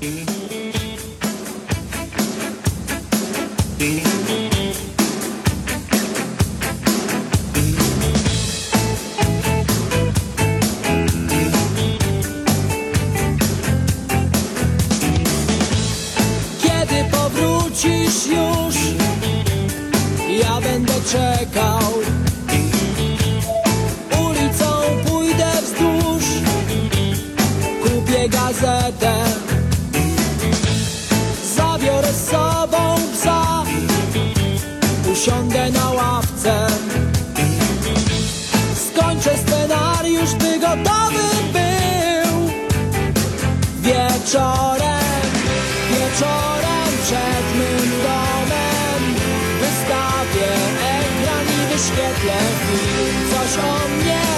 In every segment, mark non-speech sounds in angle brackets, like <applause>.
Kiedy powrócisz już, ja będę czekał. gotowy był wieczorem, wieczorem przed mym domem. Wystawię ekran i wyświetlę film, coś o mnie.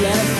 Yeah.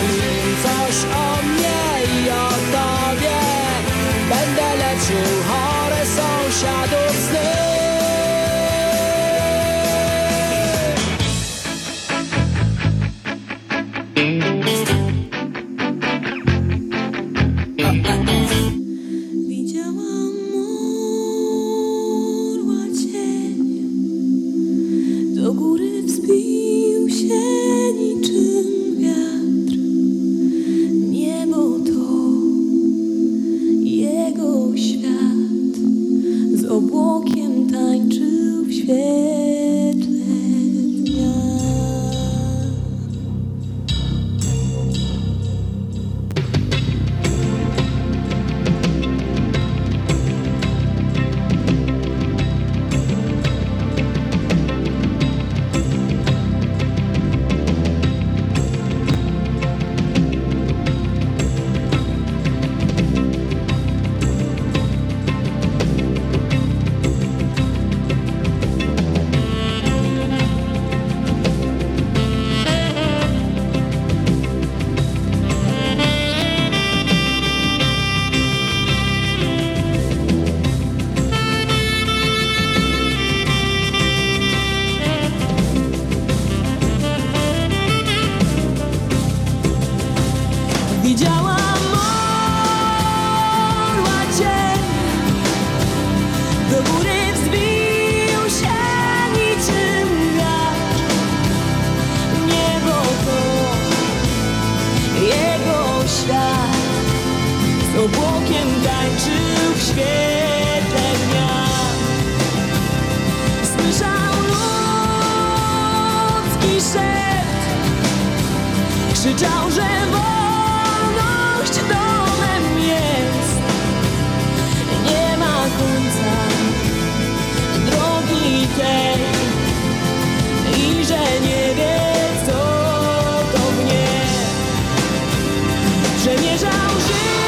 谁年少年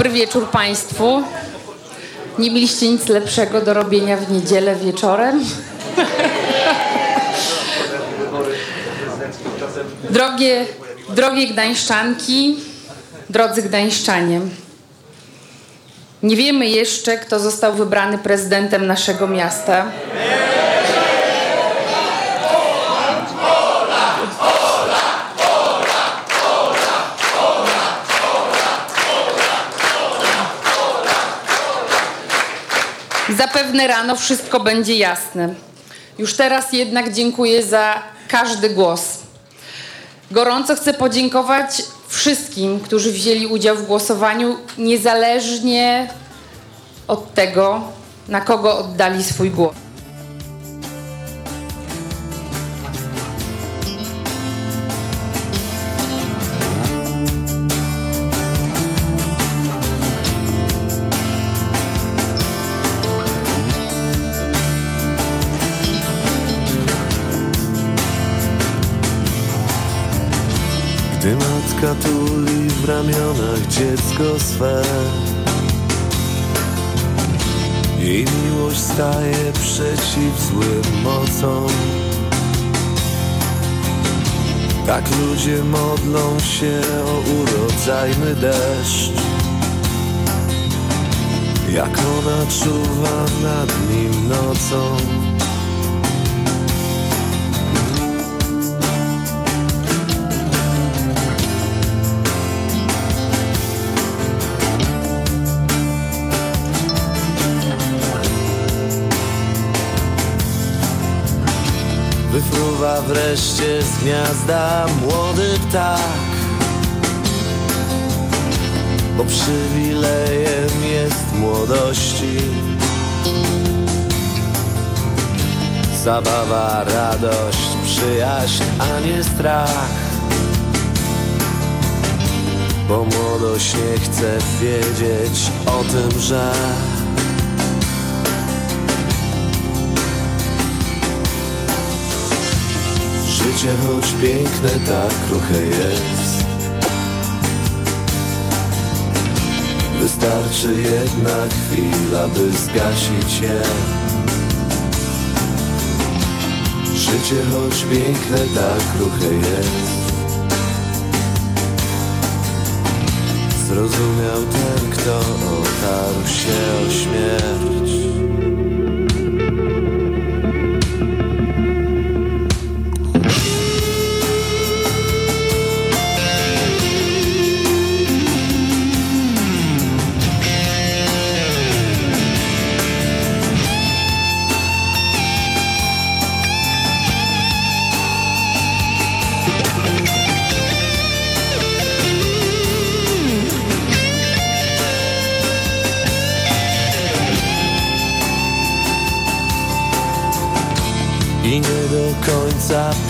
Dobry wieczór Państwu. Nie mieliście nic lepszego do robienia w niedzielę wieczorem? <laughs> Drogie, drogie Gdańszczanki, drodzy Gdańszczanie. Nie wiemy jeszcze, kto został wybrany prezydentem naszego miasta. Zapewne rano wszystko będzie jasne. Już teraz jednak dziękuję za każdy głos. Gorąco chcę podziękować wszystkim, którzy wzięli udział w głosowaniu, niezależnie od tego, na kogo oddali swój głos. Ramionach dziecko swe. Jej miłość staje przeciw złym mocom. Tak ludzie modlą się o urodzajny deszcz. Jak ona czuwa nad nim nocą Wreszcie z gniazda młody ptak. Bo przywilejem jest młodości. Zabawa, radość, przyjaźń, a nie strach. Bo młodość nie chce wiedzieć o tym, że Życie choć piękne, tak kruche jest. Wystarczy jedna chwila, by zgasić je. Życie choć piękne, tak kruche jest. Zrozumiał ten, kto otarł się o śmierć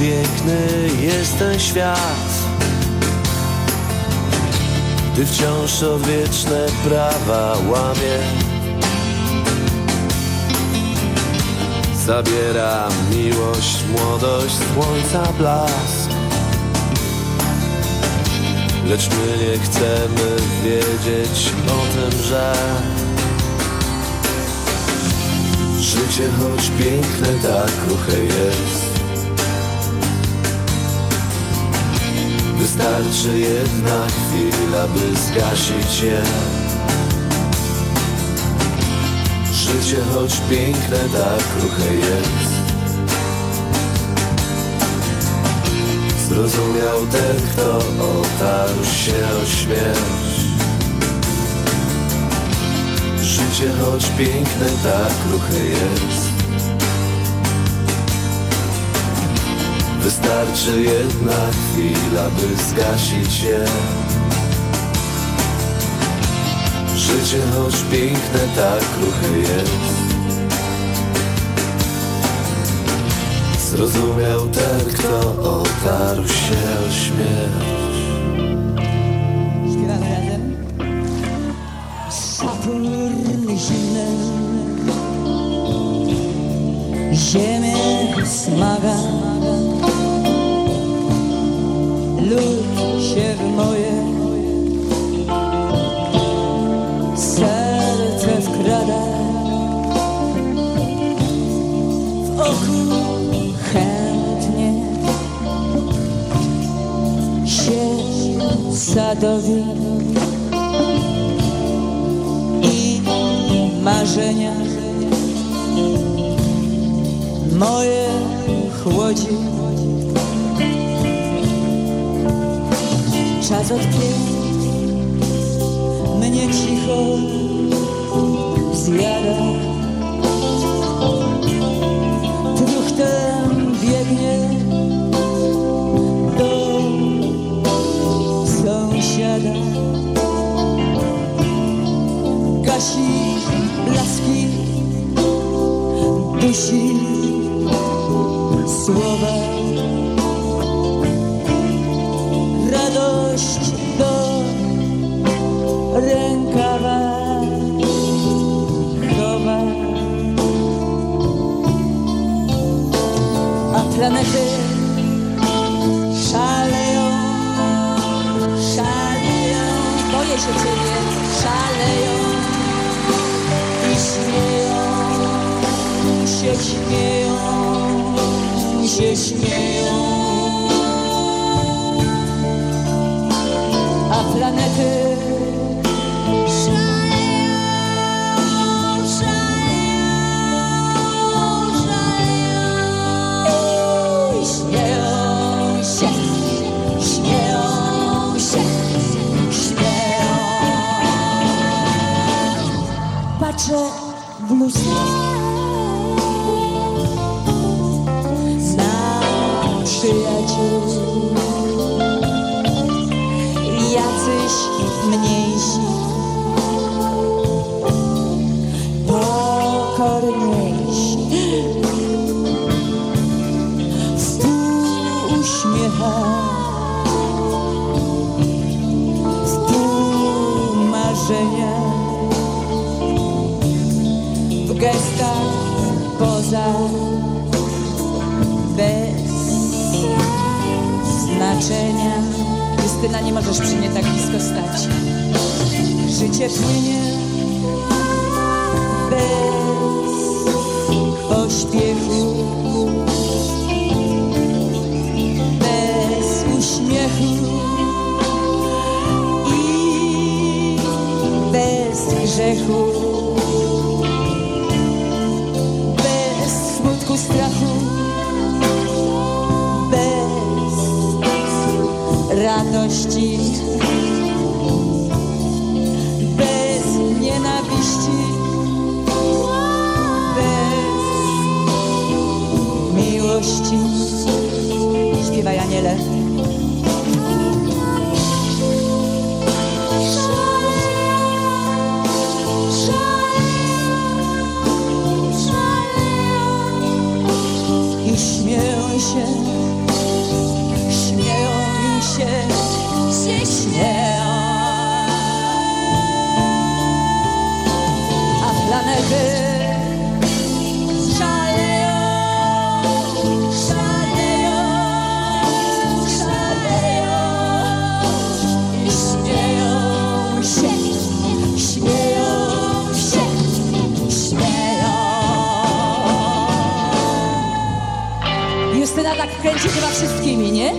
piękny jest ten świat. Gdy wciąż odwieczne prawa łamie. Zabiera miłość, młodość, słońca blask. Lecz my nie chcemy wiedzieć o tym, że Życie choć piękne, tak kruche jest Wystarczy jedna chwila, by zgasić je. Życie choć piękne, tak kruche jest. Zrozumiał ten, kto otarł się o śmierć. Życie choć piękne, tak kruche jest Wystarczy jedna chwila, by zgasić je Życie choć piękne, tak kruche jest. Zrozumiał ten, kto otarł się o śmierć. Saturn zimny. Ziemię smaga Lud się w moje Serce wkrada. W oku chętnie Się sadowi. I marzenia. Moje chłodzi Czas odkrył mnie cicho zjada. Truchtem biegnie do sąsiada. Gasi blaski dusi słowa planety szaleją szaleją boję się ciebie szaleją i śmieją się śmieją się śmieją. A planety Patrzę w możesz przy mnie tak blisko stać. Życie płynie bez pośpiechu, bez uśmiechu i bez grzechu, bez smutku, strachu, radości, bez nienawiści, bez miłości. Śpiewaj Aniele. Kręci chyba wszystkimi, nie?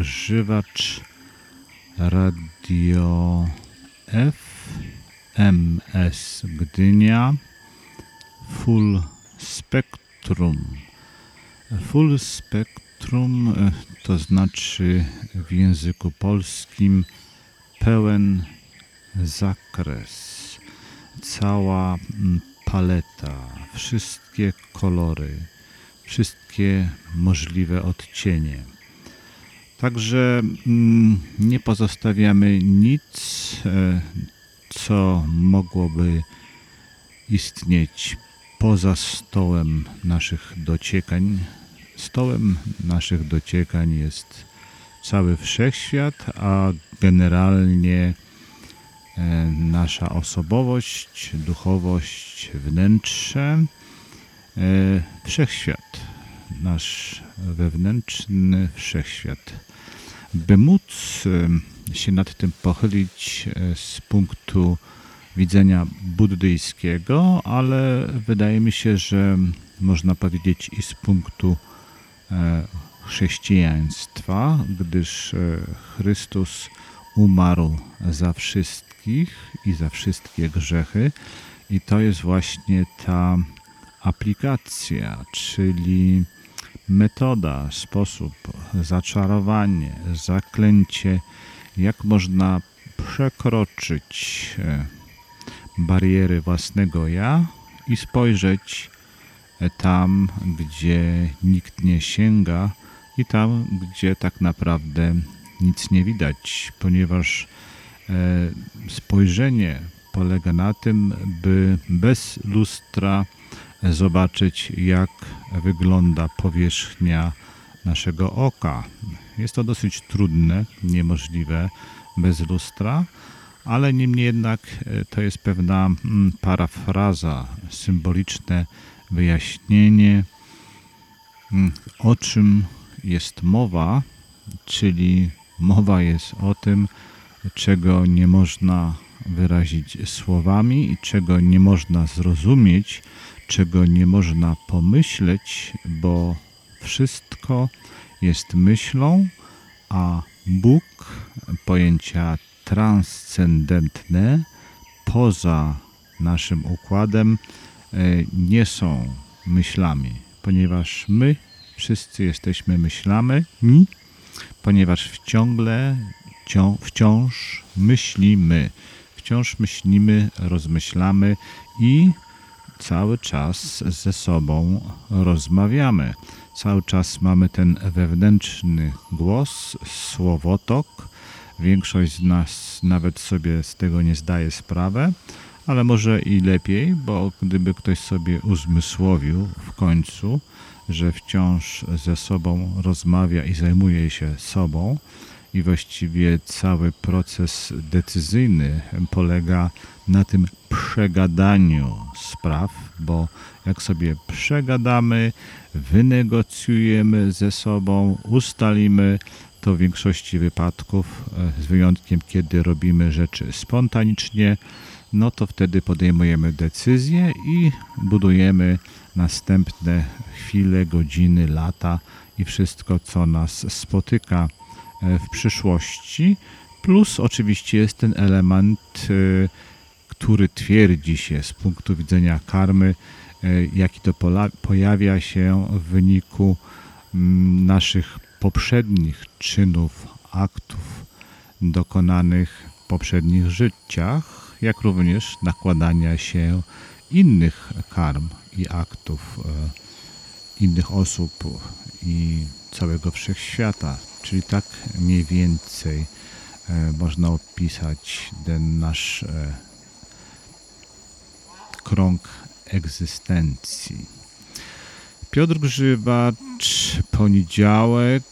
Piotr Grzywacz, Radio FMS Gdynia, Full Spectrum. Full spektrum e, to znaczy w języku polskim pełen zakres, cała paleta, wszystkie kolory, wszystkie możliwe odcienie. Także mm, nie pozostawiamy nic, e, co mogłoby istnieć poza stołem naszych dociekań. Stołem naszych dociekań jest cały wszechświat, a generalnie e, nasza osobowość, duchowość, wnętrze, e, wszechświat, nasz wewnętrzny wszechświat. By móc e, się nad tym pochylić e, z punktu widzenia buddyjskiego, ale wydaje mi się, że można powiedzieć i z punktu e, chrześcijaństwa, gdyż e, Chrystus umarł za wszystkich i za wszystkie grzechy. I to jest właśnie ta aplikacja, czyli metoda, sposób, zaczarowanie, zaklęcie, jak można przekroczyć e, bariery własnego ja i spojrzeć e, tam, gdzie nikt nie sięga i tam, gdzie tak naprawdę nic nie widać, ponieważ e, spojrzenie polega na tym, by bez lustra zobaczyć, jak wygląda powierzchnia naszego oka. Jest to dosyć trudne, niemożliwe bez lustra, ale niemniej jednak e, to jest pewna mm, parafraza, symboliczne wyjaśnienie, mm, o czym jest mowa, czyli mowa jest o tym, czego nie można wyrazić słowami i czego nie można zrozumieć, czego nie można pomyśleć, bo wszystko jest myślą, a Bóg, pojęcia transcendentne, poza naszym układem, e, nie są myślami, ponieważ my wszyscy jesteśmy myślami, ponieważ wciąż myślimy, wciąż myślimy, rozmyślamy i cały czas ze sobą rozmawiamy. Cały czas mamy ten wewnętrzny głos, słowotok. Większość z nas nawet sobie z tego nie zdaje sprawy, ale może i lepiej, bo gdyby ktoś sobie uzmysłowił w końcu, że wciąż ze sobą rozmawia i zajmuje się sobą, i właściwie cały proces decyzyjny polega na tym przegadaniu spraw, bo jak sobie przegadamy, wynegocjujemy ze sobą, ustalimy, to w większości wypadków, e, z wyjątkiem kiedy robimy rzeczy spontanicznie, no to wtedy podejmujemy decyzje i budujemy następne chwile, godziny, lata i wszystko, co nas spotyka e, w przyszłości. Plus oczywiście jest ten element, e, który twierdzi się z punktu widzenia karmy, e, jaki to pojawia się w wyniku mm, naszych poprzednich czynów aktów dokonanych w poprzednich życiach, jak również nakładania się innych karm i aktów e, innych osób i całego wszechświata. Czyli tak mniej więcej e, można opisać ten nasz krąg egzystencji. Piotr Grzywacz, poniedziałek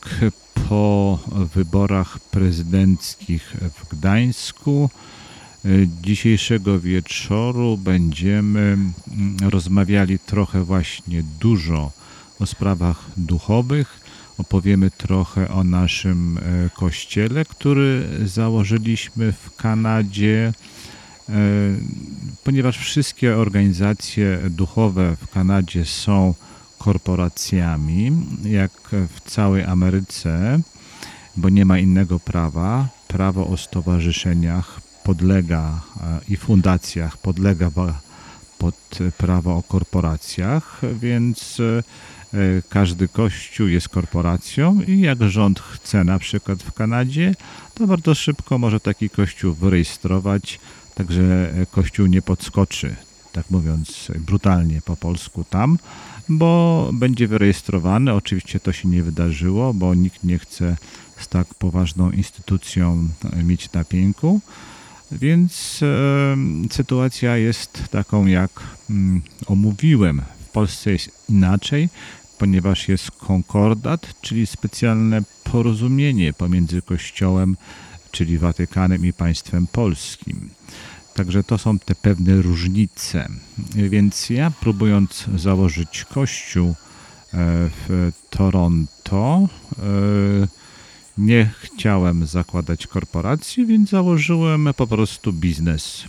po wyborach prezydenckich w Gdańsku. Dzisiejszego wieczoru będziemy rozmawiali trochę właśnie dużo o sprawach duchowych. Opowiemy trochę o naszym e, kościele, który założyliśmy w Kanadzie ponieważ wszystkie organizacje duchowe w Kanadzie są korporacjami, jak w całej Ameryce, bo nie ma innego prawa. Prawo o stowarzyszeniach podlega e, i fundacjach podlega pod prawo o korporacjach, więc e, e, każdy kościół jest korporacją i jak rząd chce na przykład w Kanadzie, to bardzo szybko może taki kościół wyrejestrować, także e, kościół nie podskoczy, tak mówiąc brutalnie po polsku tam, bo będzie wyrejestrowany. Oczywiście to się nie wydarzyło, bo nikt nie chce z tak poważną instytucją e, mieć na pięku. Więc e, sytuacja jest taką, jak mm, omówiłem. W Polsce jest inaczej, ponieważ jest konkordat, czyli specjalne porozumienie pomiędzy Kościołem, czyli Watykanem i państwem polskim. Także to są te pewne różnice. Więc ja próbując założyć kościół e, w Toronto, e, nie chciałem zakładać korporacji, więc założyłem po prostu biznes.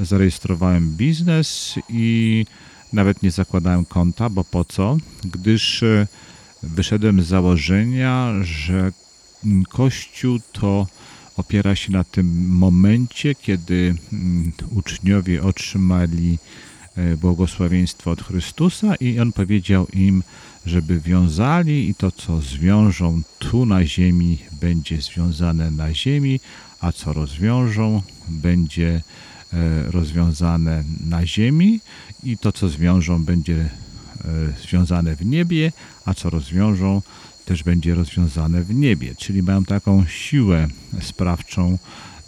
Zarejestrowałem biznes i nawet nie zakładałem konta, bo po co? Gdyż e, wyszedłem z założenia, że Kościół to opiera się na tym momencie, kiedy mm, uczniowie otrzymali e, błogosławieństwo od Chrystusa i On powiedział im, żeby wiązali i to, co zwiążą tu na ziemi, będzie związane na ziemi, a co rozwiążą, będzie e, rozwiązane na ziemi i to, co zwiążą, będzie e, związane w niebie, a co rozwiążą, też będzie rozwiązane w niebie. Czyli mają taką siłę sprawczą,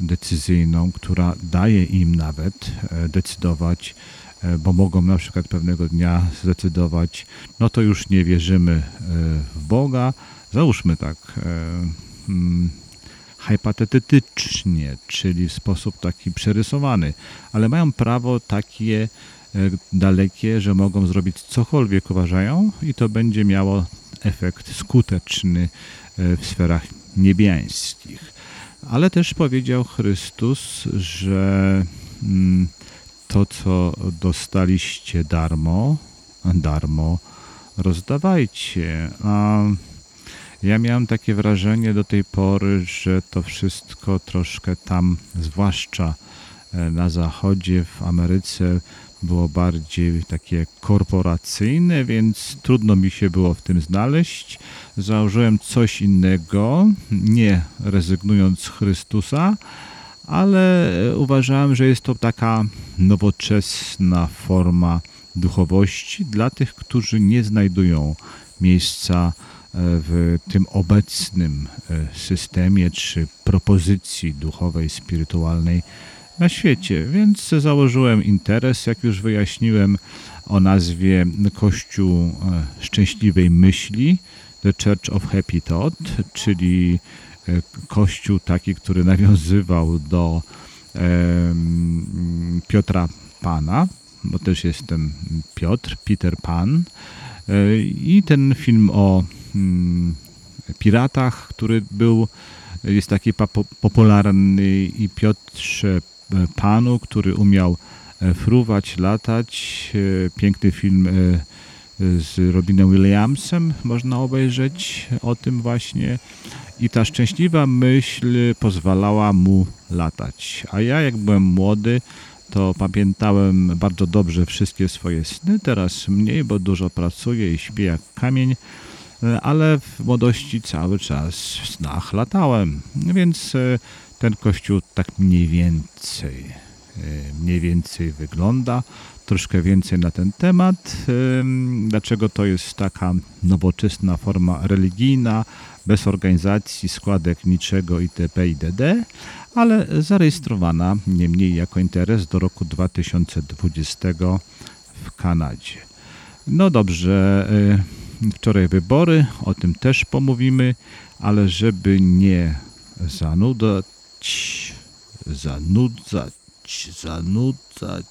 decyzyjną, która daje im nawet e, decydować, e, bo mogą na przykład pewnego dnia zdecydować, no to już nie wierzymy e, w Boga. Załóżmy tak, mm, hypotetycznie, czyli w sposób taki przerysowany, ale mają prawo takie dalekie, że mogą zrobić cokolwiek uważają i to będzie miało efekt skuteczny e, w sferach niebiańskich. Ale też powiedział Chrystus, że mm, to, co dostaliście darmo, darmo rozdawajcie. A ja miałem takie wrażenie do tej pory, że to wszystko troszkę tam, zwłaszcza na zachodzie, w Ameryce, było bardziej takie korporacyjne, więc trudno mi się było w tym znaleźć. Założyłem coś innego, nie rezygnując z Chrystusa, ale e, uważałem, że jest to taka nowoczesna forma duchowości dla tych, którzy nie znajdują miejsca e, w tym obecnym e, systemie czy propozycji duchowej, spirytualnej świecie. Więc założyłem interes, jak już wyjaśniłem, o nazwie Kościół e, Szczęśliwej Myśli, The Church of Happy Thought, czyli e, kościół taki, który nawiązywał do Piotra Pana, bo też jestem Piotr, Peter Pan. E, I ten film o mm, piratach, który był, jest taki popularny i Piotrze Panu, który umiał e, fruwać, latać. E, Piękny film e, z Robinem Williamsem można obejrzeć o tym właśnie. I ta szczęśliwa myśl pozwalała mu latać. A ja, jak byłem młody, to pamiętałem bardzo dobrze wszystkie swoje sny. Teraz mniej, bo dużo pracuję i śpię jak kamień. e, ale w młodości cały czas w snach latałem, więc e, ten kościół tak mniej więcej, e, mniej więcej wygląda. Troszkę więcej na ten temat, em, dlaczego to jest taka nowoczesna forma religijna, bez organizacji, składek niczego itp. itd., ale zarejestrowana niemniej jako interes do roku 2020 w Kanadzie. No dobrze, y, wczoraj wybory, o tym też pomówimy, ale żeby nie zanudzać, zanudzać, zanudzać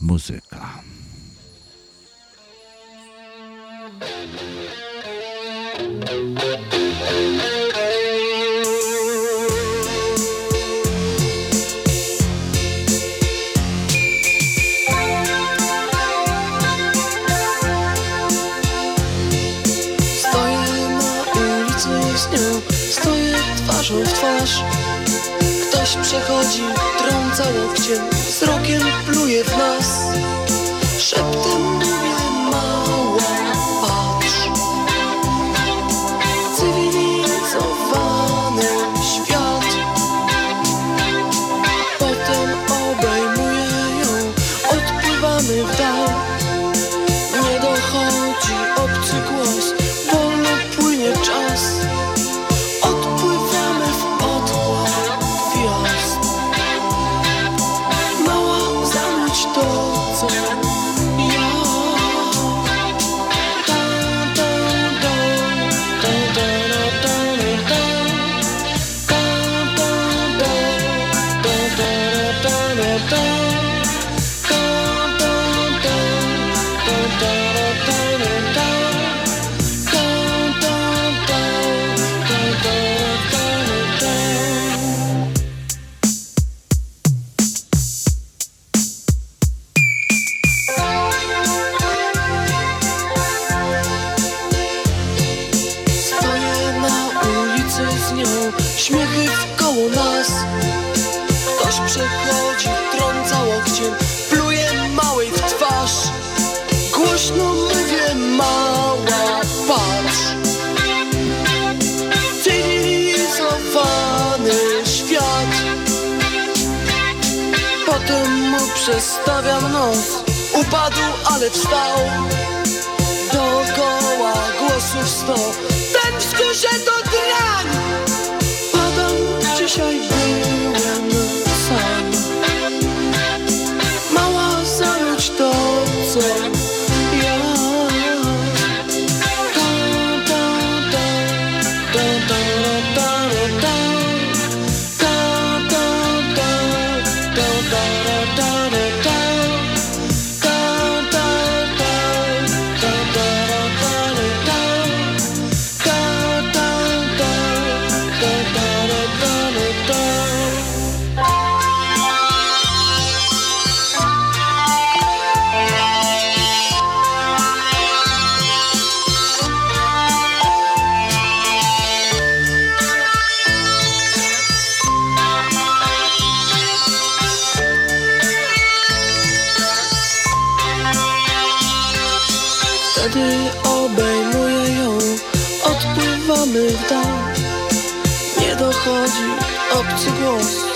muzyka. Twarzą w twarz. Ktoś przechodzi, trąca łokciem, wzrokiem pluje w nas. Szeptem mówię będę trwał Dookoła głosów sto. Ten wzgórze to Wtedy obejmuję ją, odpływamy w dal. Nie dochodzi obcy głos,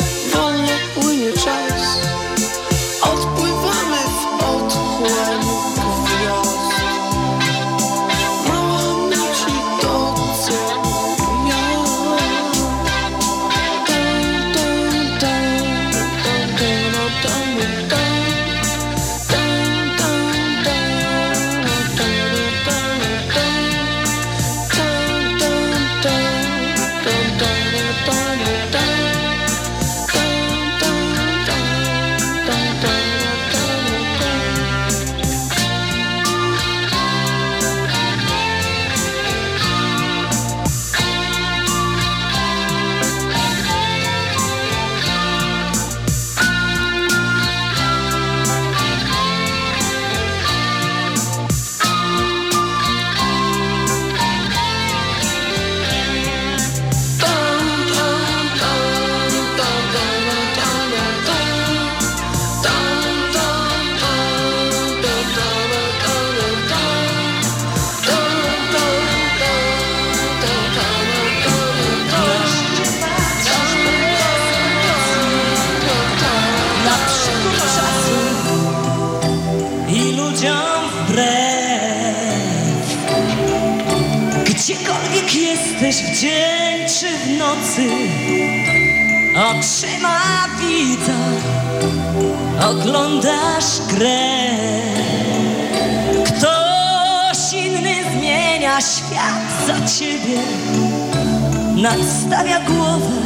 stawia głowę,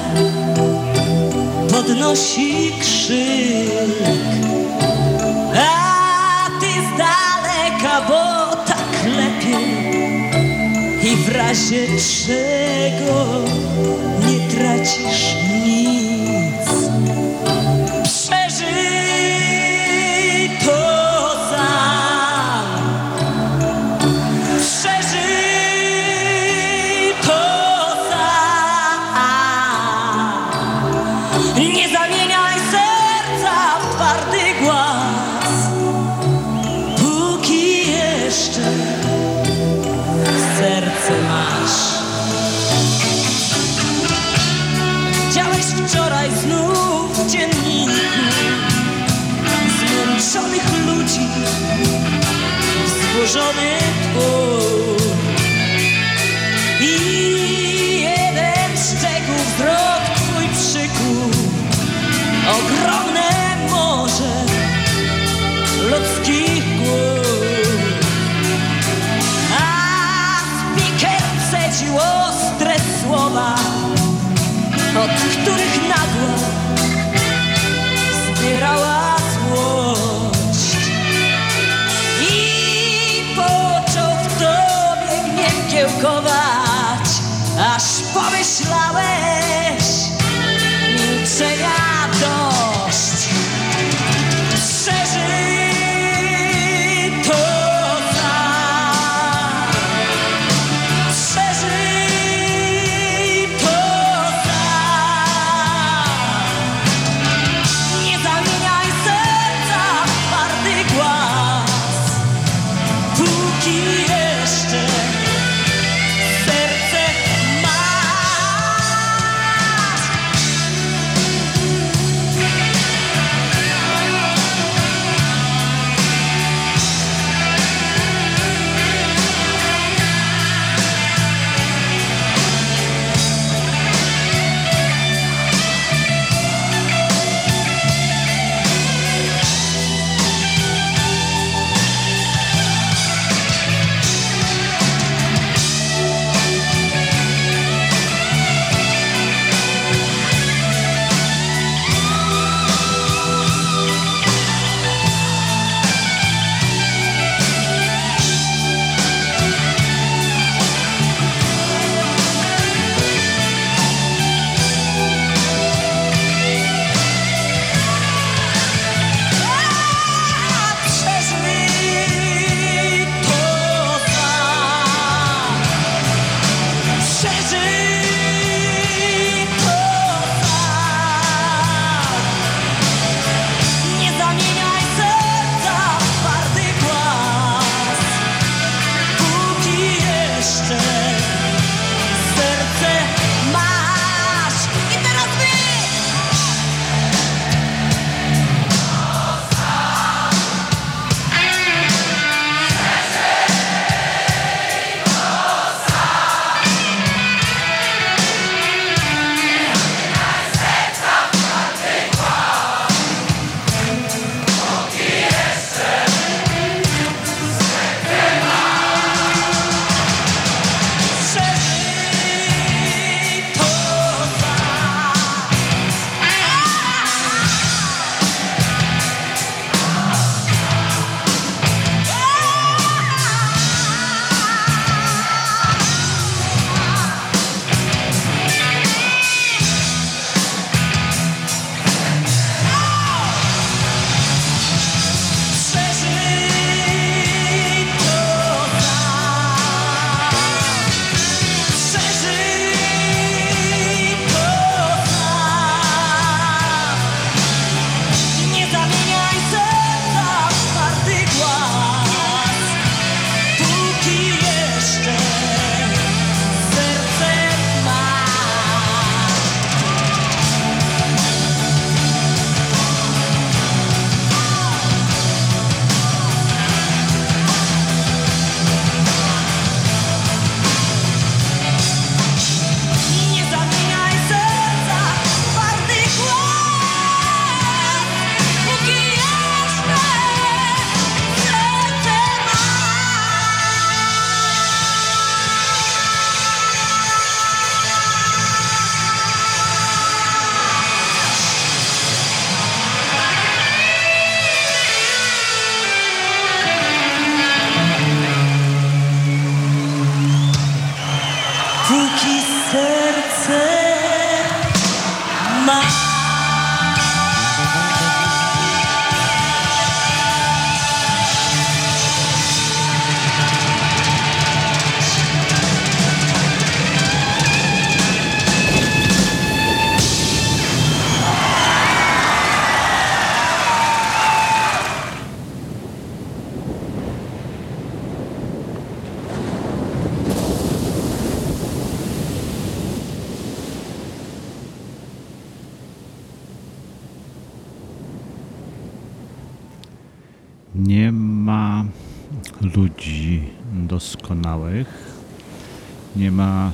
podnosi krzyk. A ty z daleka, bo tak lepiej i w razie czego.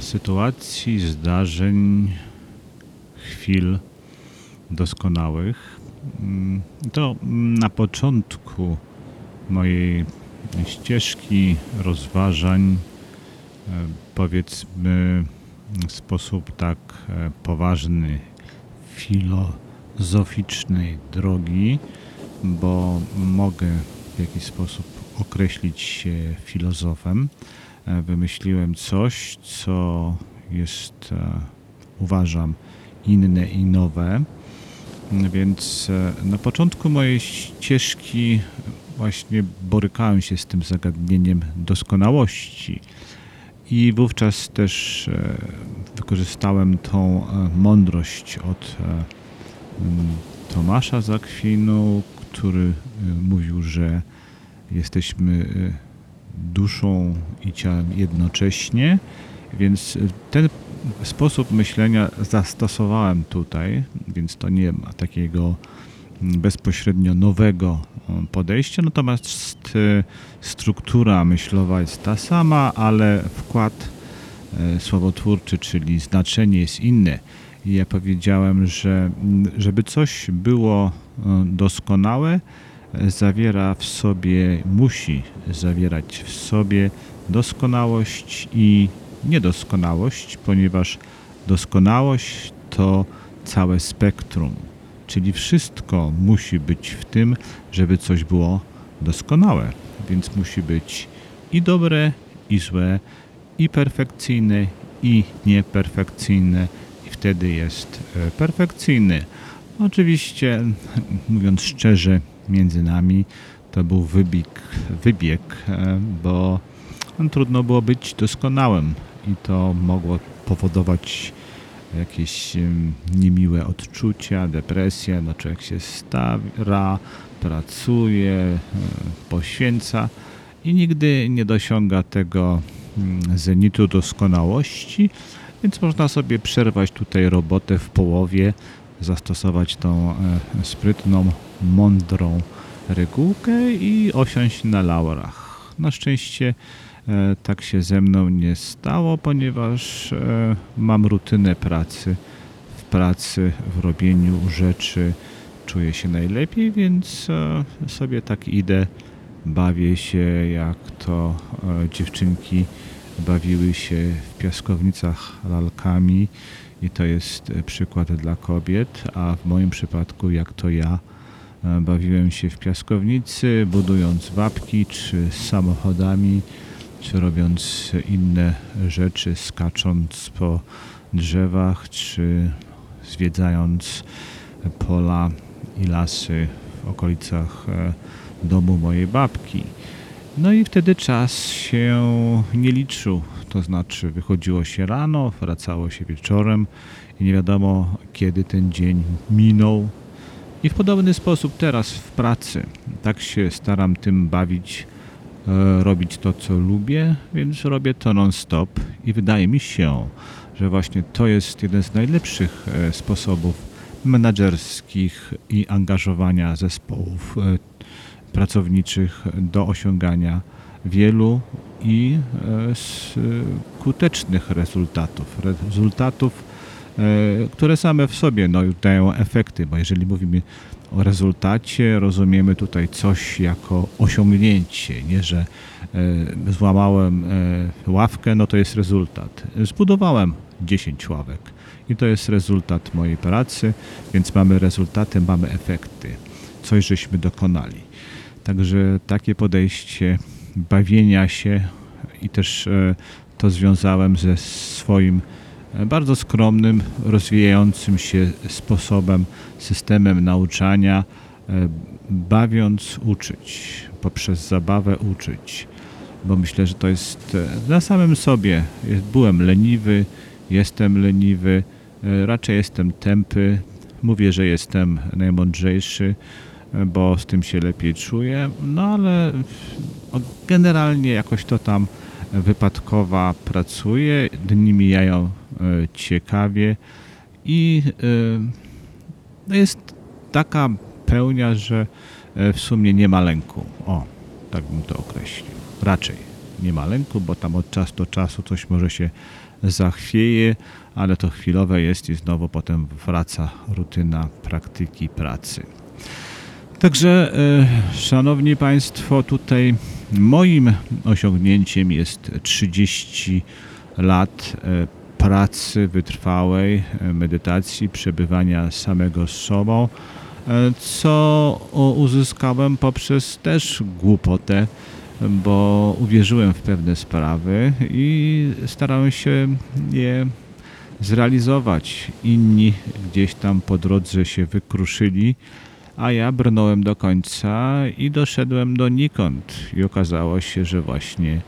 Sytuacji, zdarzeń, chwil doskonałych. Mm, To na początku mojej ścieżki rozważań, e, powiedzmy w sposób tak e, poważny, filozoficznej drogi, bo mogę w jakiś sposób określić się filozofem. E, Wymyśliłem coś, co jest, e, uważam, inne i nowe. Więc e, na początku mojej ścieżki właśnie borykałem się z tym zagadnieniem doskonałości. I wówczas też wykorzystałem tą mądrość od mm, Tomasza z Akwinu, który mówił, że jesteśmy duszą i ciałem jednocześnie, więc ten sposób myślenia zastosowałem tutaj, więc to nie ma takiego bezpośrednio nowego e, podejścia, natomiast e, struktura myślowa jest ta sama, ale wkład e, słowotwórczy, czyli znaczenie jest inne. I ja powiedziałem, że żeby coś było doskonałe, zawiera w sobie, musi zawierać w sobie doskonałość i niedoskonałość, ponieważ doskonałość to całe spektrum, czyli wszystko musi być w tym, żeby coś było doskonałe, więc musi być i dobre, i złe, i perfekcyjne, i nieperfekcyjne, i wtedy jest e, perfekcyjny. Oczywiście, <laughs> mówiąc szczerze, między nami to był wybieg, wybieg e, bo trudno było być doskonałym i to mogło powodować jakieś em, niemiłe odczucia, depresję, no człowiek się stara, pracuje, e, poświęca i nigdy nie dosiąga tego mm, zenitu doskonałości, więc można sobie przerwać tutaj robotę w połowie, zastosować tą e, sprytną, mądrą regułkę i osiąść na laurach. Na szczęście e, tak się ze mną nie stało, ponieważ e, mam rutynę pracy. W pracy, w robieniu rzeczy czuję się najlepiej, więc sobie tak idę, bawię się jak to dziewczynki bawiły się w piaskownicach lalkami i to jest e, przykład dla kobiet, a w moim przypadku jak to ja e, bawiłem się w piaskownicy, budując babki, czy samochodami, czy robiąc inne rzeczy, skacząc po drzewach, czy zwiedzając pola i lasy w okolicach e, domu mojej babki. No i wtedy czas się nie liczył, to znaczy wychodziło się rano, wracało się wieczorem i nie wiadomo kiedy ten dzień minął. I w podobny sposób teraz w pracy. Tak się staram tym bawić, e, robić to, co lubię, więc robię to non-stop i wydaje mi się, że właśnie to jest jeden z najlepszych e, sposobów menedżerskich i angażowania zespołów e, pracowniczych do osiągania wielu i e, skutecznych rezultatów. Rezultatów, e, które same w sobie no, dają efekty, bo jeżeli mówimy o rezultacie, rozumiemy tutaj coś jako osiągnięcie, nie że e, złamałem e, ławkę, no to jest rezultat. Zbudowałem 10 ławek i to jest rezultat mojej pracy, więc mamy rezultaty, mamy efekty. Coś żeśmy dokonali. Także takie podejście bawienia się i też e, to związałem ze swoim e, bardzo skromnym, rozwijającym się sposobem, systemem nauczania, e, bawiąc uczyć, poprzez zabawę uczyć. Bo myślę, że to jest na samym sobie. Byłem leniwy, jestem leniwy, raczej jestem tępy. Mówię, że jestem najmądrzejszy, bo z tym się lepiej czuję. No ale generalnie jakoś to tam wypadkowa pracuje, dni mijają e, ciekawie i e, no jest taka pełnia, że e, w sumie nie ma lęku. O, tak bym to określił. Raczej nie ma lęku, bo tam od czasu do czasu coś może się zachwieje, ale to chwilowe jest i znowu potem wraca rutyna praktyki pracy. Także, e, szanowni Państwo, tutaj moim osiągnięciem jest 30 lat e, pracy wytrwałej, e, medytacji, przebywania samego z sobą, co uzyskałem poprzez też głupotę, bo uwierzyłem w pewne sprawy i starałem się je zrealizować. Inni gdzieś tam po drodze się wykruszyli, a ja brnąłem do końca i doszedłem donikąd. I okazało się, że właśnie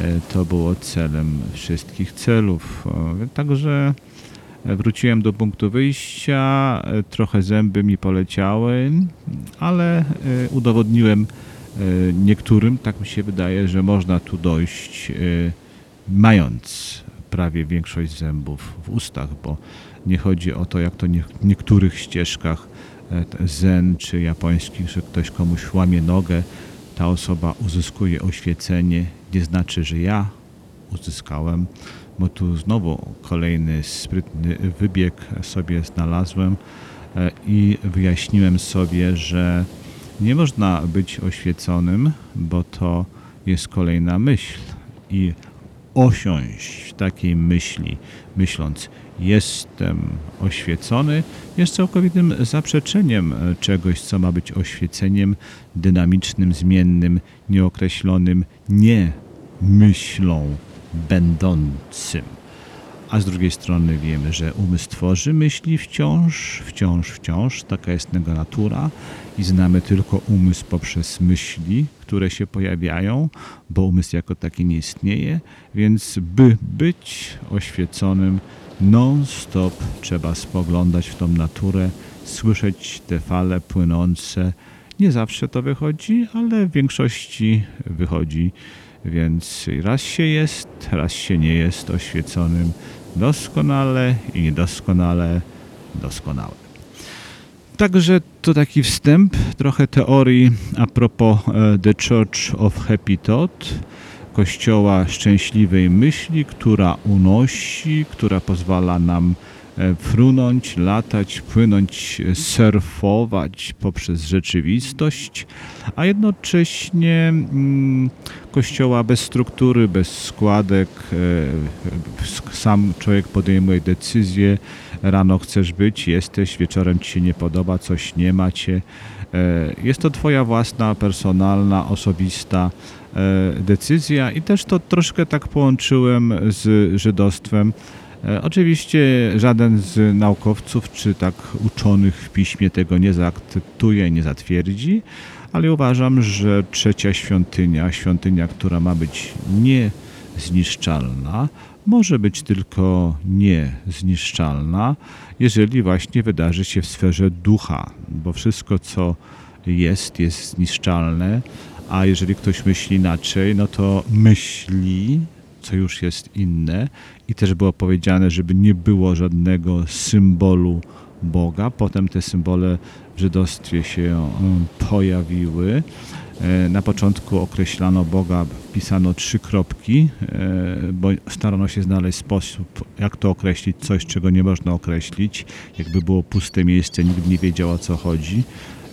e, to było celem wszystkich celów. Także wróciłem do punktu wyjścia, e, trochę zęby mi poleciały, ale e, udowodniłem e, niektórym, tak mi się wydaje, że można tu dojść e, mając prawie większość zębów w ustach, bo nie chodzi o to, jak to w niektórych ścieżkach e, zen czy japońskich, że ktoś komuś łamie nogę, ta osoba uzyskuje oświecenie, nie znaczy, że ja uzyskałem, bo tu znowu kolejny sprytny wybieg sobie znalazłem e, i wyjaśniłem sobie, że nie można być oświeconym, bo to jest kolejna myśl. I osiąść w takiej myśli, myśląc jestem oświecony, jest całkowitym zaprzeczeniem czegoś, co ma być oświeceniem dynamicznym, zmiennym, nieokreślonym, nie myślą będącym. A z drugiej strony wiemy, że umysł tworzy myśli wciąż, wciąż, wciąż, taka jest jego natura i znamy tylko umysł poprzez myśli, które się pojawiają, bo umysł jako taki nie istnieje, więc by być oświeconym non-stop trzeba spoglądać w tą naturę, słyszeć te fale płynące. Nie zawsze to wychodzi, ale w większości wychodzi, więc raz się jest, raz się nie jest oświeconym doskonale i niedoskonale doskonale. Także to taki wstęp, trochę teorii a propos e, The Church of Happy Thought, kościoła szczęśliwej myśli, która unosi, która pozwala nam e, frunąć, latać, płynąć, e, surfować poprzez rzeczywistość, a jednocześnie mm, kościoła bez struktury, bez składek, e, sam człowiek podejmuje decyzję, rano chcesz być, jesteś, wieczorem ci się nie podoba, coś nie macie. Jest to twoja własna, personalna, osobista decyzja i też to troszkę tak połączyłem z żydostwem. E, Oczywiście żaden z naukowców czy tak uczonych w piśmie tego nie zaakceptuje, nie zatwierdzi, ale uważam, że trzecia świątynia, świątynia, która ma być niezniszczalna, może być tylko niezniszczalna, jeżeli właśnie wydarzy się w sferze ducha, bo wszystko, co jest, jest zniszczalne, a jeżeli ktoś myśli inaczej, no to myśli, co już jest inne i też było powiedziane, żeby nie było żadnego symbolu Boga. Potem te symbole w żydostwie się um, pojawiły. E, Na początku określano Boga, wpisano trzy kropki, e, bo starano się znaleźć sposób, jak to określić, coś, czego nie można określić. Jakby było puste miejsce, nikt nie wiedział o co chodzi.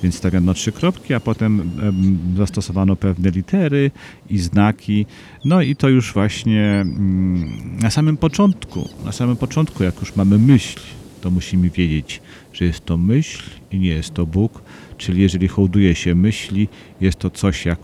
Więc stawiano trzy kropki, a potem em, zastosowano pewne litery i znaki. No i to już właśnie mm, na samym początku, na samym początku, jak już mamy myśl, to musimy wiedzieć, że jest to myśl i nie jest to Bóg. Czyli jeżeli hołduje się myśli, jest to coś jak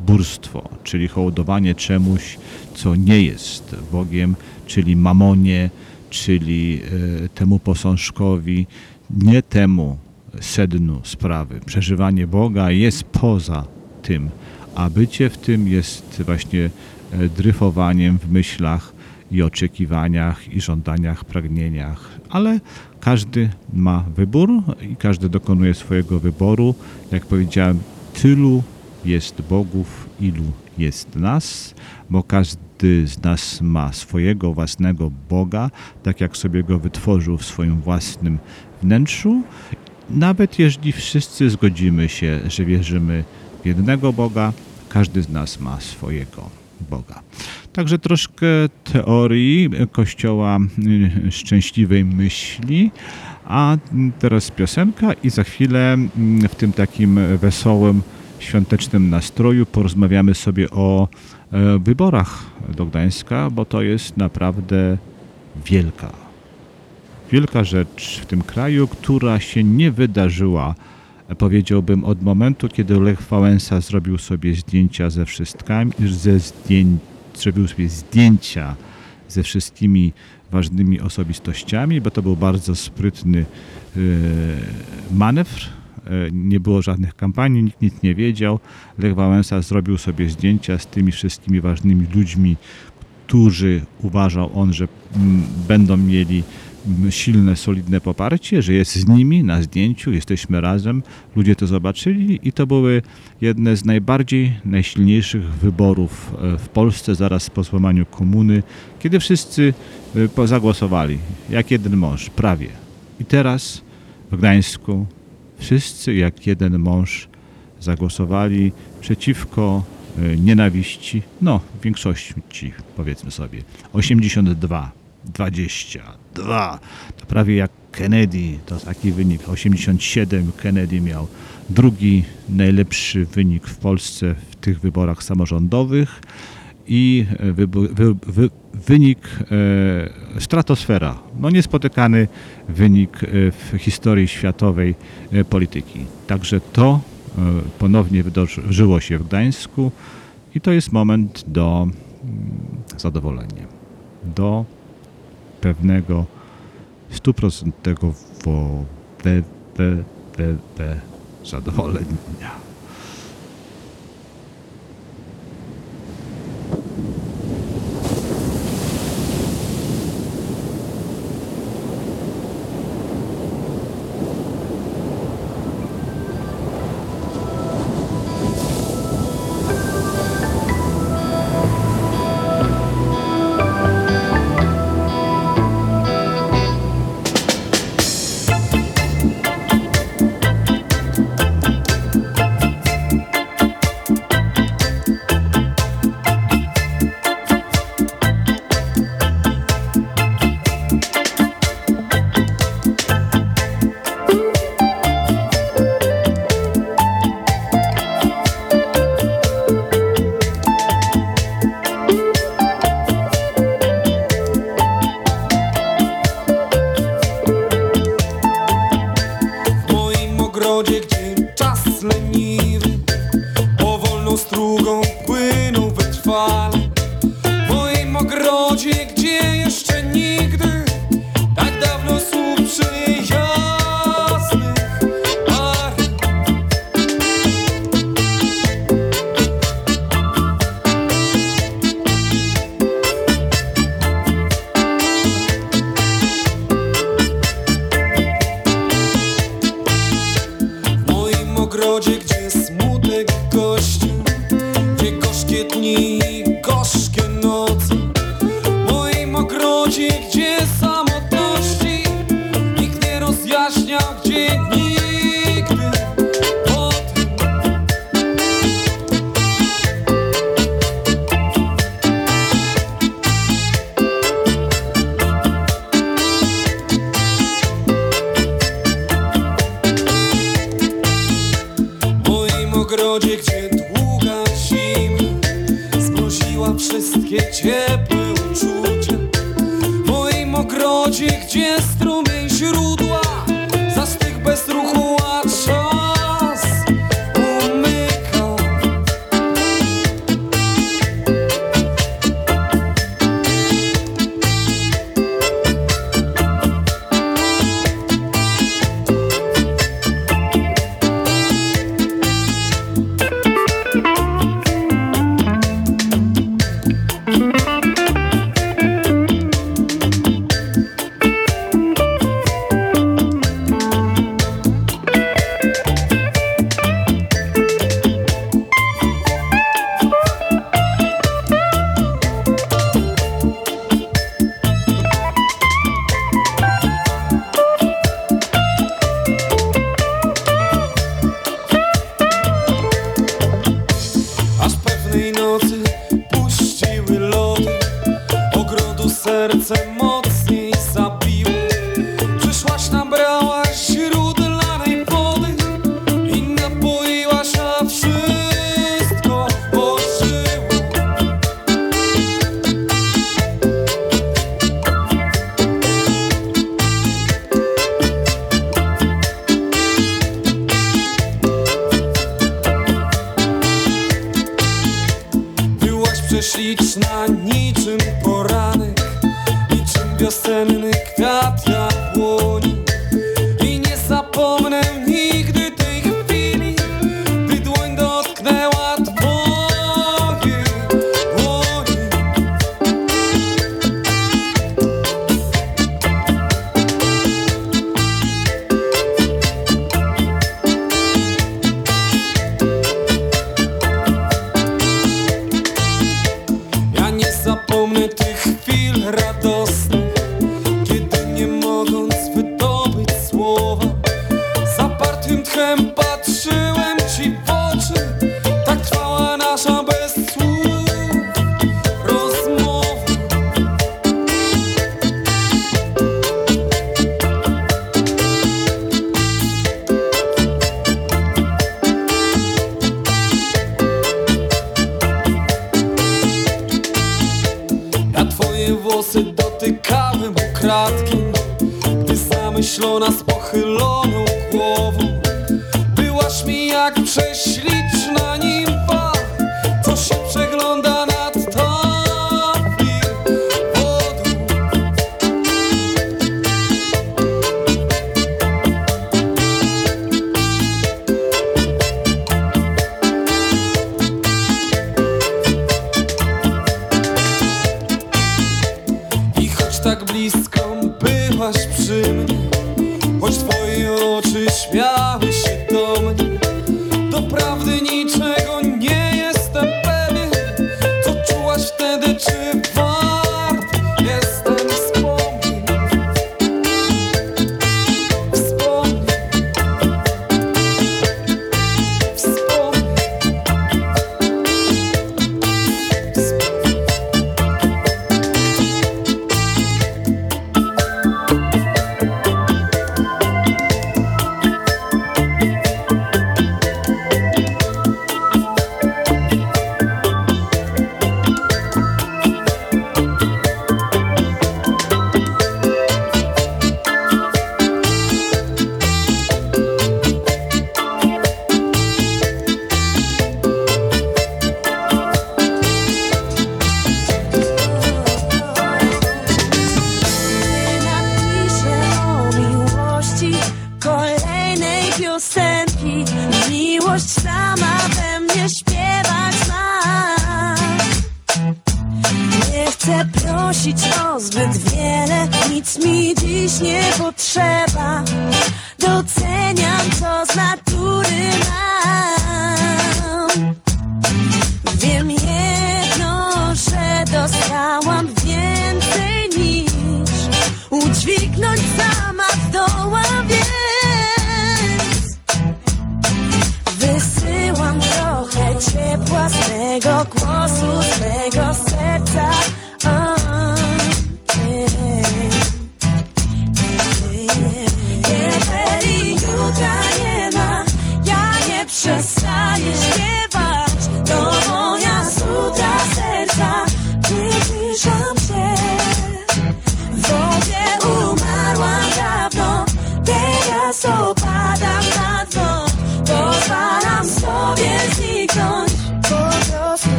bóstwo, czyli hołdowanie czemuś, co nie jest Bogiem, czyli mamonie, czyli e, temu posążkowi, nie temu sednu sprawy. Przeżywanie Boga jest poza tym, a bycie w tym jest właśnie e, dryfowaniem w myślach i oczekiwaniach i żądaniach, pragnieniach, ale każdy ma wybór i każdy dokonuje swojego wyboru. Jak powiedziałem, tylu jest Bogów, ilu jest nas, bo każdy z nas ma swojego własnego Boga, tak jak sobie go wytworzył w swoim własnym wnętrzu. Nawet jeżeli wszyscy zgodzimy się, że wierzymy w jednego Boga, każdy z nas ma swojego Boga. Także troszkę teorii Kościoła y, Szczęśliwej Myśli, a teraz piosenka i za chwilę mm, w tym takim wesołym, świątecznym nastroju porozmawiamy sobie o e, wyborach do Gdańska, bo to jest naprawdę wielka, wielka rzecz w tym kraju, która się nie wydarzyła, powiedziałbym, od momentu, kiedy Lech Wałęsa zrobił sobie zdjęcia ze wszystkami, ze zdjęć, zrobił sobie zdjęcia ze wszystkimi ważnymi osobistościami, bo to był bardzo sprytny e, manewr. E, Nie było żadnych kampanii, nikt nic nie wiedział. Lech Wałęsa zrobił sobie zdjęcia z tymi wszystkimi ważnymi ludźmi, którzy uważał on, że mm, będą mieli silne, solidne poparcie, że jest z nimi na zdjęciu, jesteśmy razem. Ludzie to zobaczyli i to były jedne z najbardziej, najsilniejszych wyborów e, w Polsce zaraz po złamaniu komuny, kiedy wszyscy e, zagłosowali, jak jeden mąż, prawie. I teraz w Gdańsku wszyscy jak jeden mąż zagłosowali przeciwko e, nienawiści, no w większości powiedzmy sobie, 82, 22, to prawie jak Kennedy, to taki wynik, 87 Kennedy miał drugi najlepszy wynik w Polsce w tych wyborach samorządowych. I e, wybo- wy, wy, wynik e, stratosfera, no niespotykany wynik e, w historii światowej e, polityki. Także to ponownie wydarzyło się w Gdańsku i to jest moment do mm, zadowolenia, do pewnego stuprocentowego we- we- zadowolenia.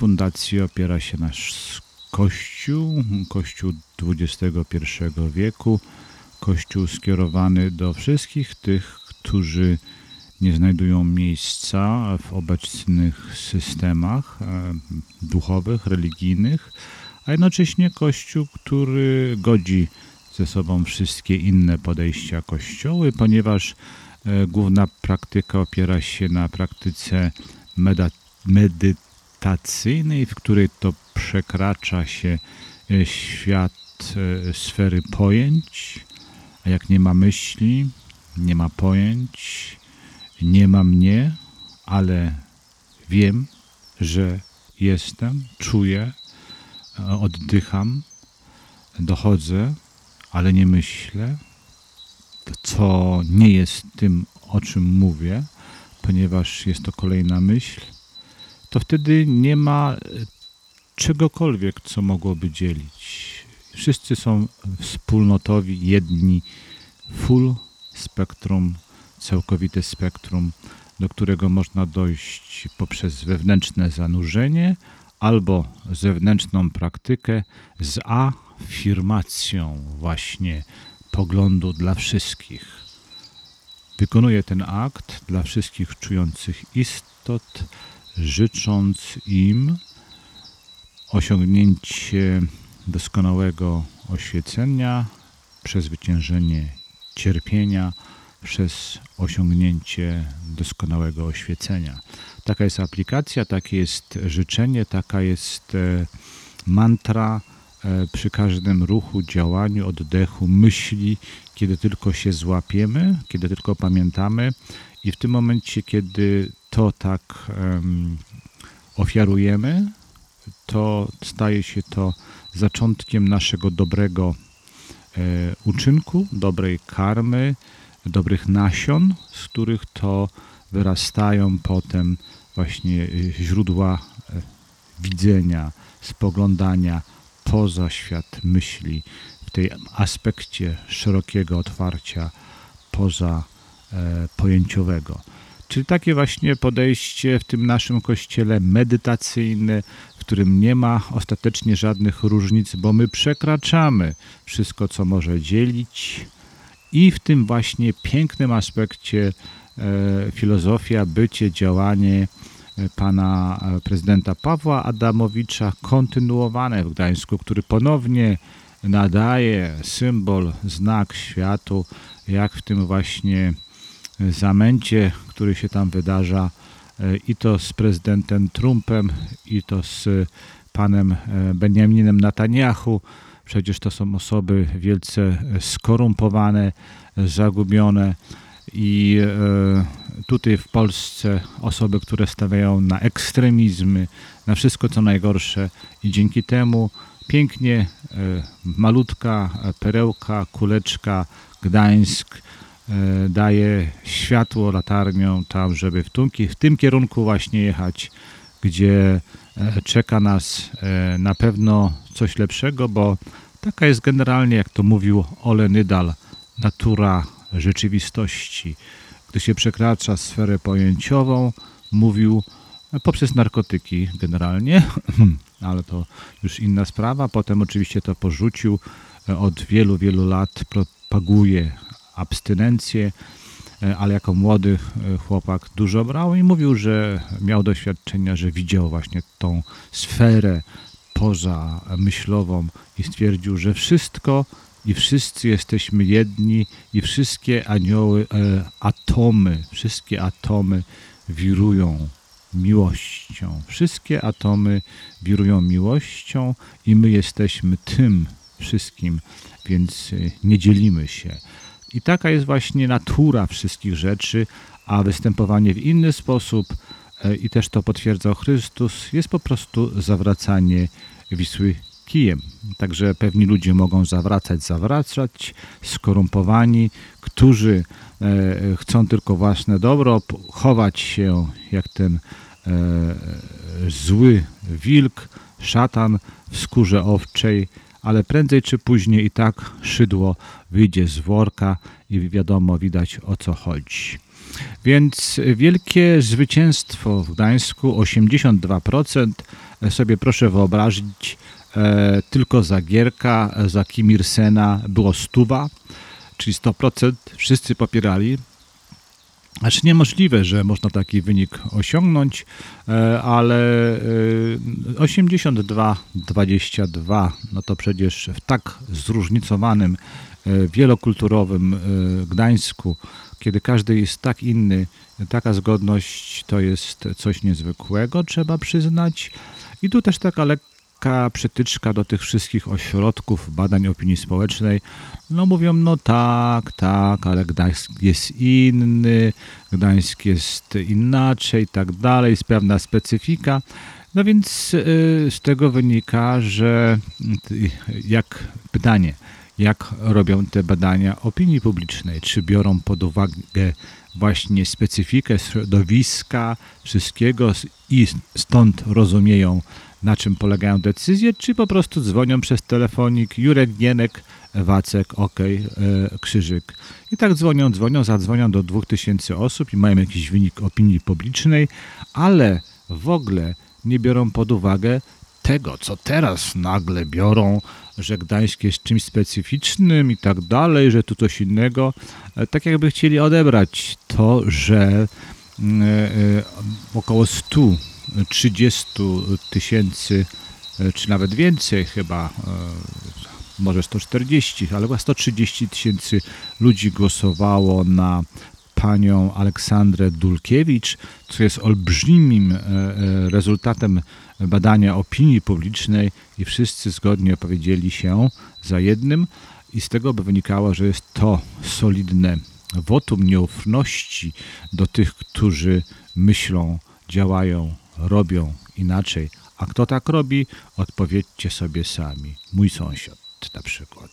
Fundacji opiera się nasz Kościół, Kościół XXI wieku, Kościół skierowany do wszystkich tych, którzy nie znajdują miejsca w obecnych systemach e, duchowych, religijnych, a jednocześnie Kościół, który godzi ze sobą wszystkie inne podejścia Kościoły, ponieważ e, główna praktyka opiera się na praktyce meda- medytacyjnej, w której to przekracza się e, świat e, sfery pojęć, a jak nie ma myśli, nie ma pojęć, nie ma mnie, ale wiem, że jestem, czuję, e, oddycham, dochodzę, ale nie myślę, co nie jest tym, o czym mówię, ponieważ jest to kolejna myśl, to wtedy nie ma e, czegokolwiek, co mogłoby dzielić. Wszyscy są wspólnotowi, jedni, full spektrum, całkowite spektrum, do którego można dojść poprzez wewnętrzne zanurzenie albo zewnętrzną praktykę z afirmacją właśnie poglądu dla wszystkich. Wykonuję ten akt dla wszystkich czujących istot, życząc im osiągnięcie doskonałego oświecenia, przezwyciężenie cierpienia przez osiągnięcie doskonałego oświecenia. Taka jest aplikacja, takie jest życzenie, taka jest e, mantra e, przy każdym ruchu, działaniu, oddechu, myśli, kiedy tylko się złapiemy, kiedy tylko pamiętamy i w tym momencie, kiedy to tak em, ofiarujemy, to staje się to zaczątkiem naszego dobrego e, uczynku, dobrej karmy, dobrych nasion, z których to wyrastają potem właśnie e, źródła e, widzenia, spoglądania poza świat myśli, w tej aspekcie szerokiego otwarcia poza e, pojęciowego. Czyli takie właśnie podejście w tym naszym kościele medytacyjne, w którym nie ma ostatecznie żadnych różnic, bo my przekraczamy wszystko, co może dzielić, i w tym właśnie pięknym aspekcie e, filozofia, bycie, działanie e, pana e, prezydenta Pawła Adamowicza kontynuowane w Gdańsku, który ponownie nadaje symbol, znak światu, jak w tym właśnie zamęcie, który się tam wydarza e, i to z prezydentem Trumpem, i to z panem e, Benjaminem Netanyahu. Przecież to są osoby wielce skorumpowane, zagubione I e, tutaj w Polsce osoby, które stawiają na ekstremizmy, na wszystko co najgorsze i dzięki temu pięknie e, malutka e, perełka, kuleczka, Gdańsk e, daje światło latarnią tam, żeby w, tym, w tym kierunku właśnie jechać, gdzie e, czeka nas e, na pewno coś lepszego, bo taka jest generalnie, jak to mówił Ole Nydal, natura rzeczywistości. Gdy się przekracza sferę pojęciową, mówił e, poprzez narkotyki generalnie, <clears throat> ale to już inna sprawa. Potem oczywiście to porzucił. E, Od wielu, wielu lat propaguje abstynencję, e, ale jako młody e, chłopak dużo brał i mówił, że miał doświadczenia, że widział właśnie tą sferę poza myślową i stwierdził, że wszystko i wszyscy jesteśmy jedni i wszystkie anioły, e, atomy, wszystkie atomy wirują miłością. Wszystkie atomy wirują miłością i my jesteśmy tym wszystkim, więc nie dzielimy się. I taka jest właśnie natura wszystkich rzeczy, a występowanie w inny sposób, e, i też to potwierdzał Chrystus, jest po prostu zawracanie Wisły kijem. Także pewni ludzie mogą zawracać, zawracać, skorumpowani, którzy e, chcą tylko własne dobro, chować się jak ten e, zły wilk, szatan w skórze owczej, ale prędzej czy później i tak szydło wyjdzie z worka i wiadomo, widać o co chodzi. Więc wielkie zwycięstwo w Gdańsku, 82%, sobie proszę wyobrazić, e, tylko za Gierka, za Kim Ir-sena było stuwa, czyli 100% wszyscy popierali. Aż niemożliwe, że można taki wynik osiągnąć, e, ale e, 82-22, no to przecież w tak zróżnicowanym, e, wielokulturowym e, Gdańsku, kiedy każdy jest tak inny, taka zgodność to jest coś niezwykłego, trzeba przyznać. I tu też taka lekka przytyczka do tych wszystkich ośrodków badań opinii społecznej. No mówią, no tak, tak, ale Gdańsk jest inny, Gdańsk jest inaczej, tak dalej, jest pewna specyfika. No więc y, z tego wynika, że y, jak pytanie, jak robią te badania opinii publicznej, czy biorą pod uwagę właśnie specyfikę środowiska, wszystkiego i stąd rozumieją, na czym polegają decyzje, czy po prostu dzwonią przez telefonik Jurek, Gienek, Wacek, OK, e, Krzyżyk. I tak dzwonią, dzwonią, zadzwonią do 2000 osób i mają jakiś wynik opinii publicznej, ale w ogóle nie biorą pod uwagę tego, co teraz nagle biorą, że Gdańsk jest czymś specyficznym i tak dalej, że tu coś innego. E, Tak jakby chcieli odebrać to, że mm, e, e, około 130 tysięcy, e, czy nawet więcej chyba, e, może 140, ale chyba 130 tysięcy ludzi głosowało na panią Aleksandrę Dulkiewicz, co jest olbrzymim e, rezultatem badania opinii publicznej i wszyscy zgodnie opowiedzieli się za jednym. I z tego by wynikało, że jest to solidne wotum nieufności do tych, którzy myślą, działają, robią inaczej. A kto tak robi? Odpowiedzcie sobie sami. Mój sąsiad na przykład.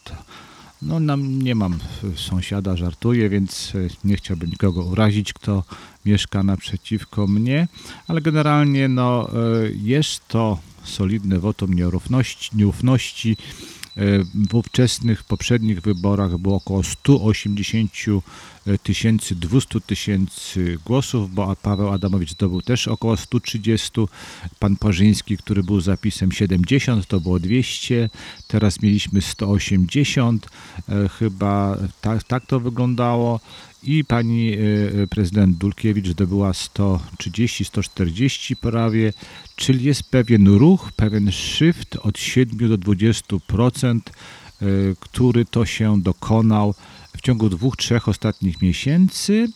No, nam, nie mam sąsiada, żartuję, więc e, nie chciałbym nikogo urazić, kto mieszka naprzeciwko mnie, ale generalnie no, e, jest to solidne wotum nieufności, nieufności. E, W ówczesnych, poprzednich wyborach było około 180 tysięcy, 200 tysięcy głosów, bo Paweł Adamowicz zdobył też około 130, pan Parzyński, który był zapisem 70, to było 200, teraz mieliśmy 180, e, chyba tak, tak to wyglądało. I pani e, prezydent Dulkiewicz zdobyła 130-140 prawie, czyli jest pewien ruch, pewien shift od 7 do 20%, e, który to się dokonał ciągu dwóch, trzech ostatnich miesięcy,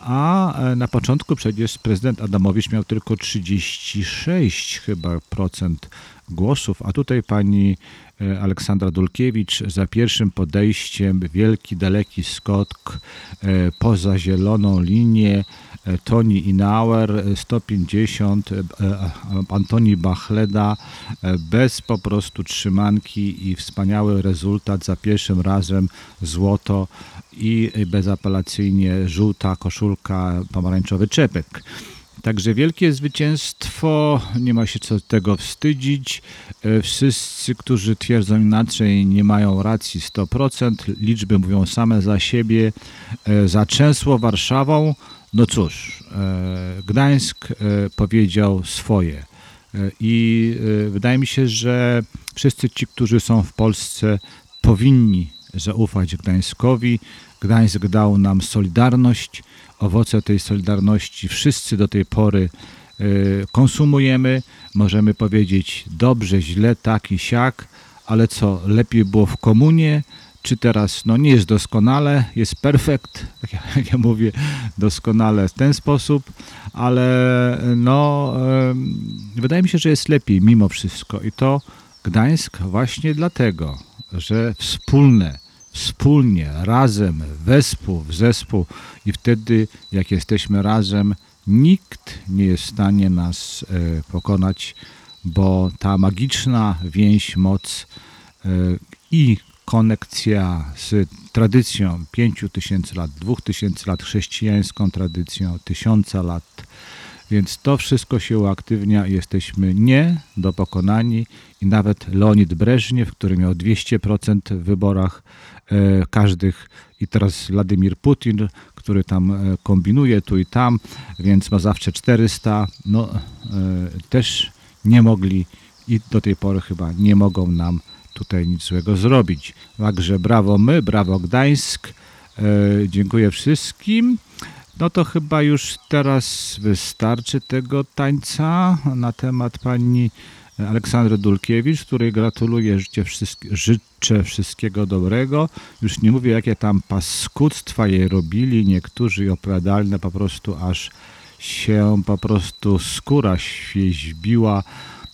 a e, na początku przecież prezydent Adamowicz miał tylko 36 chyba procent głosów, a tutaj pani e, Aleksandra Dulkiewicz za pierwszym podejściem, wielki, daleki skok e, poza zieloną linię, Toni Inauer e, 150, e, e, Antoni Bachleda bez po prostu trzymanki i wspaniały rezultat za pierwszym razem złoto i bezapelacyjnie żółta koszulka, pomarańczowy czepek. Także wielkie zwycięstwo, nie ma się co tego wstydzić. E, Wszyscy, którzy twierdzą inaczej, nie mają racji 100%. Liczby mówią same za siebie. E, Zaczęsło Warszawą. No cóż, e, Gdańsk powiedział swoje. I wydaje mi się, że wszyscy ci, którzy są w Polsce, powinni zaufać Gdańskowi. Gdańsk dał nam solidarność. Owoce tej solidarności wszyscy do tej pory e, konsumujemy. Możemy powiedzieć dobrze, źle, tak i siak, ale co, lepiej było w komunie, czy teraz, no nie jest doskonale, jest perfekt, <laughs> tak jak- ja mówię, doskonale w ten sposób, ale no wydaje mi się, że jest lepiej mimo wszystko i to Gdańsk właśnie dlatego, że wspólne, wspólnie, razem, wespół, w zespół i wtedy jak jesteśmy razem, nikt nie jest w stanie nas e, pokonać, bo ta magiczna więź, moc e, i konekcja z tradycją 5000 lat, 2000 lat, chrześcijańską tradycją, tysiąca lat, więc to wszystko się uaktywnia i jesteśmy nie do pokonani. I nawet Leonid Breżniew, który miał 200% w wyborach każdych i teraz Władimir Putin, który tam e, kombinuje tu i tam, więc ma zawsze 400, no e, też nie mogli i do tej pory chyba nie mogą nam tutaj nic złego zrobić. Także brawo my, brawo Gdańsk, e, dziękuję wszystkim. No to chyba już teraz wystarczy tego tańca na temat pani Aleksandry Dulkiewicz, której gratuluję, życzę, życzę wszystkiego dobrego. Już nie mówię, jakie tam paskudztwa jej robili niektórzy i opowiadalne po prostu aż się po prostu skóra świeźbiła.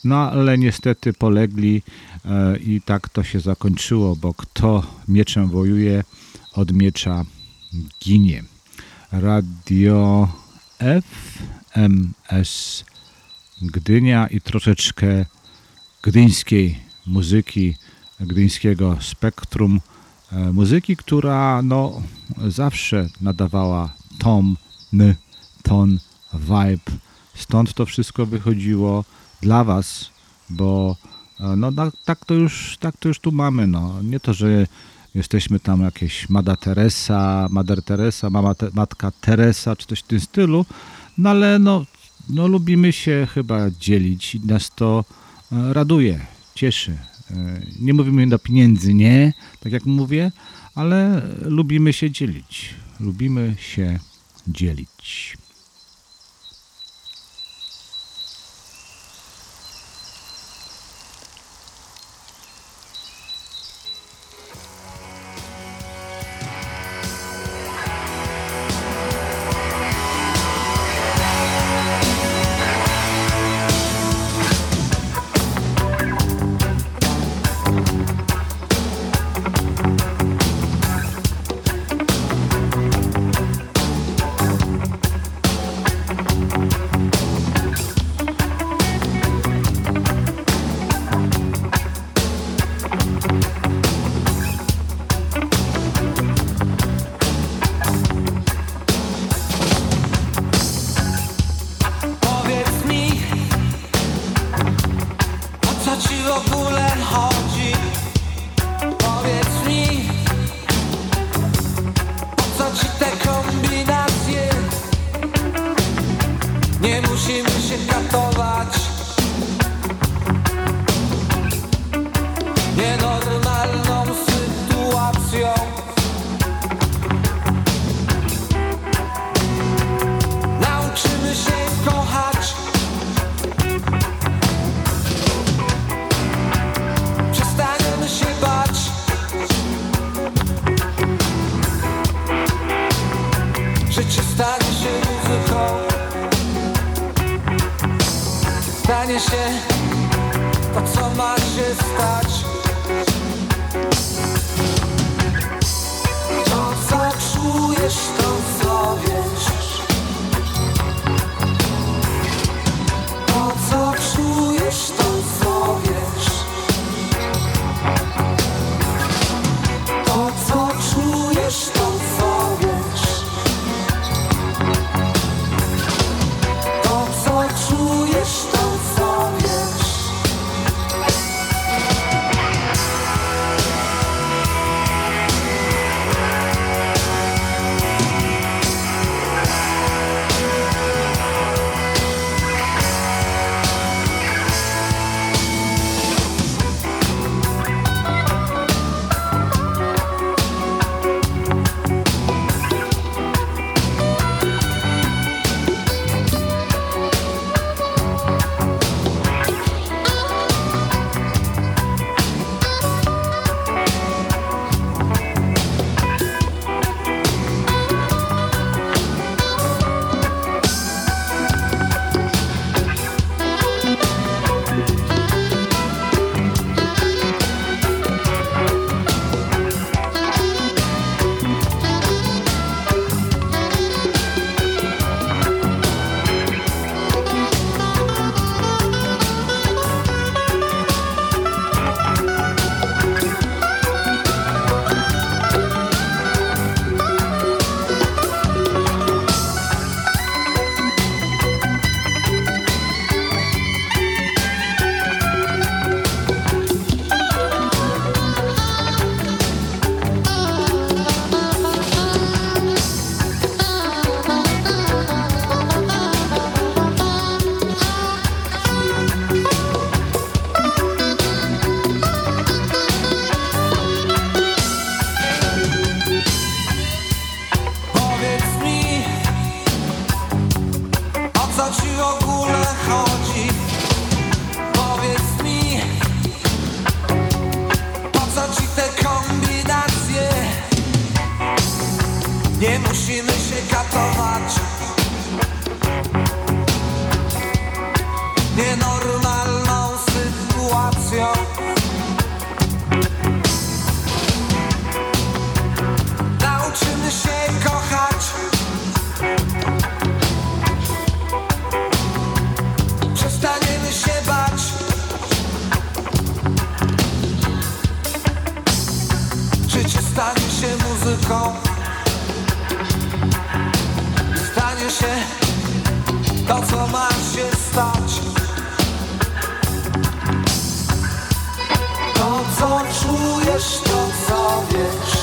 No ale niestety polegli e, i tak to się zakończyło, bo kto mieczem wojuje, od miecza ginie. Radio FMS Gdynia i troszeczkę gdyńskiej muzyki, gdyńskiego spektrum e, muzyki, która no, zawsze nadawała tom, n, ton, vibe. Stąd to wszystko wychodziło dla Was, bo e, no, tak, tak, to już, tak to już tu mamy. No. Nie to, że jesteśmy tam jakieś Mada Teresa, Mater Teresa, mama te, Matka Teresa, czy coś w tym stylu, no ale no, no lubimy się chyba dzielić i nas to e, raduje, cieszy. E, Nie mówimy do pieniędzy, nie, tak jak mówię, ale lubimy się dzielić. Lubimy się dzielić. wszystko Stanie się to, co masz się stać. To, co czujesz, to, co wiesz.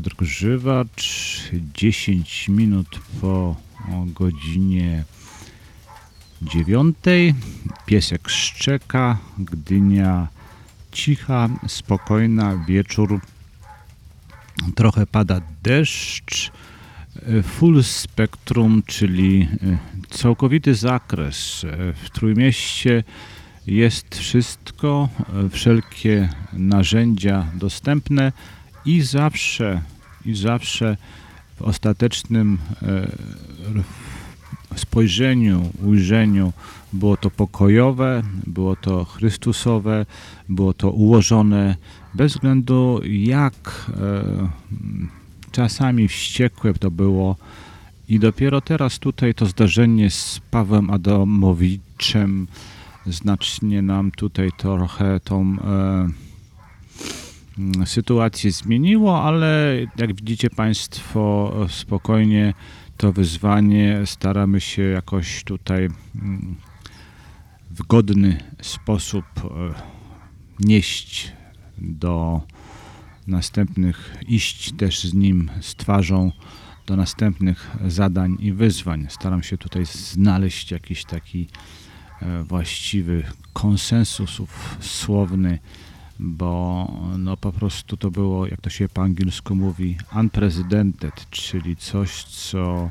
Piotr Grzywacz, 10 minut po godzinie 9. Piesek szczeka, Gdynia cicha, spokojna, wieczór. Trochę pada deszcz. Full spektrum, czyli e, całkowity zakres. E, W Trójmieście jest wszystko, e, wszelkie narzędzia dostępne i zawsze, i zawsze w ostatecznym e, spojrzeniu, ujrzeniu było to pokojowe, było to Chrystusowe, było to ułożone bez względu jak e, czasami wściekłe to było. I dopiero teraz tutaj to zdarzenie z Pawłem Adamowiczem znacznie nam tutaj trochę tą e, sytuację zmieniło, ale jak widzicie Państwo spokojnie to wyzwanie staramy się jakoś tutaj mm, w godny sposób e, nieść do następnych, iść też z nim, z twarzą do następnych zadań i wyzwań. Staram się tutaj znaleźć jakiś taki e, właściwy konsensus słowny, bo no po prostu to było, jak to się po angielsku mówi, unprecedented, czyli coś, co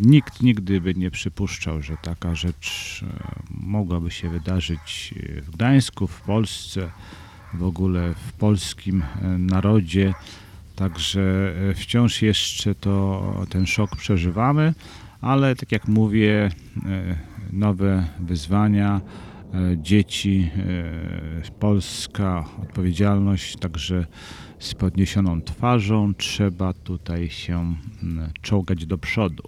nikt nigdy by nie przypuszczał, że taka rzecz e, mogłaby się wydarzyć e, w Gdańsku, w Polsce, w ogóle w polskim e, narodzie. Także wciąż jeszcze to, ten szok przeżywamy, ale tak jak mówię, nowe wyzwania, dzieci, e, polska odpowiedzialność, także z podniesioną twarzą trzeba tutaj się czołgać do przodu.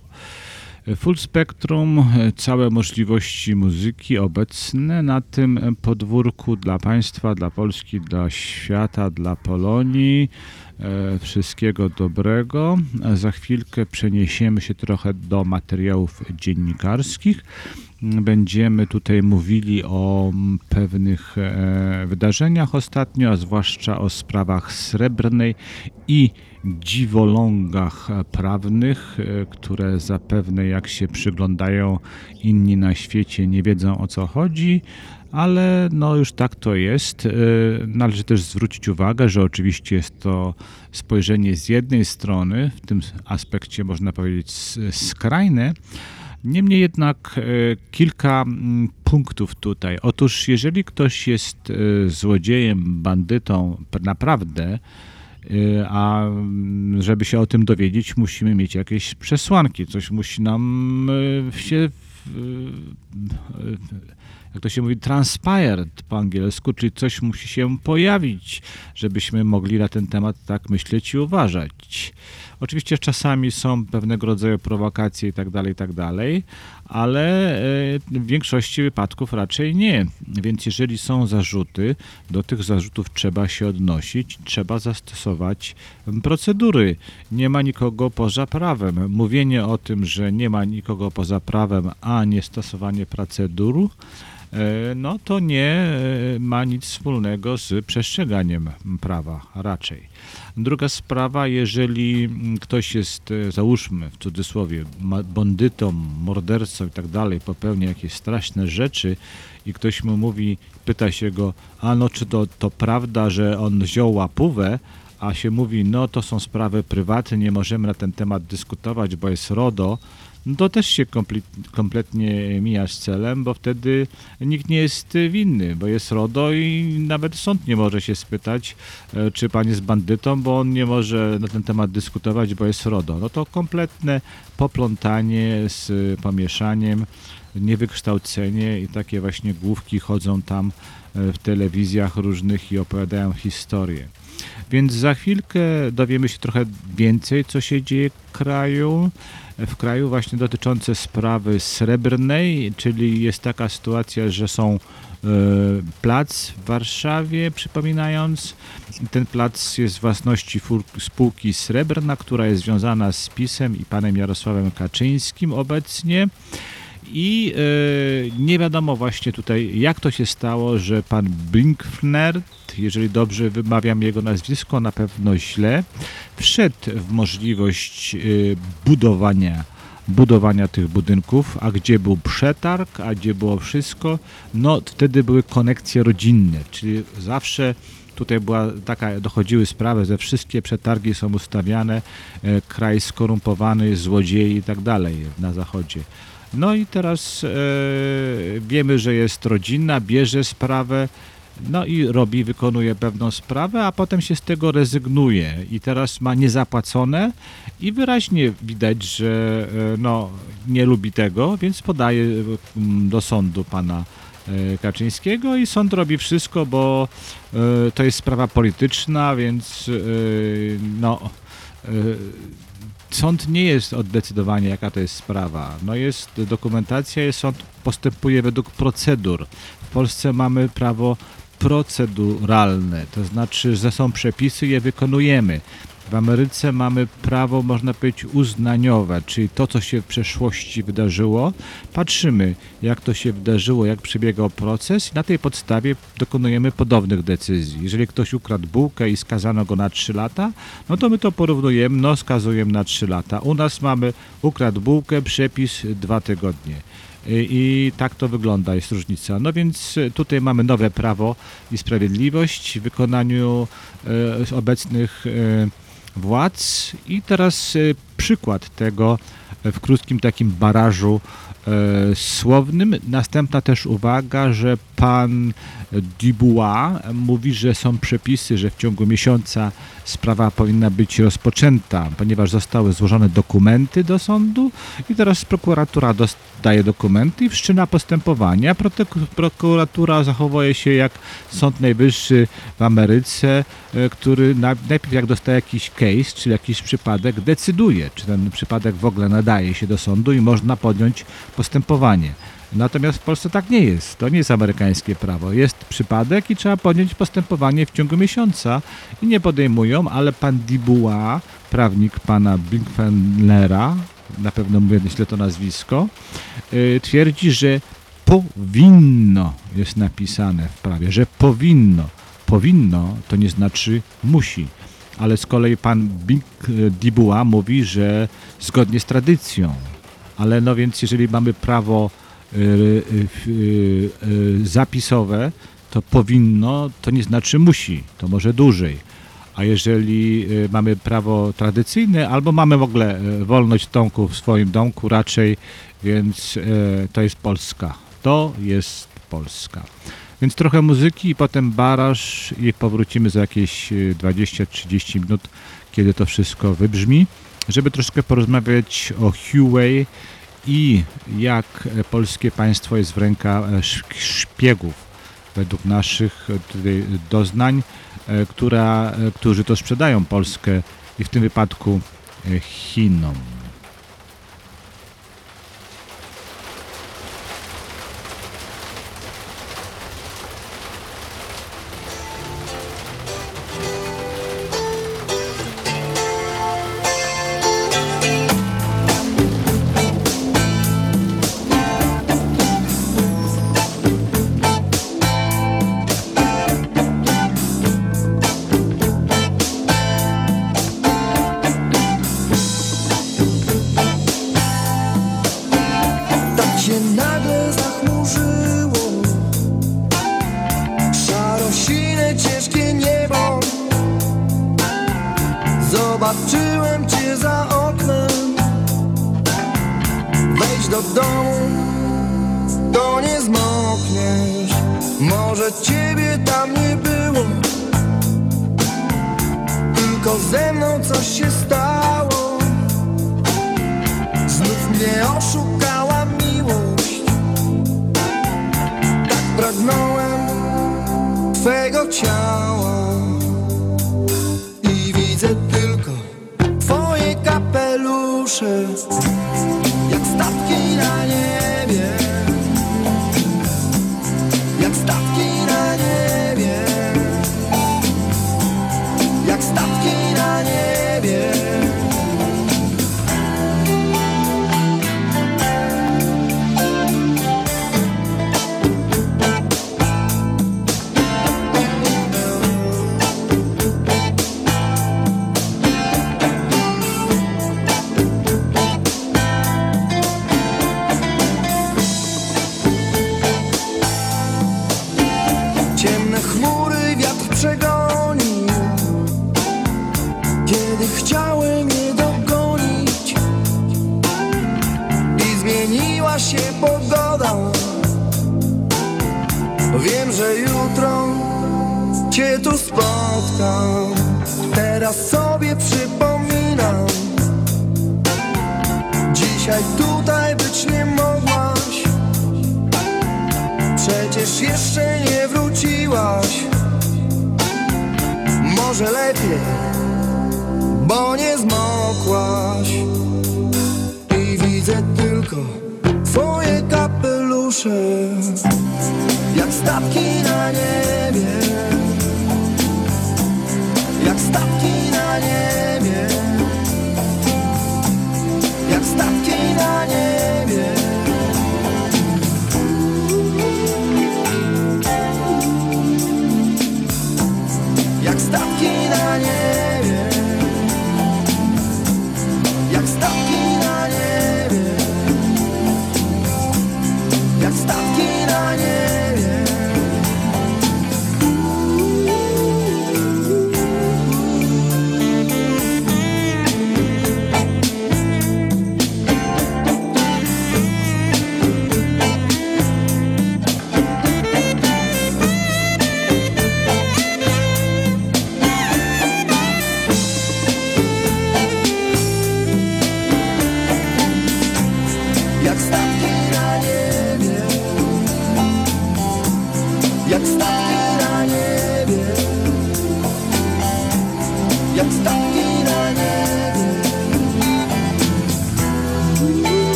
Full Spectrum, e, całe możliwości muzyki obecne na tym e, podwórku dla Państwa, dla Polski, dla świata, dla Polonii. E, Wszystkiego dobrego. E, Za chwilkę przeniesiemy się trochę do materiałów dziennikarskich. Będziemy tutaj mówili o pewnych e, wydarzeniach ostatnio, a zwłaszcza o sprawach srebrnej i dziwolągach prawnych, e, które zapewne jak się przyglądają inni na świecie nie wiedzą o co chodzi, ale no już tak to jest. E, Należy też zwrócić uwagę, że oczywiście jest to spojrzenie z jednej strony, w tym aspekcie można powiedzieć skrajne, Niemniej jednak e, kilka mm, punktów tutaj. Otóż, jeżeli ktoś jest e, złodziejem, bandytą, naprawdę, e, a mm, żeby się o tym dowiedzieć, musimy mieć jakieś przesłanki, coś musi nam się jak to się mówi, transpired po angielsku, czyli coś musi się pojawić, żebyśmy mogli na ten temat tak myśleć i uważać. Oczywiście czasami są pewnego rodzaju prowokacje i tak dalej, i tak dalej, ale e, w większości wypadków raczej nie. Więc jeżeli są zarzuty, do tych zarzutów trzeba się odnosić, trzeba zastosować procedury. Nie ma nikogo poza prawem. Mówienie o tym, że nie ma nikogo poza prawem, a nie stosowanie procedur, no to nie e, ma nic wspólnego z przestrzeganiem prawa raczej. Druga sprawa, jeżeli ktoś jest, e, załóżmy w cudzysłowie, bandytą, mordercą i tak dalej, popełnia jakieś straszne rzeczy i ktoś mu mówi, pyta się go, a no czy to, to prawda, że on wziął łapówę, a się mówi, no to są sprawy prywatne, nie możemy na ten temat dyskutować, bo jest RODO, no to też się komple- kompletnie mija z celem, bo wtedy nikt nie jest winny, bo jest RODO i nawet sąd nie może się spytać, e, czy pan jest bandytą, bo on nie może na ten temat dyskutować, bo jest RODO. No to kompletne poplątanie z pomieszaniem, niewykształcenie i takie właśnie główki chodzą tam e, w telewizjach różnych i opowiadają historie. Więc za chwilkę dowiemy się trochę więcej, co się dzieje w kraju, w kraju właśnie dotyczące sprawy srebrnej, czyli jest taka sytuacja, że są e, plac w Warszawie, przypominając, ten plac jest własności spółki Srebrna, która jest związana z PiSem i panem Jarosławem Kaczyńskim obecnie. I e, nie wiadomo właśnie tutaj, jak to się stało, że pan Brinkfnert, jeżeli dobrze wymawiam jego nazwisko, na pewno źle, wszedł w możliwość e, budowania budowania tych budynków, a gdzie był przetarg, a gdzie było wszystko, no wtedy były konekcje rodzinne, czyli zawsze tutaj była taka, dochodziły sprawy, że wszystkie przetargi są ustawiane, e, kraj skorumpowany, złodziei i tak dalej na zachodzie. No i teraz e, wiemy, że jest rodzina, bierze sprawę, no i robi, wykonuje pewną sprawę, a potem się z tego rezygnuje i teraz ma niezapłacone i wyraźnie widać, że e, no, nie lubi tego, więc podaje mm, do sądu pana e, Kaczyńskiego i sąd robi wszystko, bo to jest sprawa polityczna, więc no sąd nie jest od decydowania, jaka to jest sprawa. No jest dokumentacja, jest sąd postępuje według procedur. W Polsce mamy prawo proceduralne, to znaczy, że są przepisy, je wykonujemy. W Ameryce mamy prawo, można powiedzieć, uznaniowe, czyli to, co się w przeszłości wydarzyło. Patrzymy, jak to się wydarzyło, jak przebiegał proces i na tej podstawie dokonujemy podobnych decyzji. Jeżeli ktoś ukradł bułkę i skazano go na 3 lata, no to my to porównujemy, no skazujemy na 3 lata. U nas mamy ukradł bułkę, przepis 2 tygodnie. I, tak to wygląda, jest różnica. No więc tutaj mamy nowe prawo i sprawiedliwość w wykonaniu e, obecnych e, władz. I teraz e, przykład tego w krótkim takim barażu e, słownym. Następna też uwaga, że pan Dubois mówi, że są przepisy, że w ciągu miesiąca sprawa powinna być rozpoczęta, ponieważ zostały złożone dokumenty do sądu i teraz prokuratura dostaje dokumenty i wszczyna postępowanie. A protek- prokuratura zachowuje się jak Sąd Najwyższy w Ameryce, e, który na, najpierw jak dostaje jakiś case, czy jakiś przypadek, decyduje, czy ten przypadek w ogóle nadaje się do sądu i można podjąć postępowanie. Natomiast w Polsce tak nie jest. To nie jest amerykańskie prawo. Jest przypadek i trzeba podjąć postępowanie w ciągu miesiąca i nie podejmują, ale pan Dibuła, prawnik pana Brinkfenlera, na pewno mówię źle to nazwisko, yy, twierdzi, że powinno jest napisane w prawie, że powinno. Powinno to nie znaczy musi. Ale z kolei pan Bing Dibuła mówi, że zgodnie z tradycją. Ale no więc jeżeli mamy prawo y, y, y, y, zapisowe, to powinno, to nie znaczy musi, to może dłużej. A jeżeli y, mamy prawo tradycyjne, albo mamy w ogóle y, wolność domku, w swoim domku, raczej Więc to jest Polska. To jest Polska. Więc trochę muzyki i potem baraż i powrócimy za jakieś e, 20-30 minut, kiedy to wszystko wybrzmi, żeby troszkę porozmawiać o Huawei i jak polskie państwo jest w rękach e, sz- szpiegów według naszych e, doznań, e, która, którzy to sprzedają Polskę i w tym wypadku Chinom. Statki na niebie. Jak statki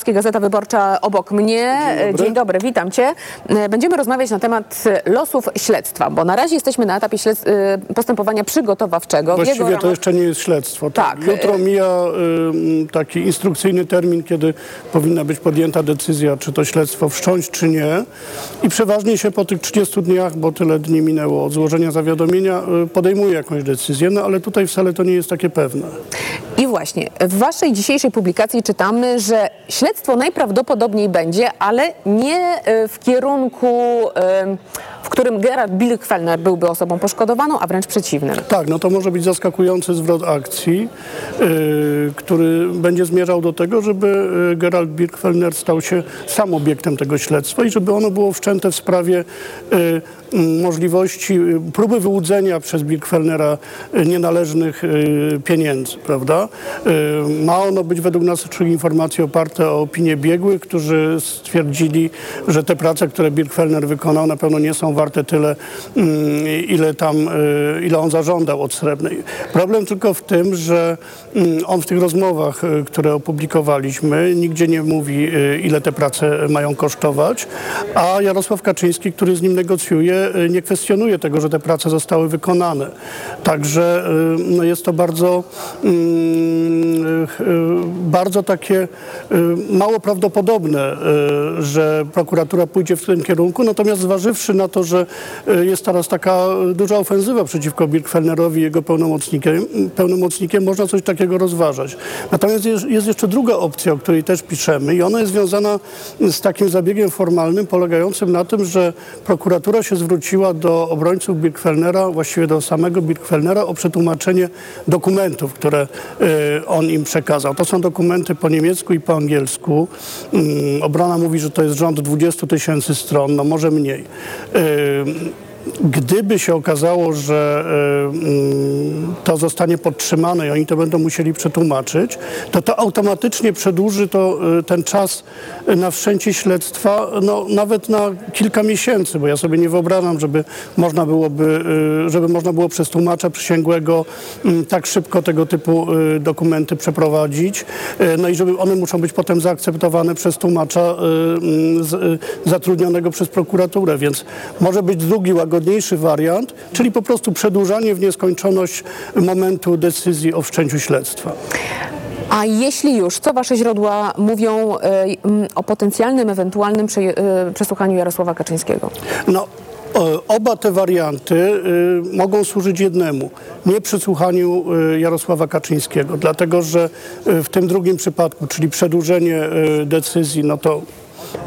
Gazeta Wyborcza obok mnie. Dzień dobry. witam cię. E, Będziemy rozmawiać na temat e, losów śledztwa, bo na razie jesteśmy na etapie e, postępowania przygotowawczego. Właściwie to ramach- jeszcze nie jest śledztwo. Tak. Jutro mija ym, taki instrukcyjny termin, kiedy powinna być podjęta decyzja, czy to śledztwo wszcząć, czy nie. I przeważnie się po tych 30 dniach, bo tyle dni minęło od złożenia zawiadomienia, y, podejmuje jakąś decyzję, no ale tutaj wcale to nie jest takie pewne. I właśnie, w waszej dzisiejszej publikacji czytamy, że śledztwo najprawdopodobniej będzie, ale nie e, w kierunku e, w którym Gerard Birkfellner byłby osobą poszkodowaną, a wręcz przeciwnym. Tak, no to może być zaskakujący zwrot akcji, yy, który będzie zmierzał do tego, żeby Gerald Birkfellner stał się sam obiektem tego śledztwa i żeby ono było wszczęte w sprawie możliwości yy, próby wyłudzenia przez Birkfellnera yy, nienależnych yy, pieniędzy, prawda? Ma ono być według naszych informacji oparte o opinie biegłych, którzy stwierdzili, że te prace, które Birkfellner wykonał na pewno nie są warte tyle, mm, ile tam, y, ile on zażądał od Srebrnej. Problem tylko w tym, że mm, on w tych rozmowach, y, które opublikowaliśmy, nigdzie nie mówi, y, ile te prace mają kosztować, a Jarosław Kaczyński, który z nim negocjuje, y, nie kwestionuje tego, że te prace zostały wykonane. Także y, no jest to bardzo, mm, y, bardzo takie mało prawdopodobne, że prokuratura pójdzie w tym kierunku, natomiast zważywszy na to, że jest teraz taka duża ofensywa przeciwko Birkfellnerowi i jego pełnomocnikiem, pełnomocnikiem, można coś takiego rozważać. Natomiast jest, jeszcze druga opcja, o której też piszemy i ona jest związana z takim zabiegiem formalnym polegającym na tym, że prokuratura się zwróciła do obrońców Birkfellnera, właściwie do samego Birkfellnera o przetłumaczenie dokumentów, które y, on im przekazał. To są dokumenty po niemiecku i po angielsku. Mm, Obrona mówi, że to jest rząd 20 tysięcy stron, no może mniej. Y, Gdyby się okazało, że y, mm, to zostanie podtrzymane i oni to będą musieli przetłumaczyć, to to automatycznie przedłuży to, y, ten czas na wszczęcie śledztwa no, nawet na kilka miesięcy, bo ja sobie nie wyobrażam, żeby można byłoby, y, żeby można było przez tłumacza przysięgłego mm, tak szybko tego typu dokumenty przeprowadzić. No i żeby one muszą być potem zaakceptowane przez tłumacza mm, zatrudnionego przez prokuraturę, więc może być drugi, łagodniejszy wariant, czyli po prostu przedłużanie w nieskończoność momentu decyzji o wszczęciu śledztwa. A jeśli już, co wasze źródła mówią e, m, o potencjalnym, ewentualnym prze, e, przesłuchaniu Jarosława Kaczyńskiego? No, o- oba te warianty y, mogą służyć jednemu, nie przesłuchaniu y, Jarosława Kaczyńskiego, dlatego że y, w tym drugim przypadku, czyli przedłużenie y, decyzji, no to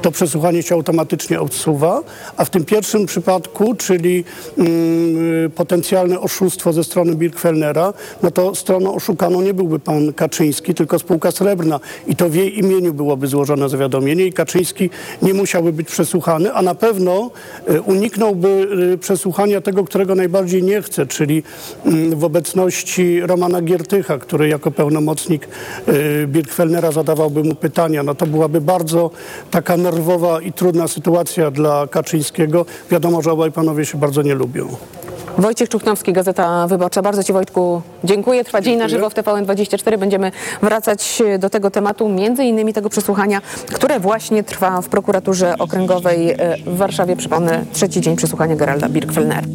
to przesłuchanie się automatycznie odsuwa, a w tym pierwszym przypadku, czyli mm, potencjalne oszustwo ze strony Birkfellnera, no to stroną oszukaną nie byłby pan Kaczyński, tylko spółka Srebrna i to w jej imieniu byłoby złożone zawiadomienie i Kaczyński nie musiałby być przesłuchany, a na pewno y, uniknąłby y, przesłuchania tego, którego najbardziej nie chce, czyli mm, w obecności Romana Giertycha, który jako pełnomocnik y, Birkfellnera zadawałby mu pytania. No to byłaby bardzo taka nerwowa i trudna sytuacja dla Kaczyńskiego. Wiadomo, że obaj panowie się bardzo nie lubią. Wojciech Czuknowski, Gazeta Wyborcza. Bardzo Ci Wojtku dziękuję. Trwa dzień na żywo w TVN24. Będziemy wracać do tego tematu, między innymi tego przesłuchania, które właśnie trwa w prokuraturze okręgowej e, w Warszawie. Przypomnę, trzeci dzień przesłuchania Geralda Birkfellnera.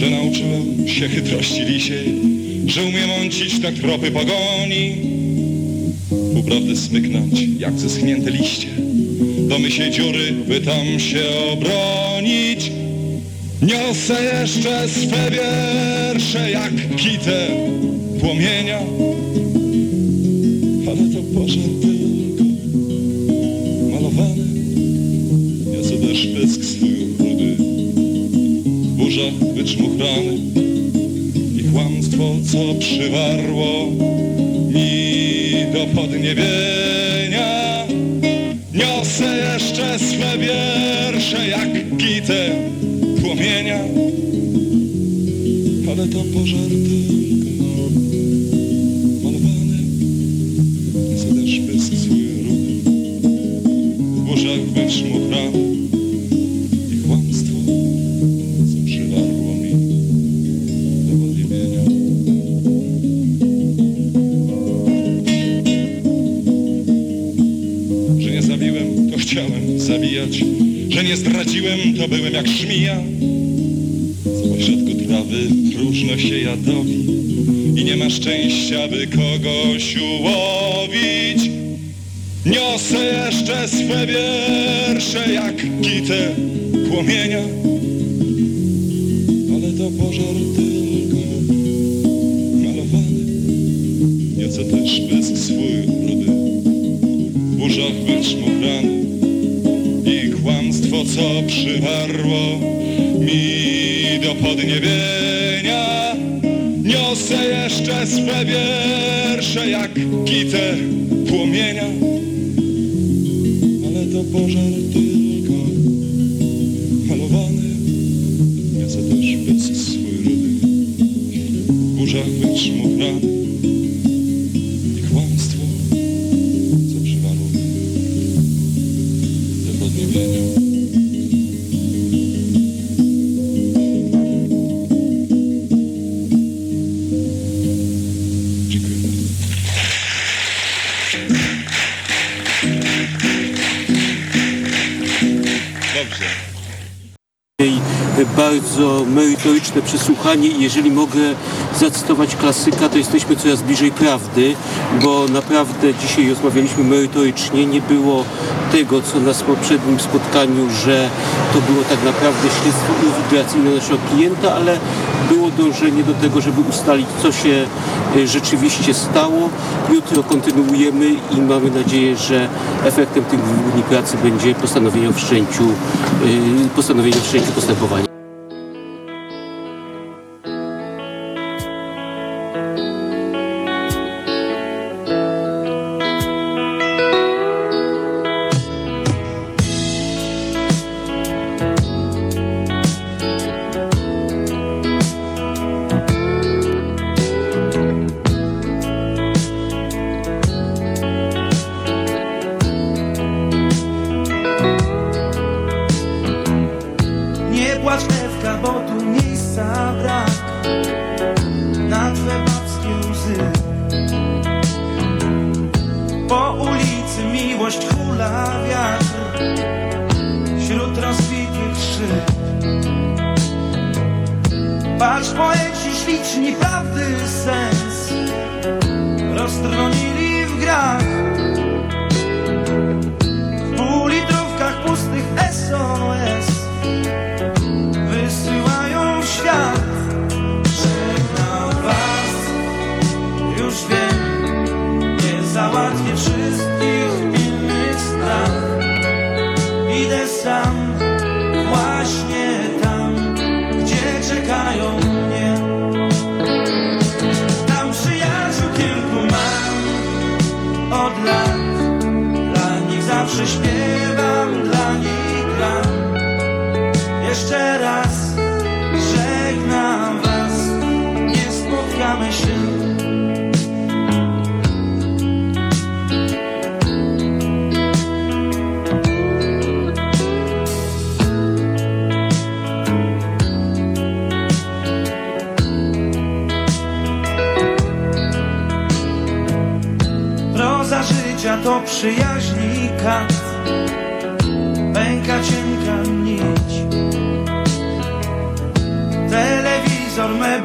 że nauczyłem się chytrości lisiej, że umiem mącić tak tropy pogoni. Uprawdy smyknąć jak zeschnięte liście, do się dziury, by tam się obronić. Niosę jeszcze swe wiersze jak kitę płomienia, ale to pożar tylko malowany. Niosę też pysk swój rudy, w burzach wyczmuchrany i kłamstwo, co przywarło do podniebienia. Niosę jeszcze swe wiersze jak kitę płomienia, ale to pożar że nie zdradziłem, to byłem jak szmija. Co pośrodku trawy próżno się jadowi i nie ma szczęścia, by kogoś ułowić. Niosę jeszcze swe wiersze jak kitę płomienia, ale to pożar tylko malowany. Niosę też pysk swój rudy, w burzach kłam co przywarło mi do podniebienia. Niosę jeszcze swe wiersze jak kitę płomienia, ale to pożar tylko malowany. Niosę też bez swój rudy, w burzach wyczmuchrany merytoryczne przesłuchanie i jeżeli mogę zacytować klasyka, to jesteśmy coraz bliżej prawdy, bo naprawdę dzisiaj rozmawialiśmy merytorycznie, nie było tego, co na poprzednim spotkaniu, że to było tak naprawdę śledztwo inwigilacyjne naszego klienta, ale było dążenie do tego, żeby ustalić, co się e, rzeczywiście stało. Jutro kontynuujemy i mamy nadzieję, że efektem tych dwóch dni pracy będzie postanowienie o wszczęciu, e, postanowienie o wszczęciu postępowania.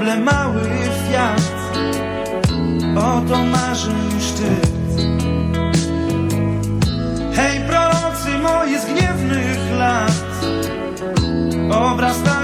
Mały Fiat. Oto marzeń szczyt. Hej prorocy moi z gniewnych lat. Obrastacie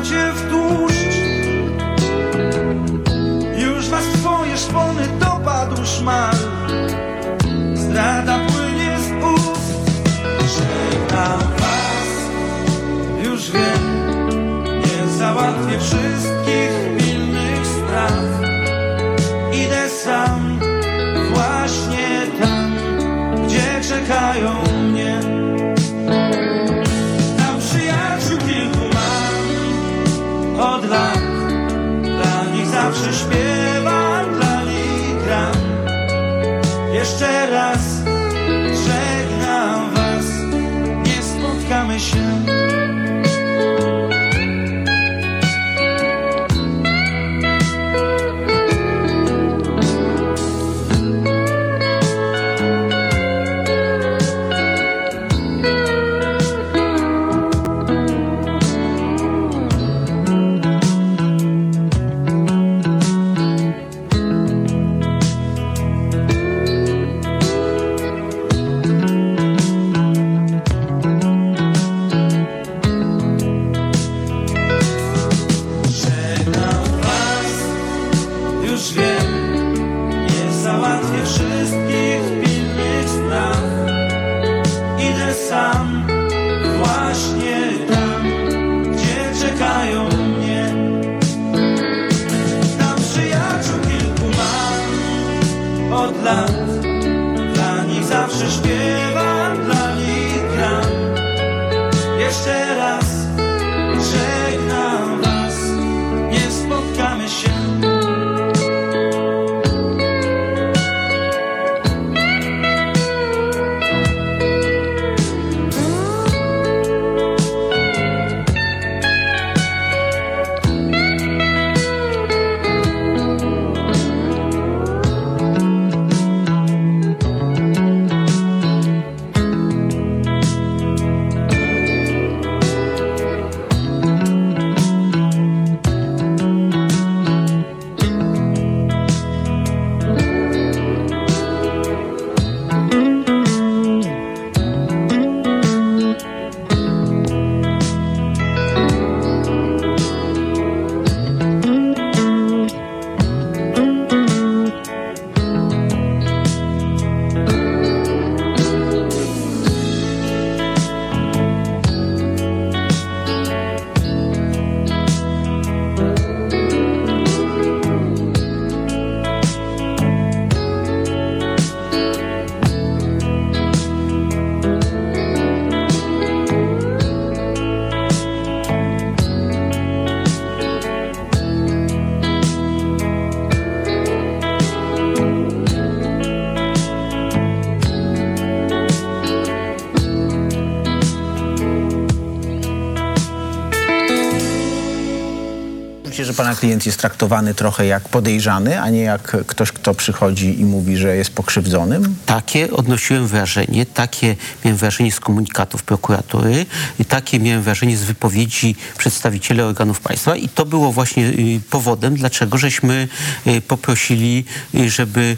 klient jest traktowany trochę jak podejrzany, a nie jak ktoś, kto przychodzi i mówi, że jest pokrzywdzonym? Takie odnosiłem wrażenie, takie miałem wrażenie z komunikatów prokuratury, i takie miałem wrażenie z wypowiedzi przedstawicieli organów państwa i to było właśnie y, powodem, dlaczego żeśmy y, poprosili, y, żeby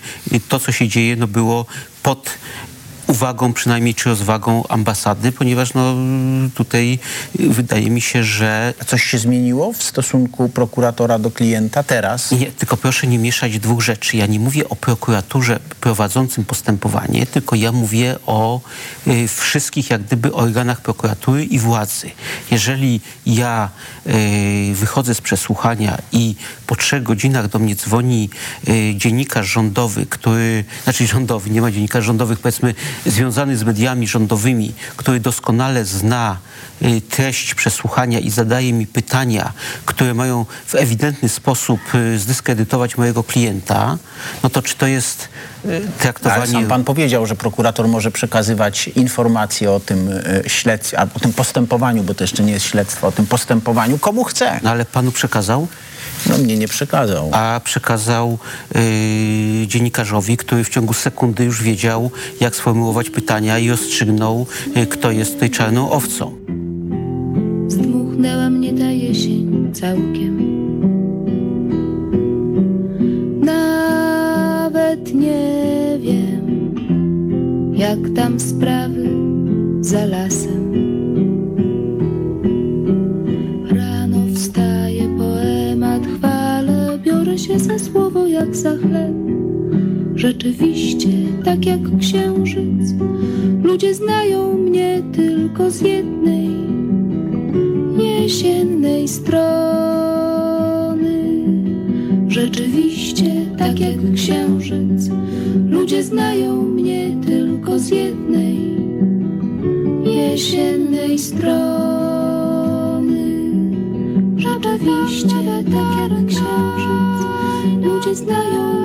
to, co się dzieje, no było pod uwagą przynajmniej czy rozwagą ambasady, ponieważ no, tutaj wydaje mi się, że... A coś się zmieniło w stosunku prokuratora do klienta teraz? Nie, tylko proszę nie mieszać dwóch rzeczy. Ja nie mówię o prokuraturze prowadzącym postępowanie, tylko ja mówię o y, wszystkich jak gdyby organach prokuratury i władzy. Jeżeli ja y, wychodzę z przesłuchania i po trzech godzinach do mnie dzwoni y, dziennikarz rządowy, który, znaczy rządowy, nie ma dziennikarzy rządowych, powiedzmy związany z mediami rządowymi, który doskonale zna y, treść przesłuchania i zadaje mi pytania, które mają w ewidentny sposób y, zdyskredytować mojego klienta, no to czy to jest y, Ale traktowanie... sam pan powiedział, że prokurator może przekazywać informacje o tym śledztwie, o tym postępowaniu, bo to jeszcze nie jest śledztwo, o tym postępowaniu komu chce. No ale panu przekazał? No mnie nie przekazał. A przekazał y, dziennikarzowi, który w ciągu sekundy już wiedział, jak sformułować pytania i rozstrzygnął, y, kto jest tej czarną owcą. Zdmuchnęła mnie ta jesień całkiem. Nawet nie wiem, jak tam sprawy za lasem. Za chleb. Rzeczywiście, tak jak księżyc, ludzie znają mnie tylko z jednej jesiennej strony. Rzeczywiście, tak jak księżyc, ludzie znają mnie tylko z jednej jesiennej Rzeczywiście, tak jak księżyc, ludzie znają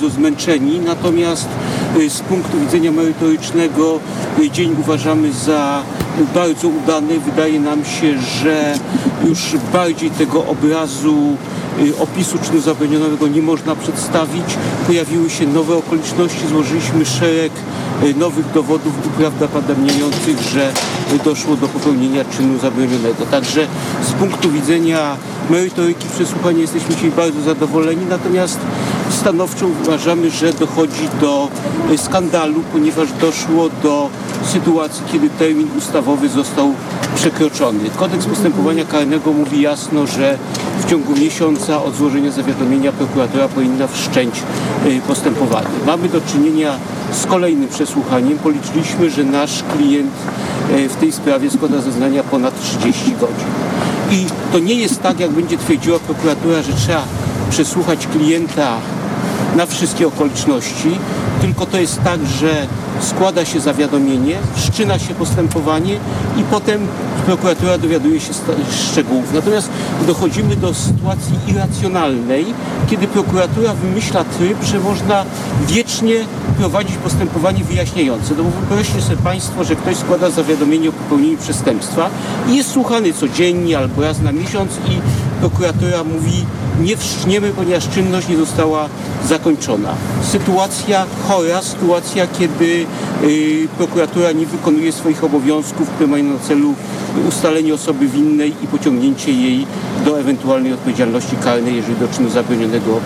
bardzo zmęczeni, natomiast y, z punktu widzenia merytorycznego y, dzień uważamy za bardzo udany. Wydaje nam się, że już bardziej tego obrazu y, opisu czynu zabronionego nie można przedstawić. Pojawiły się nowe okoliczności, złożyliśmy szereg nowych dowodów uprawdopodobniających, że doszło do popełnienia czynu zabronionego. Także z punktu widzenia merytoryki przesłuchania jesteśmy dzisiaj bardzo zadowoleni, natomiast stanowczo uważamy, że dochodzi do e, skandalu, ponieważ doszło do sytuacji, kiedy termin ustawowy został przekroczony. Kodeks postępowania karnego mówi jasno, że w ciągu miesiąca od złożenia zawiadomienia prokuratura powinna wszczęć e, postępowanie. Mamy do czynienia z kolejnym przesłuchaniem. Policzyliśmy, że nasz klient e, w tej sprawie składa zeznania ponad 30 godzin. I to nie jest tak, jak będzie twierdziła prokuratura, że trzeba przesłuchać klienta na wszystkie okoliczności, tylko to jest tak, że składa się zawiadomienie, wszczyna się postępowanie i potem prokuratura dowiaduje się szczegółów. Natomiast dochodzimy do sytuacji irracjonalnej, kiedy prokuratura wymyśla tryb, że można wiecznie prowadzić postępowanie wyjaśniające. No bo wyobraźcie sobie Państwo, że ktoś składa zawiadomienie o popełnieniu przestępstwa i jest słuchany codziennie albo raz na miesiąc i prokuratura mówi nie wszczniemy, ponieważ czynność nie została zakończona. Sytuacja chora, sytuacja, kiedy y, prokuratura nie wykonuje swoich obowiązków, które mają na celu ustalenie osoby winnej i pociągnięcie jej do ewentualnej odpowiedzialności karnej, jeżeli do czynu zabronionego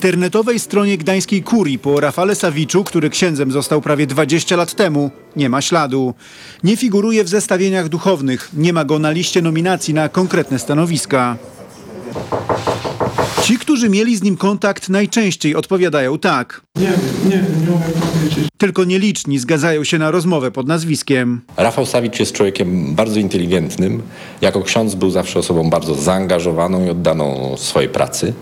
internetowej stronie gdańskiej kurii po Rafale Sawiczu, który księdzem został prawie 20 lat temu, nie ma śladu. Nie figuruje w zestawieniach duchownych, nie ma go na liście nominacji na konkretne stanowiska. Ci, którzy mieli z nim kontakt, najczęściej odpowiadają tak. Nie wiem, nie wiem, nie umiem powiedzieć. Tylko nieliczni zgadzają się na rozmowę pod nazwiskiem. Rafał Sawicz jest człowiekiem bardzo inteligentnym. Jako ksiądz był zawsze osobą bardzo zaangażowaną i oddaną swojej pracy.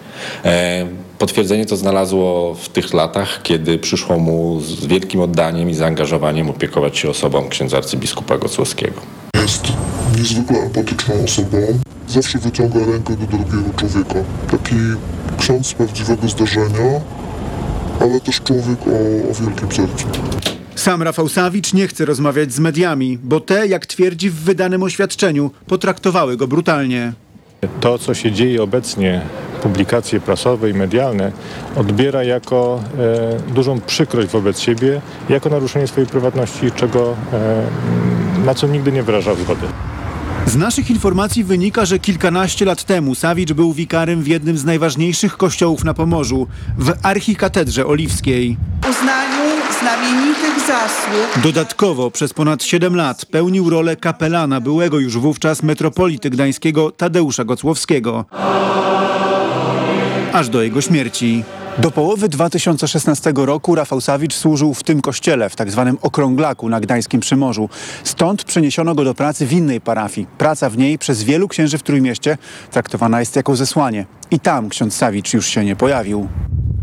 E, Potwierdzenie to znalazło w tych latach, kiedy przyszło mu z wielkim oddaniem i zaangażowaniem opiekować się osobą księdza arcybiskupa Gocłowskiego. Jest niezwykle empatyczną osobą. Zawsze wyciąga rękę do drugiego człowieka. Taki ksiądz z prawdziwego zdarzenia, ale też człowiek o, o wielkim sercu. Sam Rafał Sawicz nie chce rozmawiać z mediami, bo te, jak twierdzi w wydanym oświadczeniu, potraktowały go brutalnie. To, co się dzieje obecnie, publikacje prasowe i medialne, odbiera jako e, dużą przykrość wobec siebie, jako naruszenie swojej prywatności, czego, e, na co nigdy nie wyrażał zgody. Z naszych informacji wynika, że kilkanaście lat temu Sawicz był wikarym w jednym z najważniejszych kościołów na Pomorzu, w archikatedrze oliwskiej. uznaniu znamienitych zasług Dodatkowo przez ponad 7 lat pełnił rolę kapelana byłego już wówczas metropolity gdańskiego Tadeusza Gocłowskiego. Aż do jego śmierci. Do połowy 2016 roku Rafał Sawicz służył w tym kościele, w tak zwanym Okrąglaku na Gdańskim Przymorzu. Stąd przeniesiono go do pracy w innej parafii. Praca w niej przez wielu księży w Trójmieście traktowana jest jako zesłanie. I tam ksiądz Sawicz już się nie pojawił.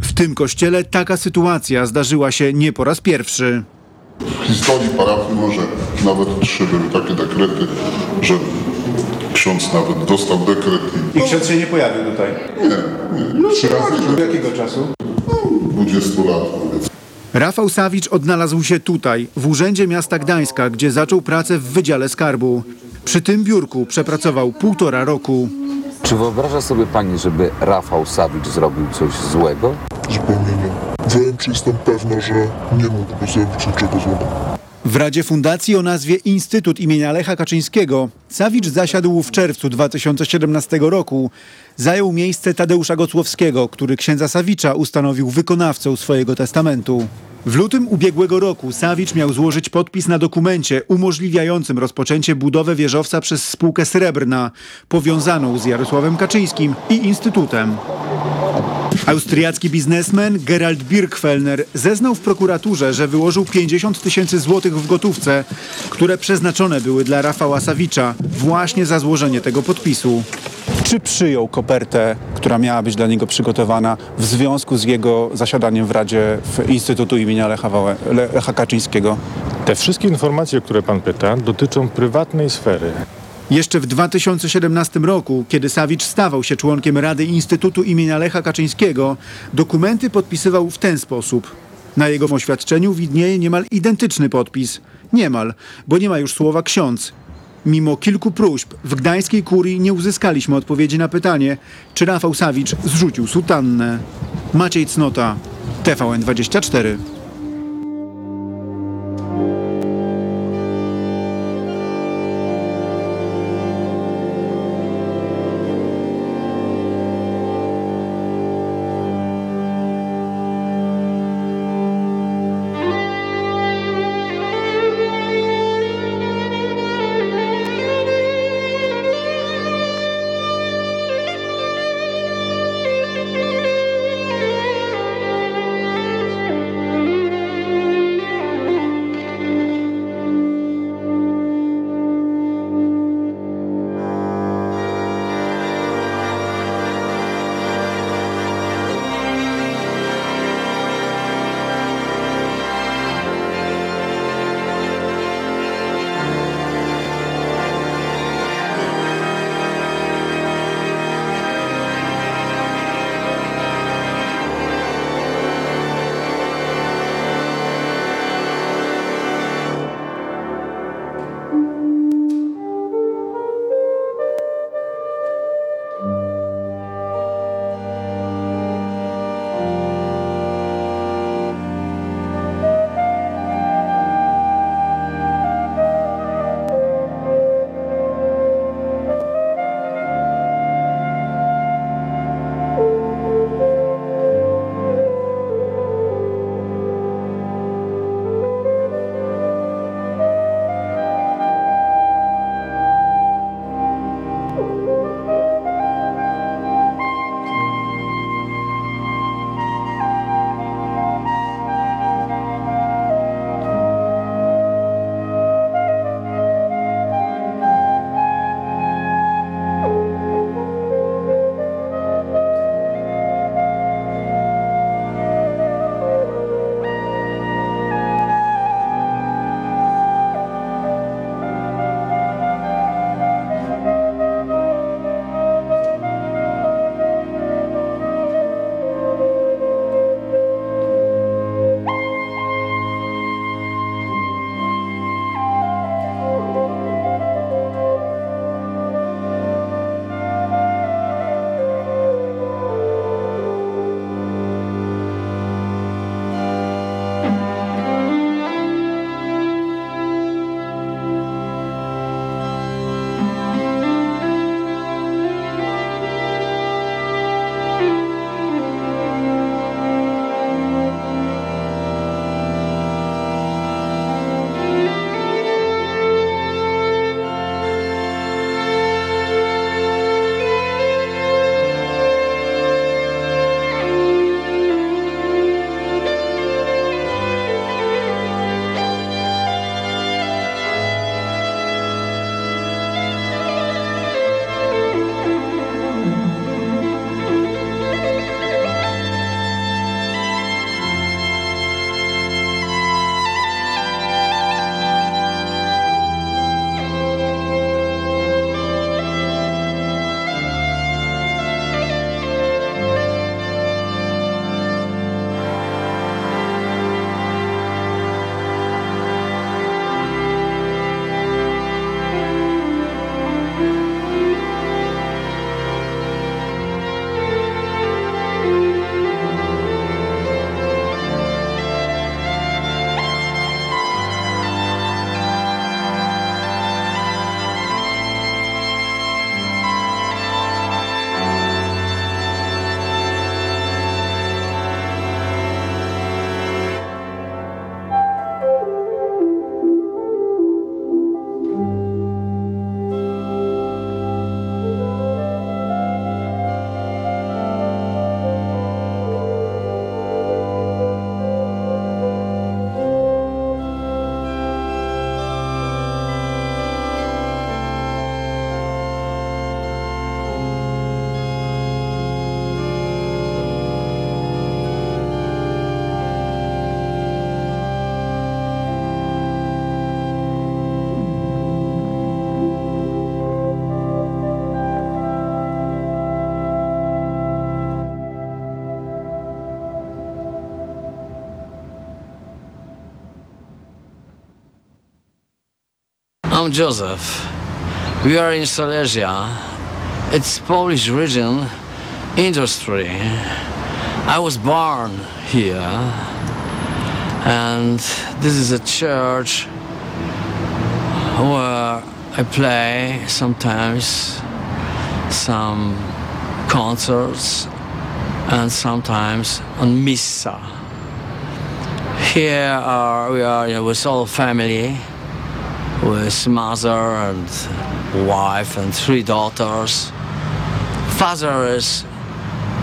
W tym kościele taka sytuacja zdarzyła się nie po raz pierwszy. W historii parafii może nawet trzy były takie dekrety, że ksiądz nawet dostał dekret i... I ksiądz się nie pojawił tutaj? Nie, nie. Trzy razy. Od jakiego czasu? 20 lat powiedzmy. Rafał Sawicz odnalazł się tutaj, w Urzędzie Miasta Gdańska, gdzie zaczął pracę w Wydziale Skarbu. Przy tym biurku przepracował półtora roku. Czy wyobraża sobie pani, żeby Rafał Sawicz zrobił coś złego? Zupełnie nie. Wręcz jestem pewna, że nie mógłby zrobić niczego złego. W Radzie Fundacji o nazwie Instytut imienia Lecha Kaczyńskiego Sawicz zasiadł w czerwcu 2017 roku. Zajął miejsce Tadeusza Gocłowskiego, który księdza Sawicza ustanowił wykonawcą swojego testamentu. W lutym ubiegłego roku Sawicz miał złożyć podpis na dokumencie umożliwiającym rozpoczęcie budowy wieżowca przez spółkę Srebrna, powiązaną z Jarosławem Kaczyńskim i Instytutem. Austriacki biznesmen Gerald Birkfellner zeznał w prokuraturze, że wyłożył 50 tysięcy złotych w gotówce, które przeznaczone były dla Rafała Sawicza właśnie za złożenie tego podpisu. Czy przyjął kopertę, która miała być dla niego przygotowana w związku z jego zasiadaniem w Radzie w Instytutu imienia Lecha, Wałę, Lecha Kaczyńskiego? Te wszystkie informacje, o które pan pyta, dotyczą prywatnej sfery. Jeszcze w 2017 roku, kiedy Sawicz stawał się członkiem Rady Instytutu imienia Lecha Kaczyńskiego, dokumenty podpisywał w ten sposób. Na jego oświadczeniu widnieje niemal identyczny podpis. Niemal, bo nie ma już słowa ksiądz. Mimo kilku próśb w gdańskiej kurii nie uzyskaliśmy odpowiedzi na pytanie, czy Rafał Sawicz zrzucił sutannę. Maciej Cnota, TVN24. I'm Joseph. We are in Silesia. It's Polish region industry. I was born here. And this is a church where I play sometimes some concerts and sometimes on missa. Here are, we are you know, with all family, with mother and wife and three daughters. Father is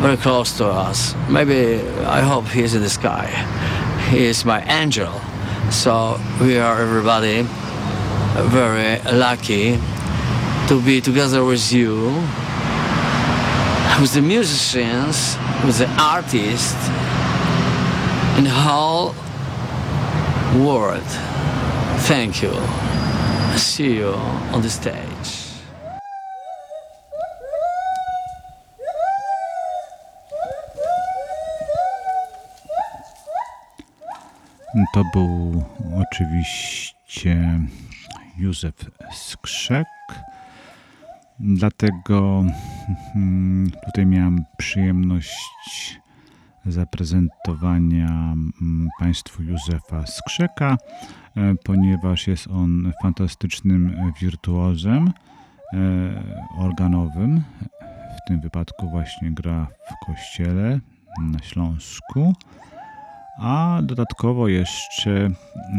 very close to us. Maybe I hope he's in the sky. He is my angel. So we are everybody very lucky to be together with you, with the musicians, with the artists in the whole world. Thank you. See you on the stage. To był oczywiście Józef Skrzek. Dlatego mm, tutaj miałem przyjemność zaprezentowania mm, Państwu Józefa Skrzeka, ponieważ jest on fantastycznym wirtuozem e, organowym. W tym wypadku właśnie gra w kościele na Śląsku. A dodatkowo jeszcze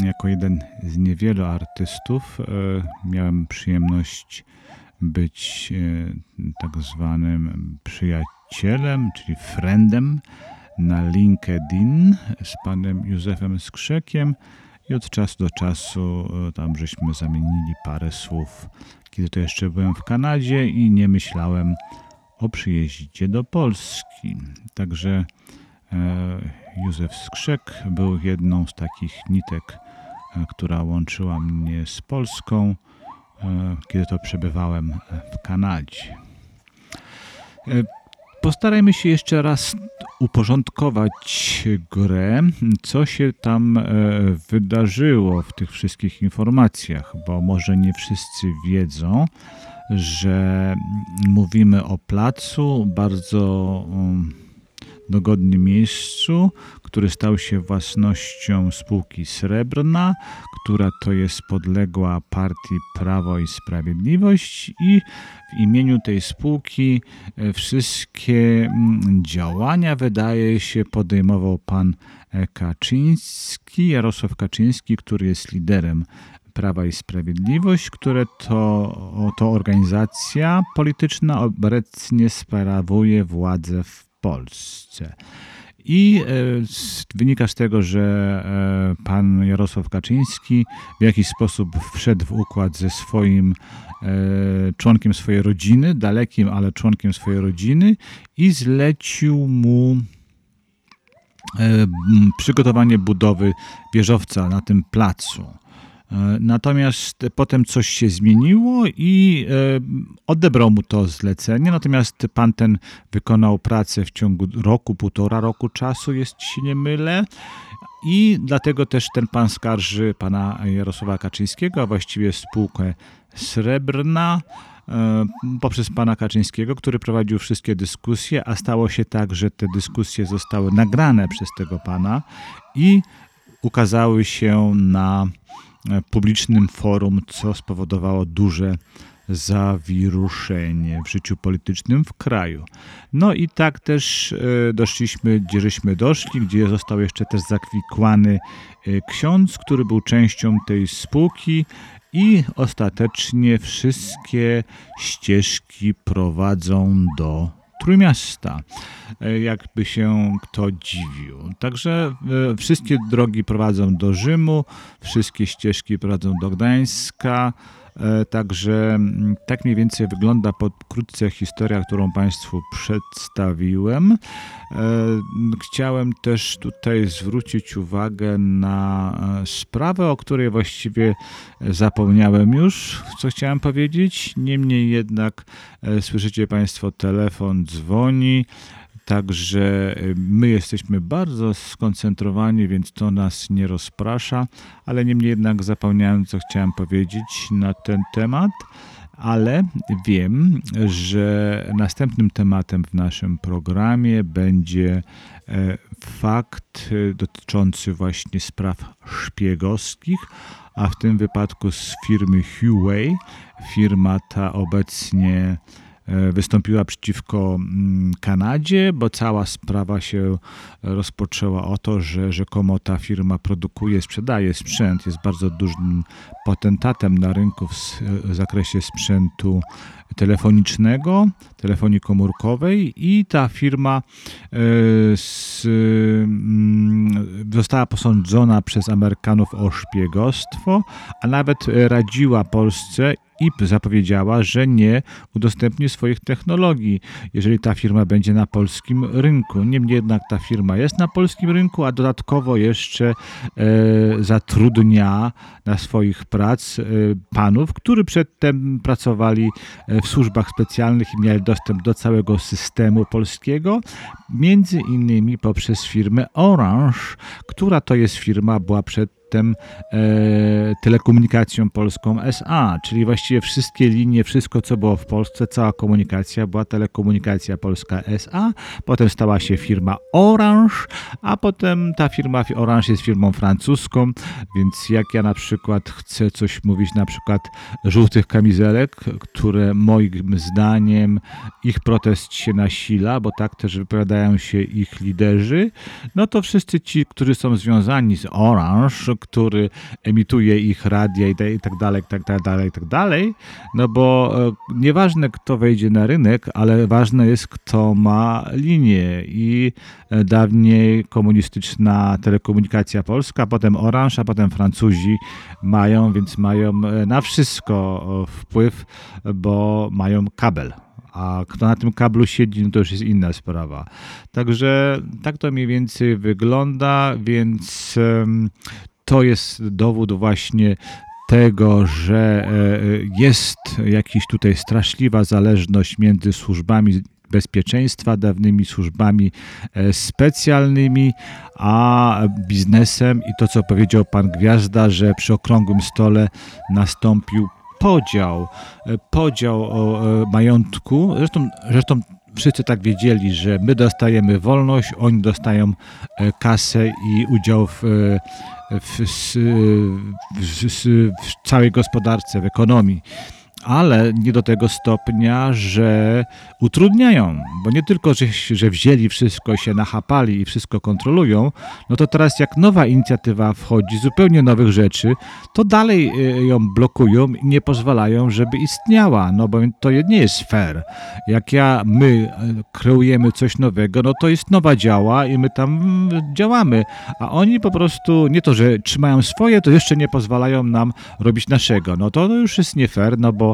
jako jeden z niewielu artystów e, miałem przyjemność być e, tak zwanym przyjacielem, czyli friendem na LinkedIn z panem Józefem Skrzekiem i od czasu do czasu e, tam żeśmy zamienili parę słów, kiedy to jeszcze byłem w Kanadzie i nie myślałem o przyjeździe do Polski. Także Józef Skrzek był jedną z takich nitek, która łączyła mnie z Polską, kiedy to przebywałem w Kanadzie. Postarajmy się jeszcze raz uporządkować grę, co się tam wydarzyło w tych wszystkich informacjach, bo może nie wszyscy wiedzą, że mówimy o placu bardzo dogodnym miejscu, który stał się własnością spółki Srebrna, która to jest podległa partii Prawo i Sprawiedliwość i w imieniu tej spółki wszystkie działania wydaje się podejmował pan Kaczyński, Jarosław Kaczyński, który jest liderem Prawa i Sprawiedliwość, które to, to organizacja polityczna obecnie sprawuje władzę w Polsce. I e, wynika z tego, że e, pan Jarosław Kaczyński w jakiś sposób wszedł w układ ze swoim e, członkiem swojej rodziny, dalekim, ale członkiem swojej rodziny i zlecił mu przygotowanie budowy wieżowca na tym placu. Natomiast potem coś się zmieniło i odebrał mu to zlecenie. Natomiast pan ten wykonał pracę w ciągu roku, półtora roku czasu, jest się nie mylę. I dlatego też ten pan skarży pana Jarosława Kaczyńskiego, a właściwie spółkę Srebrna poprzez pana Kaczyńskiego, który prowadził wszystkie dyskusje, a stało się tak, że te dyskusje zostały nagrane przez tego pana i ukazały się na publicznym forum, co spowodowało duże zawiruszenie w życiu politycznym w kraju. No i tak też doszliśmy, gdzie żeśmy doszli, gdzie został jeszcze też zakwikłany ksiądz, który był częścią tej spółki i ostatecznie wszystkie ścieżki prowadzą do Trójmiasta, jakby się kto dziwił. Także wszystkie drogi prowadzą do Rzymu, wszystkie ścieżki prowadzą do Gdańska, Także tak mniej więcej wygląda pokrótce historia, którą Państwu przedstawiłem. Chciałem też tutaj zwrócić uwagę na sprawę, o której właściwie zapomniałem już, co chciałem powiedzieć. Niemniej jednak słyszycie Państwo, telefon dzwoni. Także y, my jesteśmy bardzo skoncentrowani, więc to nas nie rozprasza, ale niemniej jednak zapomniałem, co chciałem powiedzieć na ten temat. Ale wiem, że następnym tematem w naszym programie będzie e, fakt e, dotyczący właśnie spraw szpiegowskich, a w tym wypadku z firmy Huawei. Firma ta obecnie wystąpiła przeciwko mm, Kanadzie, bo cała sprawa się rozpoczęła o to, że rzekomo ta firma produkuje, sprzedaje sprzęt, jest bardzo dużym potentatem na rynku w, w zakresie sprzętu telefonicznego, telefonii komórkowej i ta firma e, z, mm, została posądzona przez Amerykanów o szpiegostwo, a nawet radziła Polsce i zapowiedziała, że nie udostępni swoich technologii, jeżeli ta firma będzie na polskim rynku. Niemniej jednak ta firma jest na polskim rynku, a dodatkowo jeszcze e, zatrudnia na swoich prac e, panów, którzy przedtem pracowali e, w służbach specjalnych i mieli dostęp do całego systemu polskiego, między innymi poprzez firmę Orange, która to jest firma, była e, telekomunikacją polską SA, czyli właściwie wszystkie linie, wszystko co było w Polsce, cała komunikacja była telekomunikacja polska SA, potem stała się firma Orange, a potem ta firma Orange jest firmą francuską, więc jak ja na przykład chcę coś mówić na przykład żółtych kamizelek, które moim zdaniem ich protest się nasila, bo tak też wypowiadają się ich liderzy, no to wszyscy ci, którzy są związani z Orange, który emituje ich radia i, tak dalej, i tak dalej, i tak dalej, no bo e, nieważne kto wejdzie na rynek, ale ważne jest kto ma linię i e, dawniej komunistyczna telekomunikacja polska, potem Orange, a potem Francuzi mają, więc mają e, na wszystko wpływ, bo mają kabel. A kto na tym kablu siedzi, no to już jest inna sprawa. Także tak to mniej więcej wygląda, więc to jest dowód właśnie tego, że e, jest jakaś tutaj straszliwa zależność między służbami bezpieczeństwa, dawnymi służbami e, specjalnymi, a biznesem i to, co powiedział pan Gwiazda, że przy okrągłym stole nastąpił podział, e, podział e, majątku. Zresztą, zresztą wszyscy tak wiedzieli, że my dostajemy wolność, oni dostają e, kasę i udział w, e, w, s- w, w całej gospodarce, w ekonomii. Ale nie do tego stopnia, że utrudniają, bo nie tylko, że, że wzięli wszystko, się nachapali i wszystko kontrolują, no to teraz jak nowa inicjatywa wchodzi, zupełnie nowych rzeczy, to dalej y, ją blokują i nie pozwalają, żeby istniała, no bo to nie jest fair. Jak ja, my y, kreujemy coś nowego, no to jest nowa działa i my tam mm, działamy, a oni po prostu nie to, że trzymają swoje, to jeszcze nie pozwalają nam robić naszego. No to, to już jest nie fair, no bo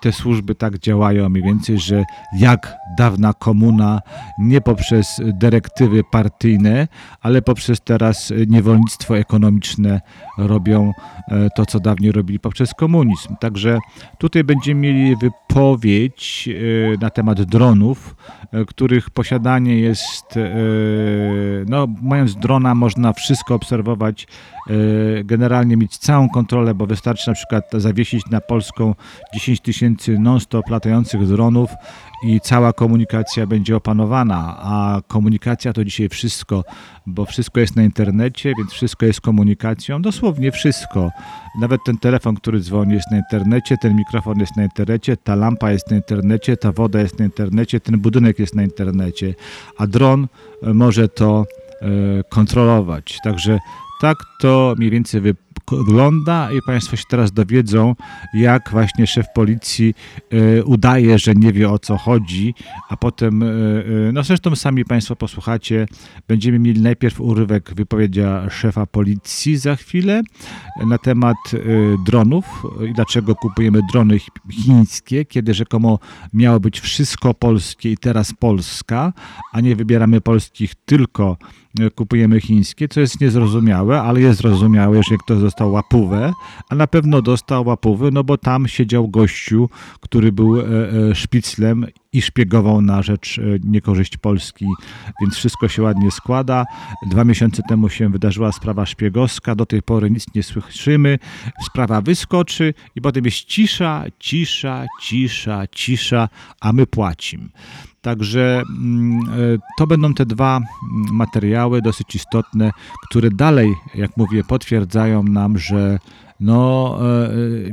te służby tak działają mniej więcej, że jak dawna komuna, nie poprzez dyrektywy partyjne, ale poprzez teraz niewolnictwo ekonomiczne robią e, to, co dawniej robili poprzez komunizm. Także tutaj będziemy mieli wypowiedź e, na temat dronów, e, których posiadanie jest, e, no mając drona można wszystko obserwować, e, generalnie mieć całą kontrolę, bo wystarczy na przykład zawiesić na Polską 10 tysięcy non-stop latających dronów i cała komunikacja będzie opanowana, a komunikacja to dzisiaj wszystko, bo wszystko jest na internecie, więc wszystko jest komunikacją, dosłownie wszystko. Nawet ten telefon, który dzwoni jest na internecie, ten mikrofon jest na internecie, ta lampa jest na internecie, ta woda jest na internecie, ten budynek jest na internecie, a dron e, może to e, kontrolować. Także tak to mniej więcej wygląda i Państwo się teraz dowiedzą, jak właśnie szef policji e, udaje, że nie wie o co chodzi, a potem, e, e, no zresztą sami Państwo posłuchacie, będziemy mieli najpierw urywek wypowiedzia szefa policji za chwilę na temat dronów i dlaczego kupujemy drony chi- chińskie, kiedy rzekomo miało być wszystko polskie i teraz Polska, a nie wybieramy polskich tylko kupujemy chińskie, co jest niezrozumiałe, ale jest zrozumiałe, jeżeli ktoś dostał łapówę, a na pewno dostał łapówy, no bo tam siedział gościu, który był e, e, szpiclem i szpiegował na rzecz e, niekorzyść Polski, więc wszystko się ładnie składa. Dwa miesiące temu się wydarzyła sprawa szpiegowska, do tej pory nic nie słyszymy, sprawa wyskoczy i potem jest cisza, cisza, cisza, cisza, a my płacimy. Także mm, e, to będą te dwa mm, materiały dosyć istotne, które dalej, jak mówię, potwierdzają nam, że no, e,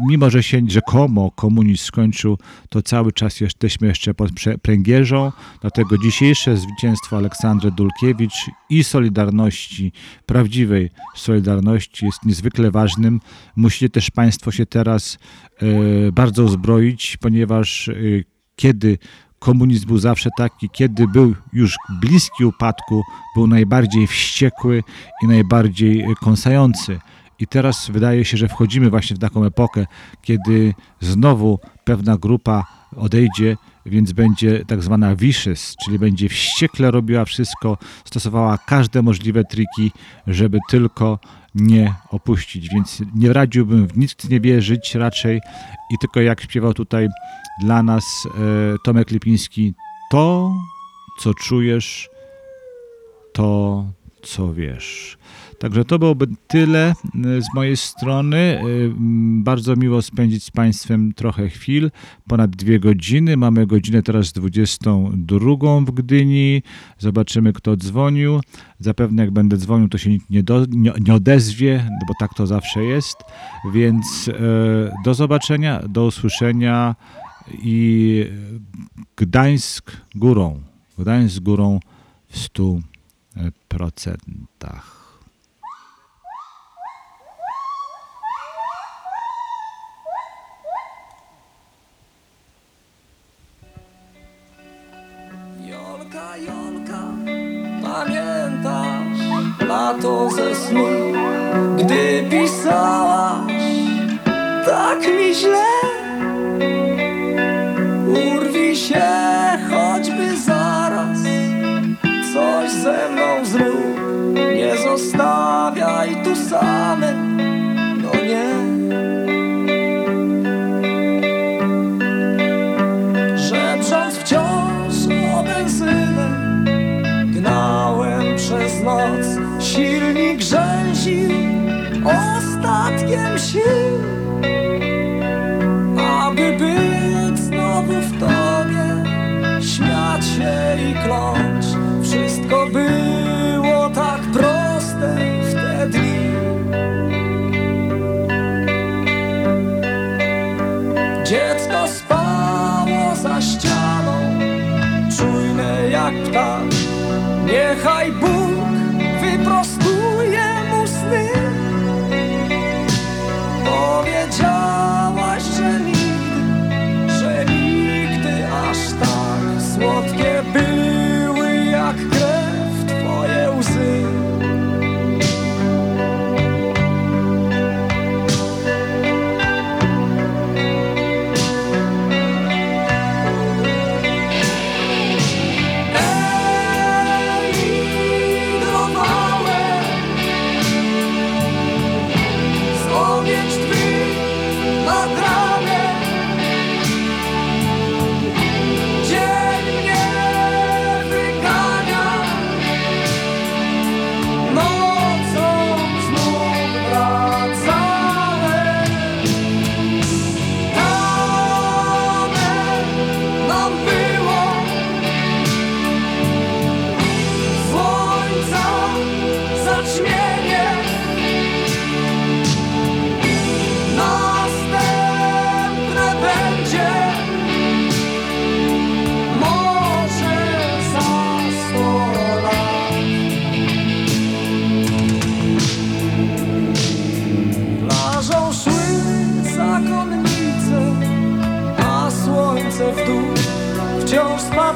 mimo że się rzekomo komunizm skończył, to cały czas jesteśmy jeszcze pod pręgierzą. Dlatego dzisiejsze zwycięstwo Aleksandry Dulkiewicz i Solidarności, prawdziwej Solidarności jest niezwykle ważnym. Musicie też Państwo się teraz e, bardzo uzbroić, ponieważ e, kiedy komunizm był zawsze taki, kiedy był już bliski upadku, był najbardziej wściekły i najbardziej e, kąsający. I teraz wydaje się, że wchodzimy właśnie w taką epokę, kiedy znowu pewna grupa odejdzie, więc będzie tak zwana vicious, czyli będzie wściekle robiła wszystko, stosowała każde możliwe triki, żeby tylko nie opuścić. Więc nie radziłbym w nic nie wierzyć raczej i tylko jak śpiewał tutaj dla nas e, Tomek Lipiński, to co czujesz, to co wiesz. Także to byłoby tyle y, z mojej strony. Mm, Bardzo miło spędzić z Państwem trochę chwil, ponad dwie godziny. Mamy godzinę teraz 22 w Gdyni. Zobaczymy, kto dzwonił. Zapewne jak będę dzwonił, to się nikt nie, do, nie, nie odezwie, bo tak to zawsze jest. Więc e, do zobaczenia, do usłyszenia i Gdańsk górą. Gdańsk górą w 100%. procentach. Jolka, Jolka, pamiętasz lato ze snu, gdy pisałaś tak mi źle? Się choćby zaraz, coś ze mną zrób, nie zostawiaj tu samej, było tak proste w te dni Dziecko spało za ścianą, czujne jak ptak. Niechaj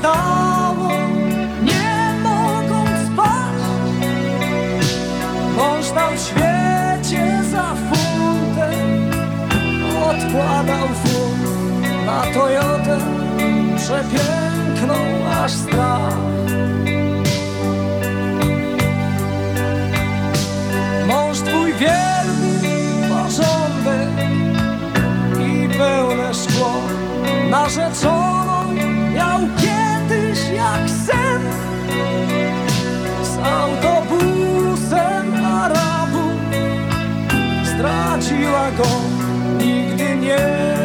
wciąż spadało nie mogąc spać. Mąż tam w świecie za funtem Odkładał funt na Toyotę Przepiękną aż strach. Mąż twój wielbi porządek I pełne szkło Narzeczoną jak on nigdy nie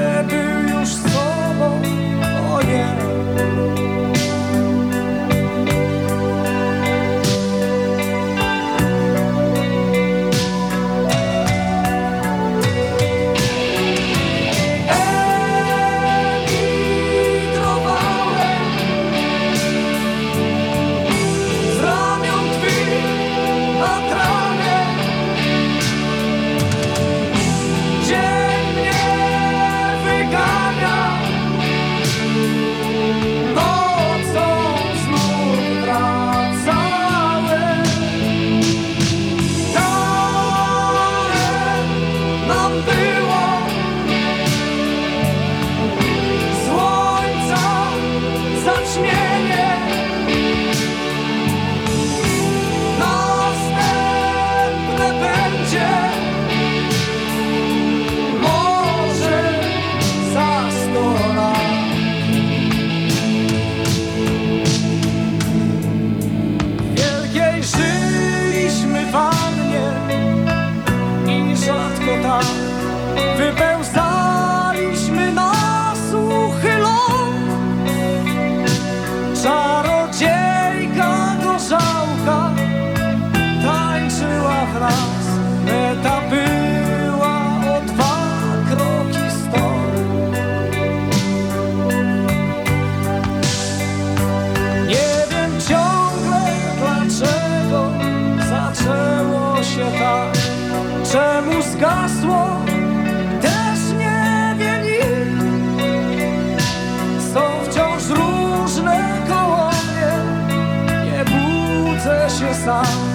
song.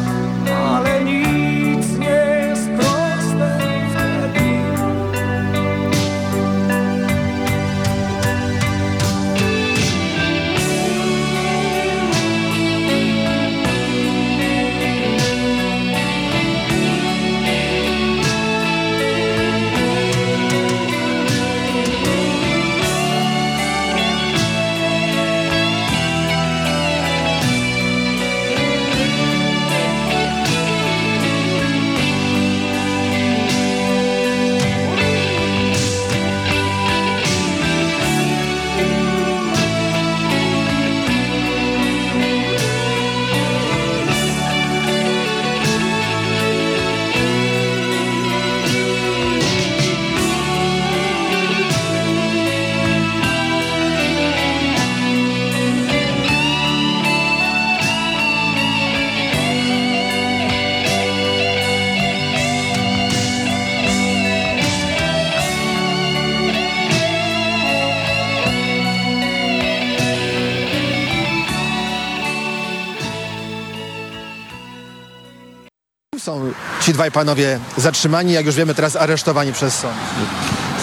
Ci dwaj panowie zatrzymani, jak już wiemy teraz aresztowani przez sąd.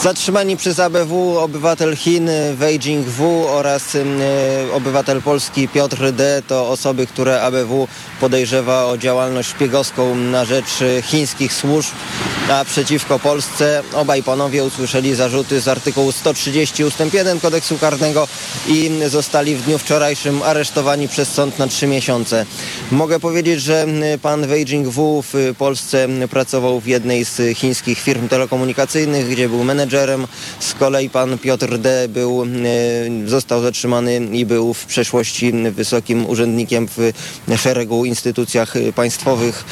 Zatrzymani przez ABW obywatel Chin Wei Jingwu oraz y, obywatel Polski Piotr D. to osoby, które ABW podejrzewa o działalność szpiegowską na rzecz y, chińskich służb, a przeciwko Polsce obaj panowie usłyszeli zarzuty z artykułu 130 ust. 1 kodeksu karnego i zostali w dniu wczorajszym aresztowani przez sąd na trzy miesiące. Mogę powiedzieć, że pan Wei Jingwu w Polsce pracował w jednej z chińskich firm telekomunikacyjnych, gdzie był menedżerem. Z kolei pan Piotr D. Był, e, został zatrzymany i był w przeszłości wysokim urzędnikiem w szeregu instytucjach państwowych.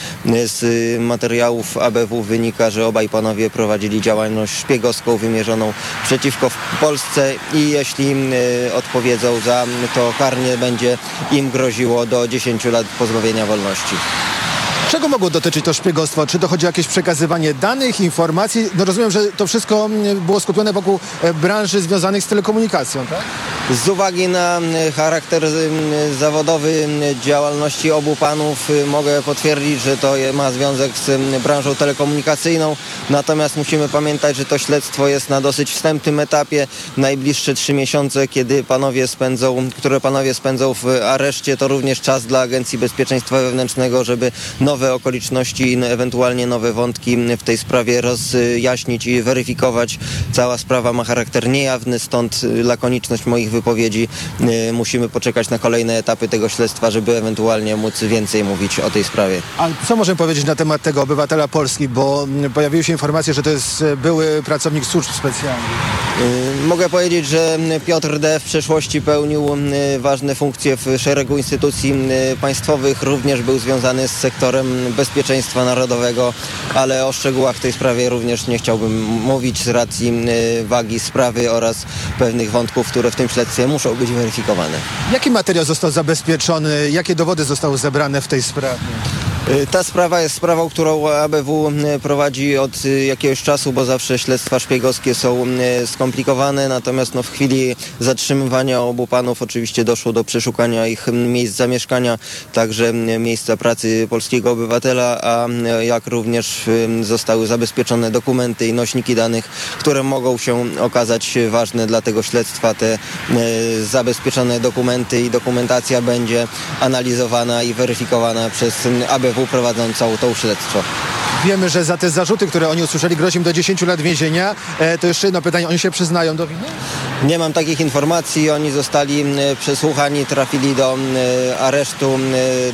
Z materiałów ABW wynika, że obaj panowie prowadzili działalność szpiegowską wymierzoną przeciwko Polsce i jeśli e, odpowiedzą za to karnie będzie im groziło do 10 lat pozbawienia wolności. Czego mogło dotyczyć to szpiegostwo? Czy to chodzi o jakieś przekazywanie danych, informacji? No rozumiem, że to wszystko mm, było skupione wokół e, branży związanych z telekomunikacją, tak? Z uwagi na mm, charakter mm, zawodowy działalności obu panów y, mogę potwierdzić, że to ma związek z branżą telekomunikacyjną. Natomiast musimy pamiętać, że to śledztwo jest na dosyć wstępnym etapie. Najbliższe trzy miesiące, kiedy panowie spędzą, które panowie spędzą w areszcie, to również czas dla Agencji Bezpieczeństwa Wewnętrznego, żeby nowe nowe okoliczności ewentualnie nowe wątki w tej sprawie rozjaśnić i weryfikować. Cała sprawa ma charakter niejawny, stąd lakoniczność moich wypowiedzi. Y, Musimy poczekać na kolejne etapy tego śledztwa, żeby ewentualnie móc więcej mówić o tej sprawie. A co możemy powiedzieć na temat tego obywatela Polski, bo mm, pojawiły się informacje, że to jest e, były pracownik służb specjalnych. Y, Mogę powiedzieć, że Piotr D. w przeszłości pełnił y, ważne funkcje w szeregu instytucji państwowych, również był związany z sektorem bezpieczeństwa narodowego, ale o szczegółach w tej sprawie również nie chciałbym mówić z racji y, wagi sprawy oraz pewnych wątków, które w tym śledztwie muszą być weryfikowane. Jaki materiał został zabezpieczony? Jakie dowody zostały zebrane w tej sprawie? Y, Ta sprawa jest sprawą, którą ABW y, prowadzi od jakiegoś czasu, bo zawsze śledztwa szpiegowskie są skomplikowane, natomiast no, w chwili zatrzymywania obu panów oczywiście doszło do przeszukania ich miejsc zamieszkania, także miejsca pracy polskiego obywatela, a y, jak również y, zostały zabezpieczone dokumenty i nośniki danych, które mogą się okazać ważne dla tego śledztwa. Te y, zabezpieczone dokumenty i dokumentacja będzie analizowana i weryfikowana przez ABW prowadzącą tą śledztwo. Wiemy, że za te zarzuty, które oni usłyszeli, grozi im do 10 lat więzienia. E, to jeszcze jedno pytanie, oni się przyznają do winy? Nie mam takich informacji. Oni zostali przesłuchani, trafili do aresztu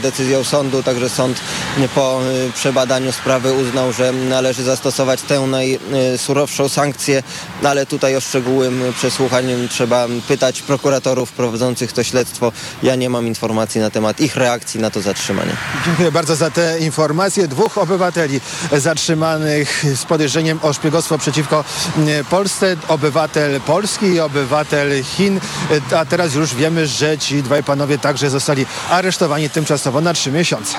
decyzją sądu, także sąd po przebadaniu sprawy uznał, że należy zastosować tę najsurowszą sankcję, no, ale tutaj o szczegóły przesłuchań trzeba pytać prokuratorów prowadzących to śledztwo. Ja nie mam informacji na temat ich reakcji na to zatrzymanie. Dziękuję bardzo za te informacje. Dwóch obywateli zatrzymanych z podejrzeniem o szpiegostwo przeciwko Polsce. Obywatel Polski i obywatel Chin. E, A teraz już wiemy, że ci dwaj panowie także zostali aresztowani tymczasowo na trzy miesiące.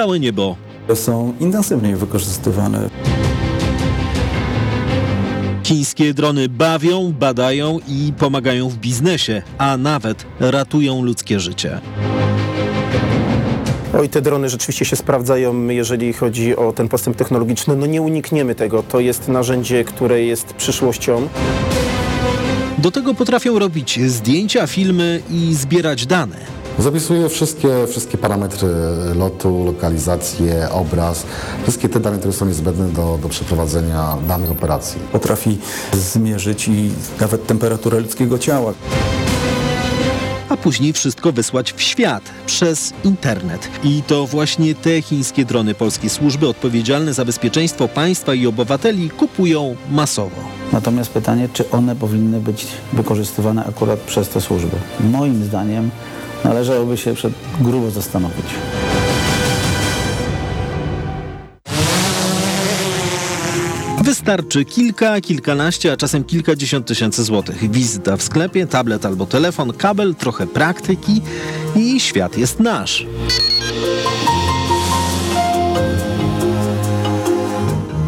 Całe niebo. Są intensywnie wykorzystywane. Chińskie drony bawią, badają i pomagają w biznesie, a nawet ratują ludzkie życie. Oj, te drony rzeczywiście się sprawdzają, jeżeli chodzi o ten postęp technologiczny. No nie unikniemy tego. To jest narzędzie, które jest przyszłością. Do tego potrafią robić zdjęcia, filmy i zbierać dane. Zapisuje wszystkie, wszystkie parametry lotu, lokalizację, obraz, wszystkie te dane, które są niezbędne do, do przeprowadzenia danej operacji. Potrafi zmierzyć i nawet temperaturę ludzkiego ciała. a później wszystko wysłać w świat przez internet. I to właśnie te chińskie drony polskie służby odpowiedzialne za bezpieczeństwo państwa i obywateli kupują masowo. Natomiast pytanie, czy one powinny być wykorzystywane akurat przez te służby? Moim zdaniem należałoby się przed grubo zastanowić. Wystarczy kilka, kilkanaście, a czasem kilkadziesiąt tysięcy złotych. Wizyta w sklepie, tablet albo telefon, kabel, trochę praktyki i świat jest nasz.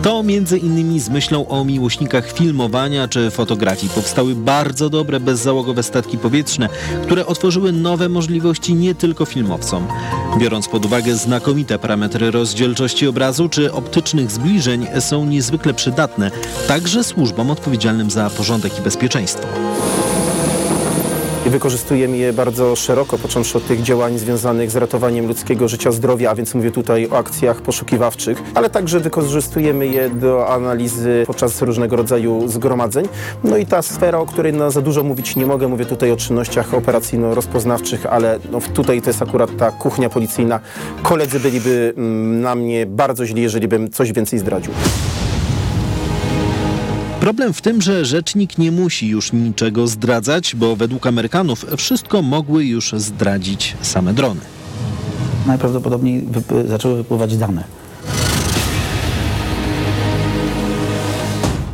To między innymi z myślą o miłośnikach filmowania czy fotografii powstały bardzo dobre bezzałogowe statki powietrzne, które otworzyły nowe możliwości nie tylko filmowcom. Biorąc pod uwagę znakomite parametry rozdzielczości obrazu czy optycznych zbliżeń są niezwykle przydatne także służbom odpowiedzialnym za porządek i bezpieczeństwo. I wykorzystujemy je bardzo szeroko, począwszy od tych działań związanych z ratowaniem ludzkiego życia, zdrowia, a więc mówię tutaj o akcjach poszukiwawczych, ale także wykorzystujemy je do analizy podczas różnego rodzaju zgromadzeń. No i ta sfera, o której no, za dużo mówić nie mogę, mówię tutaj o czynnościach operacyjno-rozpoznawczych, ale no, tutaj to jest akurat ta kuchnia policyjna. Koledzy byliby mm, na mnie bardzo źli, jeżeli bym coś więcej zdradził. Problem w tym, że rzecznik nie musi już niczego zdradzać, bo według Amerykanów wszystko mogły już zdradzić same drony. Najprawdopodobniej zaczęły wypływać dane.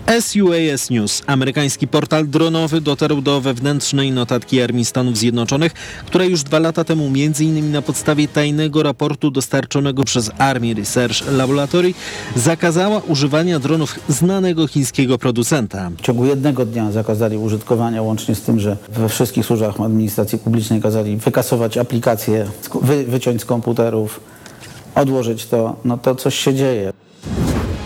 SUAS News, amerykański portal dronowy, dotarł do wewnętrznej notatki Armii Stanów Zjednoczonych, która już dwa lata temu m.in. na podstawie tajnego raportu dostarczonego przez Army Research Laboratory zakazała używania dronów znanego chińskiego producenta. W ciągu jednego dnia zakazali użytkowania, łącznie z tym, że we wszystkich służbach administracji publicznej kazali wykasować aplikacje, wy, wyciąć z komputerów, odłożyć to, no to coś się dzieje.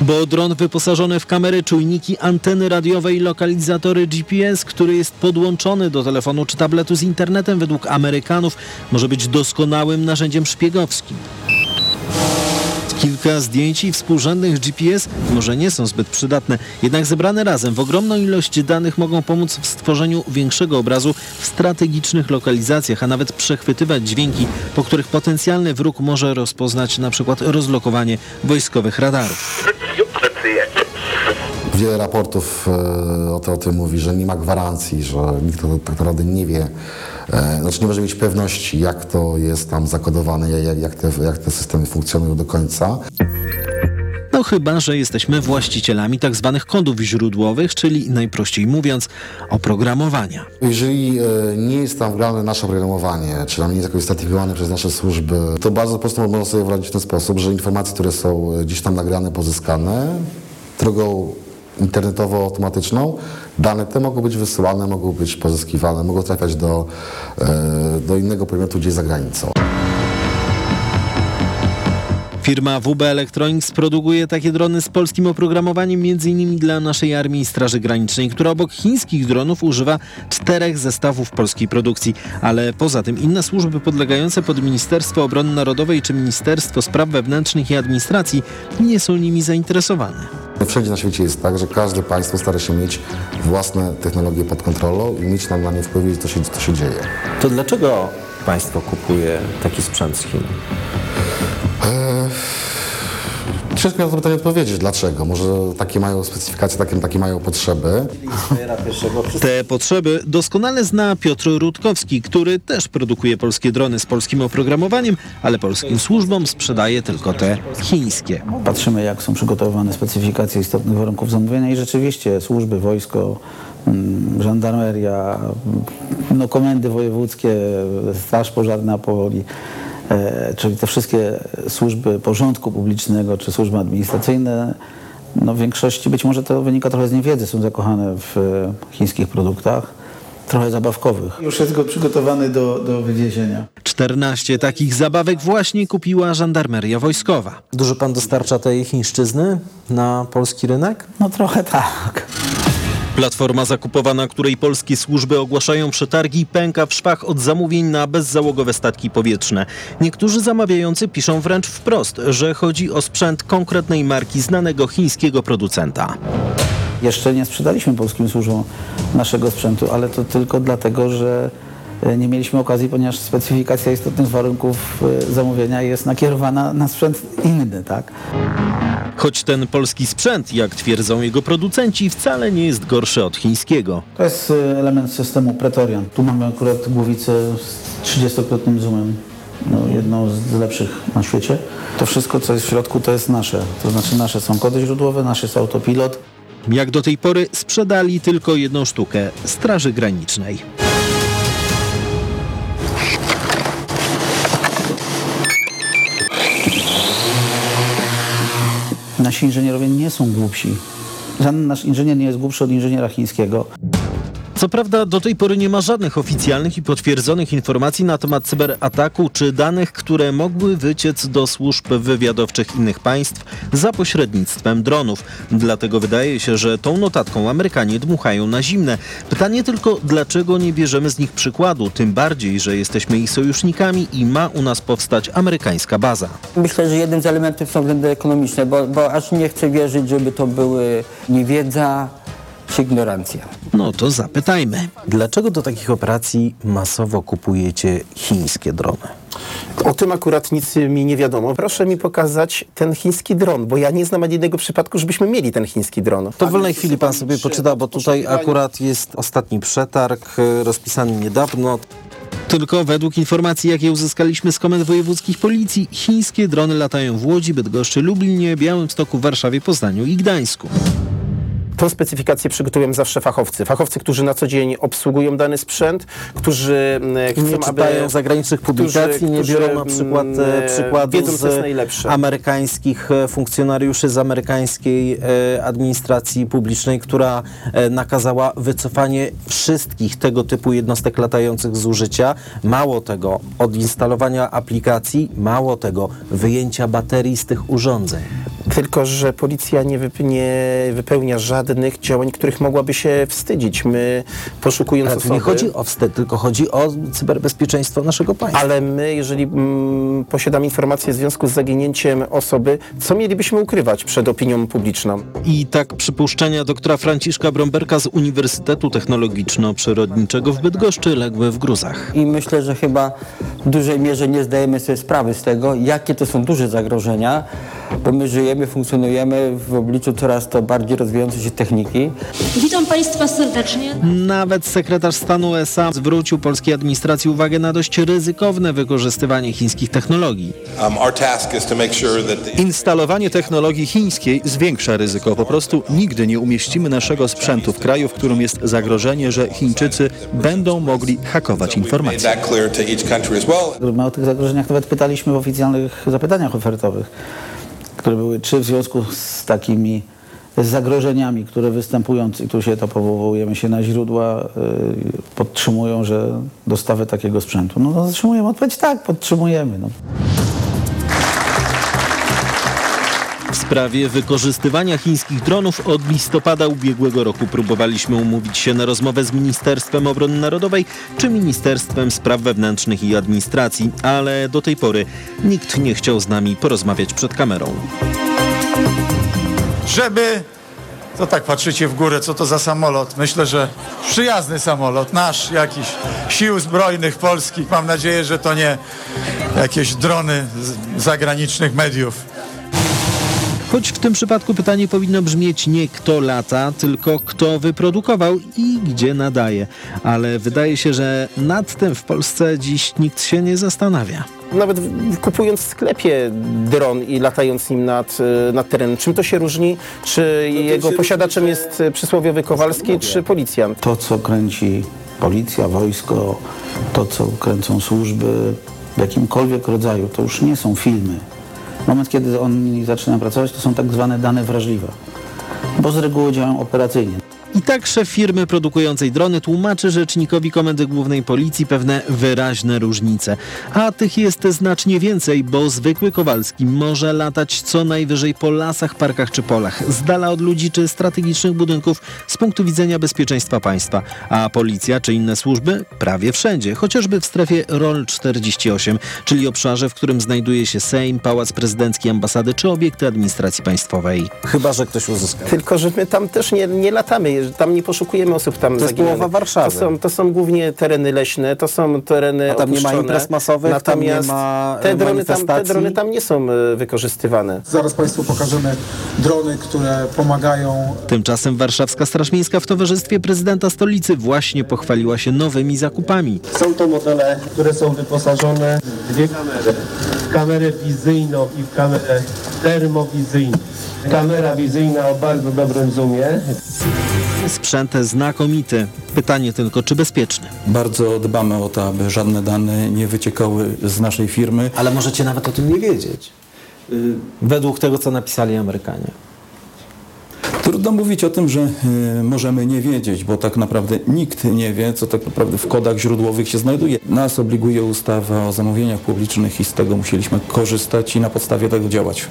Bo dron wyposażony w kamery, czujniki, anteny radiowe i lokalizatory GPS, który jest podłączony do telefonu czy tabletu z internetem według Amerykanów może być doskonałym narzędziem szpiegowskim. Kilka zdjęć i współrzędnych GPS może nie są zbyt przydatne, jednak zebrane razem w ogromną ilość danych mogą pomóc w stworzeniu większego obrazu w strategicznych lokalizacjach, a nawet przechwytywać dźwięki, po których potencjalny wróg może rozpoznać na przykład rozlokowanie wojskowych radarów. Wiele raportów e, o, to, o tym mówi, że nie ma gwarancji, że nikt tak naprawdę nie wie, znaczy nie może mieć pewności, jak to jest tam zakodowane, jak, jak, te, jak te systemy funkcjonują do końca. No chyba, że jesteśmy właścicielami tak zwanych kodów źródłowych, czyli najprościej mówiąc oprogramowania. Jeżeli e, nie jest tam wgrane nasze oprogramowanie, czy tam nie jest jakoś statyfikowane przez nasze służby, to bardzo prosto można sobie wyobrazić w ten sposób, że informacje, które są e, gdzieś tam nagrane, pozyskane drogą internetowo-automatyczną, dane te mogą być wysyłane, mogą być pozyskiwane, mogą trafiać do, e, do innego podmiotu gdzieś za granicą. Firma WB Electronics produkuje takie drony z polskim oprogramowaniem m.in. dla naszej Armii i Straży Granicznej, która obok chińskich dronów używa czterech zestawów polskiej produkcji. Ale poza tym inne służby podlegające pod Ministerstwo Obrony Narodowej czy Ministerstwo Spraw Wewnętrznych i Administracji nie są nimi zainteresowane. Wszędzie na świecie jest tak, że każde państwo stara się mieć własne technologie pod kontrolą i mieć nam na nie wpływ, co się, co się dzieje. To dlaczego państwo kupuje taki sprzęt z Chin? Ciężko mi na to pytanie odpowiedzieć, dlaczego. Może takie mają specyfikacje, takie, takie mają potrzeby. Te potrzeby doskonale zna Piotr Rutkowski, który też produkuje polskie drony z polskim oprogramowaniem, ale polskim służbom sprzedaje tylko te chińskie. Patrzymy, jak są przygotowywane specyfikacje istotnych warunków zamówienia i rzeczywiście służby, wojsko, mm, żandarmeria, no, komendy wojewódzkie, straż pożarna powoli e, czyli te wszystkie służby porządku publicznego czy służby administracyjne, no w większości być może to wynika trochę z niewiedzy, są zakochane w e, chińskich produktach, trochę zabawkowych. Już jest go przygotowany do, do wywiezienia. 14 takich zabawek właśnie kupiła żandarmeria wojskowa. Dużo pan dostarcza tej chińszczyzny na polski rynek? No trochę tak. Platforma zakupowa, na której polskie służby ogłaszają przetargi, pęka w szwach od zamówień na bezzałogowe statki powietrzne. Niektórzy zamawiający piszą wręcz wprost, że chodzi o sprzęt konkretnej marki znanego chińskiego producenta. Jeszcze nie sprzedaliśmy polskim służbom naszego sprzętu, ale to tylko dlatego, że nie mieliśmy okazji, ponieważ specyfikacja istotnych warunków e, zamówienia jest nakierowana na sprzęt inny, tak? Choć ten polski sprzęt, jak twierdzą jego producenci, wcale nie jest gorszy od chińskiego. To jest e, element systemu Pretorian. Tu mamy akurat głowicę z 30-krotnym zoomem, no, jedną z lepszych na świecie. To wszystko, co jest w środku, to jest nasze. To znaczy nasze są kody źródłowe, nasz jest autopilot. Jak do tej pory sprzedali tylko jedną sztukę Straży Granicznej. Nasi inżynierowie nie są głupsi. Żaden nasz inżynier nie jest głupszy od inżyniera chińskiego. Co prawda do tej pory nie ma żadnych oficjalnych i potwierdzonych informacji na temat cyberataku czy danych, które mogły wyciec do służb wywiadowczych innych państw za pośrednictwem dronów. Dlatego wydaje się, że tą notatką Amerykanie dmuchają na zimne. Pytanie tylko, dlaczego nie bierzemy z nich przykładu, tym bardziej, że jesteśmy ich sojusznikami i ma u nas powstać amerykańska baza. Myślę, że jednym z elementów są względy ekonomiczne, bo, bo aż nie chcę wierzyć, żeby to były niewiedza ignorancja. No to zapytajmy. Dlaczego do takich operacji masowo kupujecie chińskie drony? O tym akurat nic mi nie wiadomo. Proszę mi pokazać ten chiński dron, bo ja nie znam ani jednego przypadku, żebyśmy mieli ten chiński dron. To w wolnej chwili pan sobie poczyta, bo tutaj akurat jest ostatni przetarg e, rozpisany niedawno. Tylko według informacji, jakie uzyskaliśmy z komend wojewódzkich policji, chińskie drony latają w Łodzi, Bydgoszczy, Lublinie, Białymstoku, Warszawie, Poznaniu i Gdańsku. Tą specyfikację przygotowują zawsze fachowcy. Fachowcy, którzy na co dzień obsługują dany sprzęt, którzy mm, chcą, Nie czytają zagranicznych publikacji, nie którzy, biorą na przykład mm, e, jest z amerykańskich e, funkcjonariuszy z amerykańskiej e, administracji publicznej, która nakazała wycofanie wszystkich tego typu jednostek latających z użycia. Mało tego, odinstalowania aplikacji, mało tego, wyjęcia baterii z tych urządzeń. Tylko, że policja nie, wyp- nie wypełnia żadnych działań, których mogłaby się wstydzić. My poszukując Ale osoby... nie chodzi o wstyd, tylko chodzi o cyberbezpieczeństwo naszego państwa. Ale my, jeżeli mm, posiadamy informacje w związku z zaginięciem osoby, co mielibyśmy ukrywać przed opinią publiczną? I tak przypuszczenia doktora Franciszka Bromberka z Uniwersytetu Technologiczno-Przyrodniczego w Bydgoszczy legły w gruzach. I myślę, że chyba w dużej mierze nie zdajemy sobie sprawy z tego, jakie to są duże zagrożenia, bo my żyjemy, funkcjonujemy w obliczu coraz to bardziej rozwijającej się techniki. Witam Państwa serdecznie. Nawet sekretarz stanu USA zwrócił polskiej administracji uwagę na dość ryzykowne wykorzystywanie chińskich technologii. Um, Instalowanie technologii chińskiej zwiększa ryzyko. Po prostu nigdy nie umieścimy naszego sprzętu w kraju, w którym jest zagrożenie, że Chińczycy będą mogli hakować informacje. My o tych zagrożeniach nawet pytaliśmy w oficjalnych zapytaniach ofertowych, które były, czy w związku z takimi zagrożeniami, które występują, i tu się to powołujemy się na źródła, y, podtrzymują, że dostawę takiego sprzętu. No, no zatrzymujemy odpowiedź, tak, podtrzymujemy. No. Sprawie wykorzystywania chińskich dronów od listopada ubiegłego roku próbowaliśmy umówić się na rozmowę z Ministerstwem Obrony Narodowej czy Ministerstwem Spraw Wewnętrznych i Administracji, ale do tej pory nikt nie chciał z nami porozmawiać przed kamerą. Żeby... To tak patrzycie w górę, co to za samolot? Myślę, że przyjazny samolot, nasz jakiś, sił zbrojnych polskich. Mam nadzieję, że to nie jakieś drony zagranicznych mediów. Choć w tym przypadku pytanie powinno brzmieć nie kto lata, tylko kto wyprodukował i gdzie nadaje. Ale wydaje się, że nad tym w Polsce dziś nikt się nie zastanawia. Nawet kupując w sklepie dron i latając nim nad, e, nad terenem, czym to się różni? Czy jego posiadaczem jest e, przysłowiowy Kowalski, czy policjant? To, co kręci policja, wojsko, to, co kręcą służby, w jakimkolwiek rodzaju, to już nie są filmy. Moment, kiedy oni zaczynają pracować, to są tak zwane dane wrażliwe, bo z reguły działają operacyjnie. I tak szef firmy produkującej drony tłumaczy rzecznikowi Komendy Głównej Policji pewne wyraźne różnice. A tych jest znacznie więcej, bo zwykły Kowalski może latać co najwyżej po lasach, parkach czy polach, z dala od ludzi czy strategicznych budynków z punktu widzenia bezpieczeństwa państwa. A policja czy inne służby prawie wszędzie, chociażby w strefie ROL 48, czyli obszarze, w którym znajduje się Sejm, Pałac Prezydencki, ambasady czy obiekty administracji państwowej. Chyba, że ktoś uzyskał. Tylko, że my tam też nie, nie latamy, tam nie poszukujemy osób tam To jest połowa Warszawy. To są, to są głównie tereny leśne, to są tereny A tam nie ma imprez masowych, tam nie Natomiast ma, e, te, drony tam, te drony tam nie są e, wykorzystywane. Zaraz Państwu pokażemy drony, które pomagają Tymczasem warszawska Straż Miejska w towarzystwie prezydenta stolicy właśnie pochwaliła się nowymi zakupami. Są to modele, które są wyposażone w dwie kamery. W kamerę wizyjną i w kamerę termowizyjną. Kamera wizyjna o bardzo dobrym zoomie. Sprzęt znakomity. Pytanie tylko, czy bezpieczny? Bardzo dbamy o to, aby żadne dane nie wyciekały z naszej firmy. Ale możecie nawet o tym nie wiedzieć. Według tego, co napisali Amerykanie. Trudno mówić o tym, że y, możemy nie wiedzieć, bo tak naprawdę nikt nie wie, co tak naprawdę w kodach źródłowych się znajduje. Nas obliguje ustawa o zamówieniach publicznych i z tego musieliśmy korzystać i na podstawie tego działać.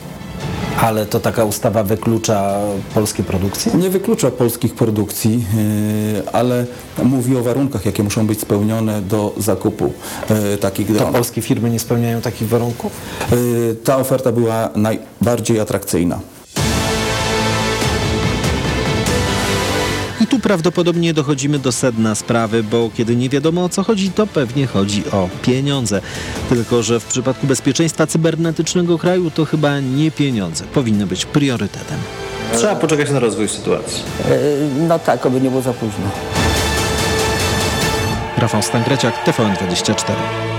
Ale to taka ustawa wyklucza polskie produkcje? Nie wyklucza polskich produkcji, y, ale mówi o warunkach, jakie muszą być spełnione do zakupu y, takich To dronów. polskie firmy nie spełniają takich warunków? Ta oferta była najbardziej atrakcyjna. Prawdopodobnie dochodzimy do sedna sprawy, bo kiedy nie wiadomo o co chodzi, to pewnie chodzi o pieniądze. Tylko, że w przypadku bezpieczeństwa cybernetycznego kraju to chyba nie pieniądze powinny być priorytetem. Trzeba poczekać na rozwój sytuacji. No tak, aby nie było za późno. Rafał Stankreciak, TVN24.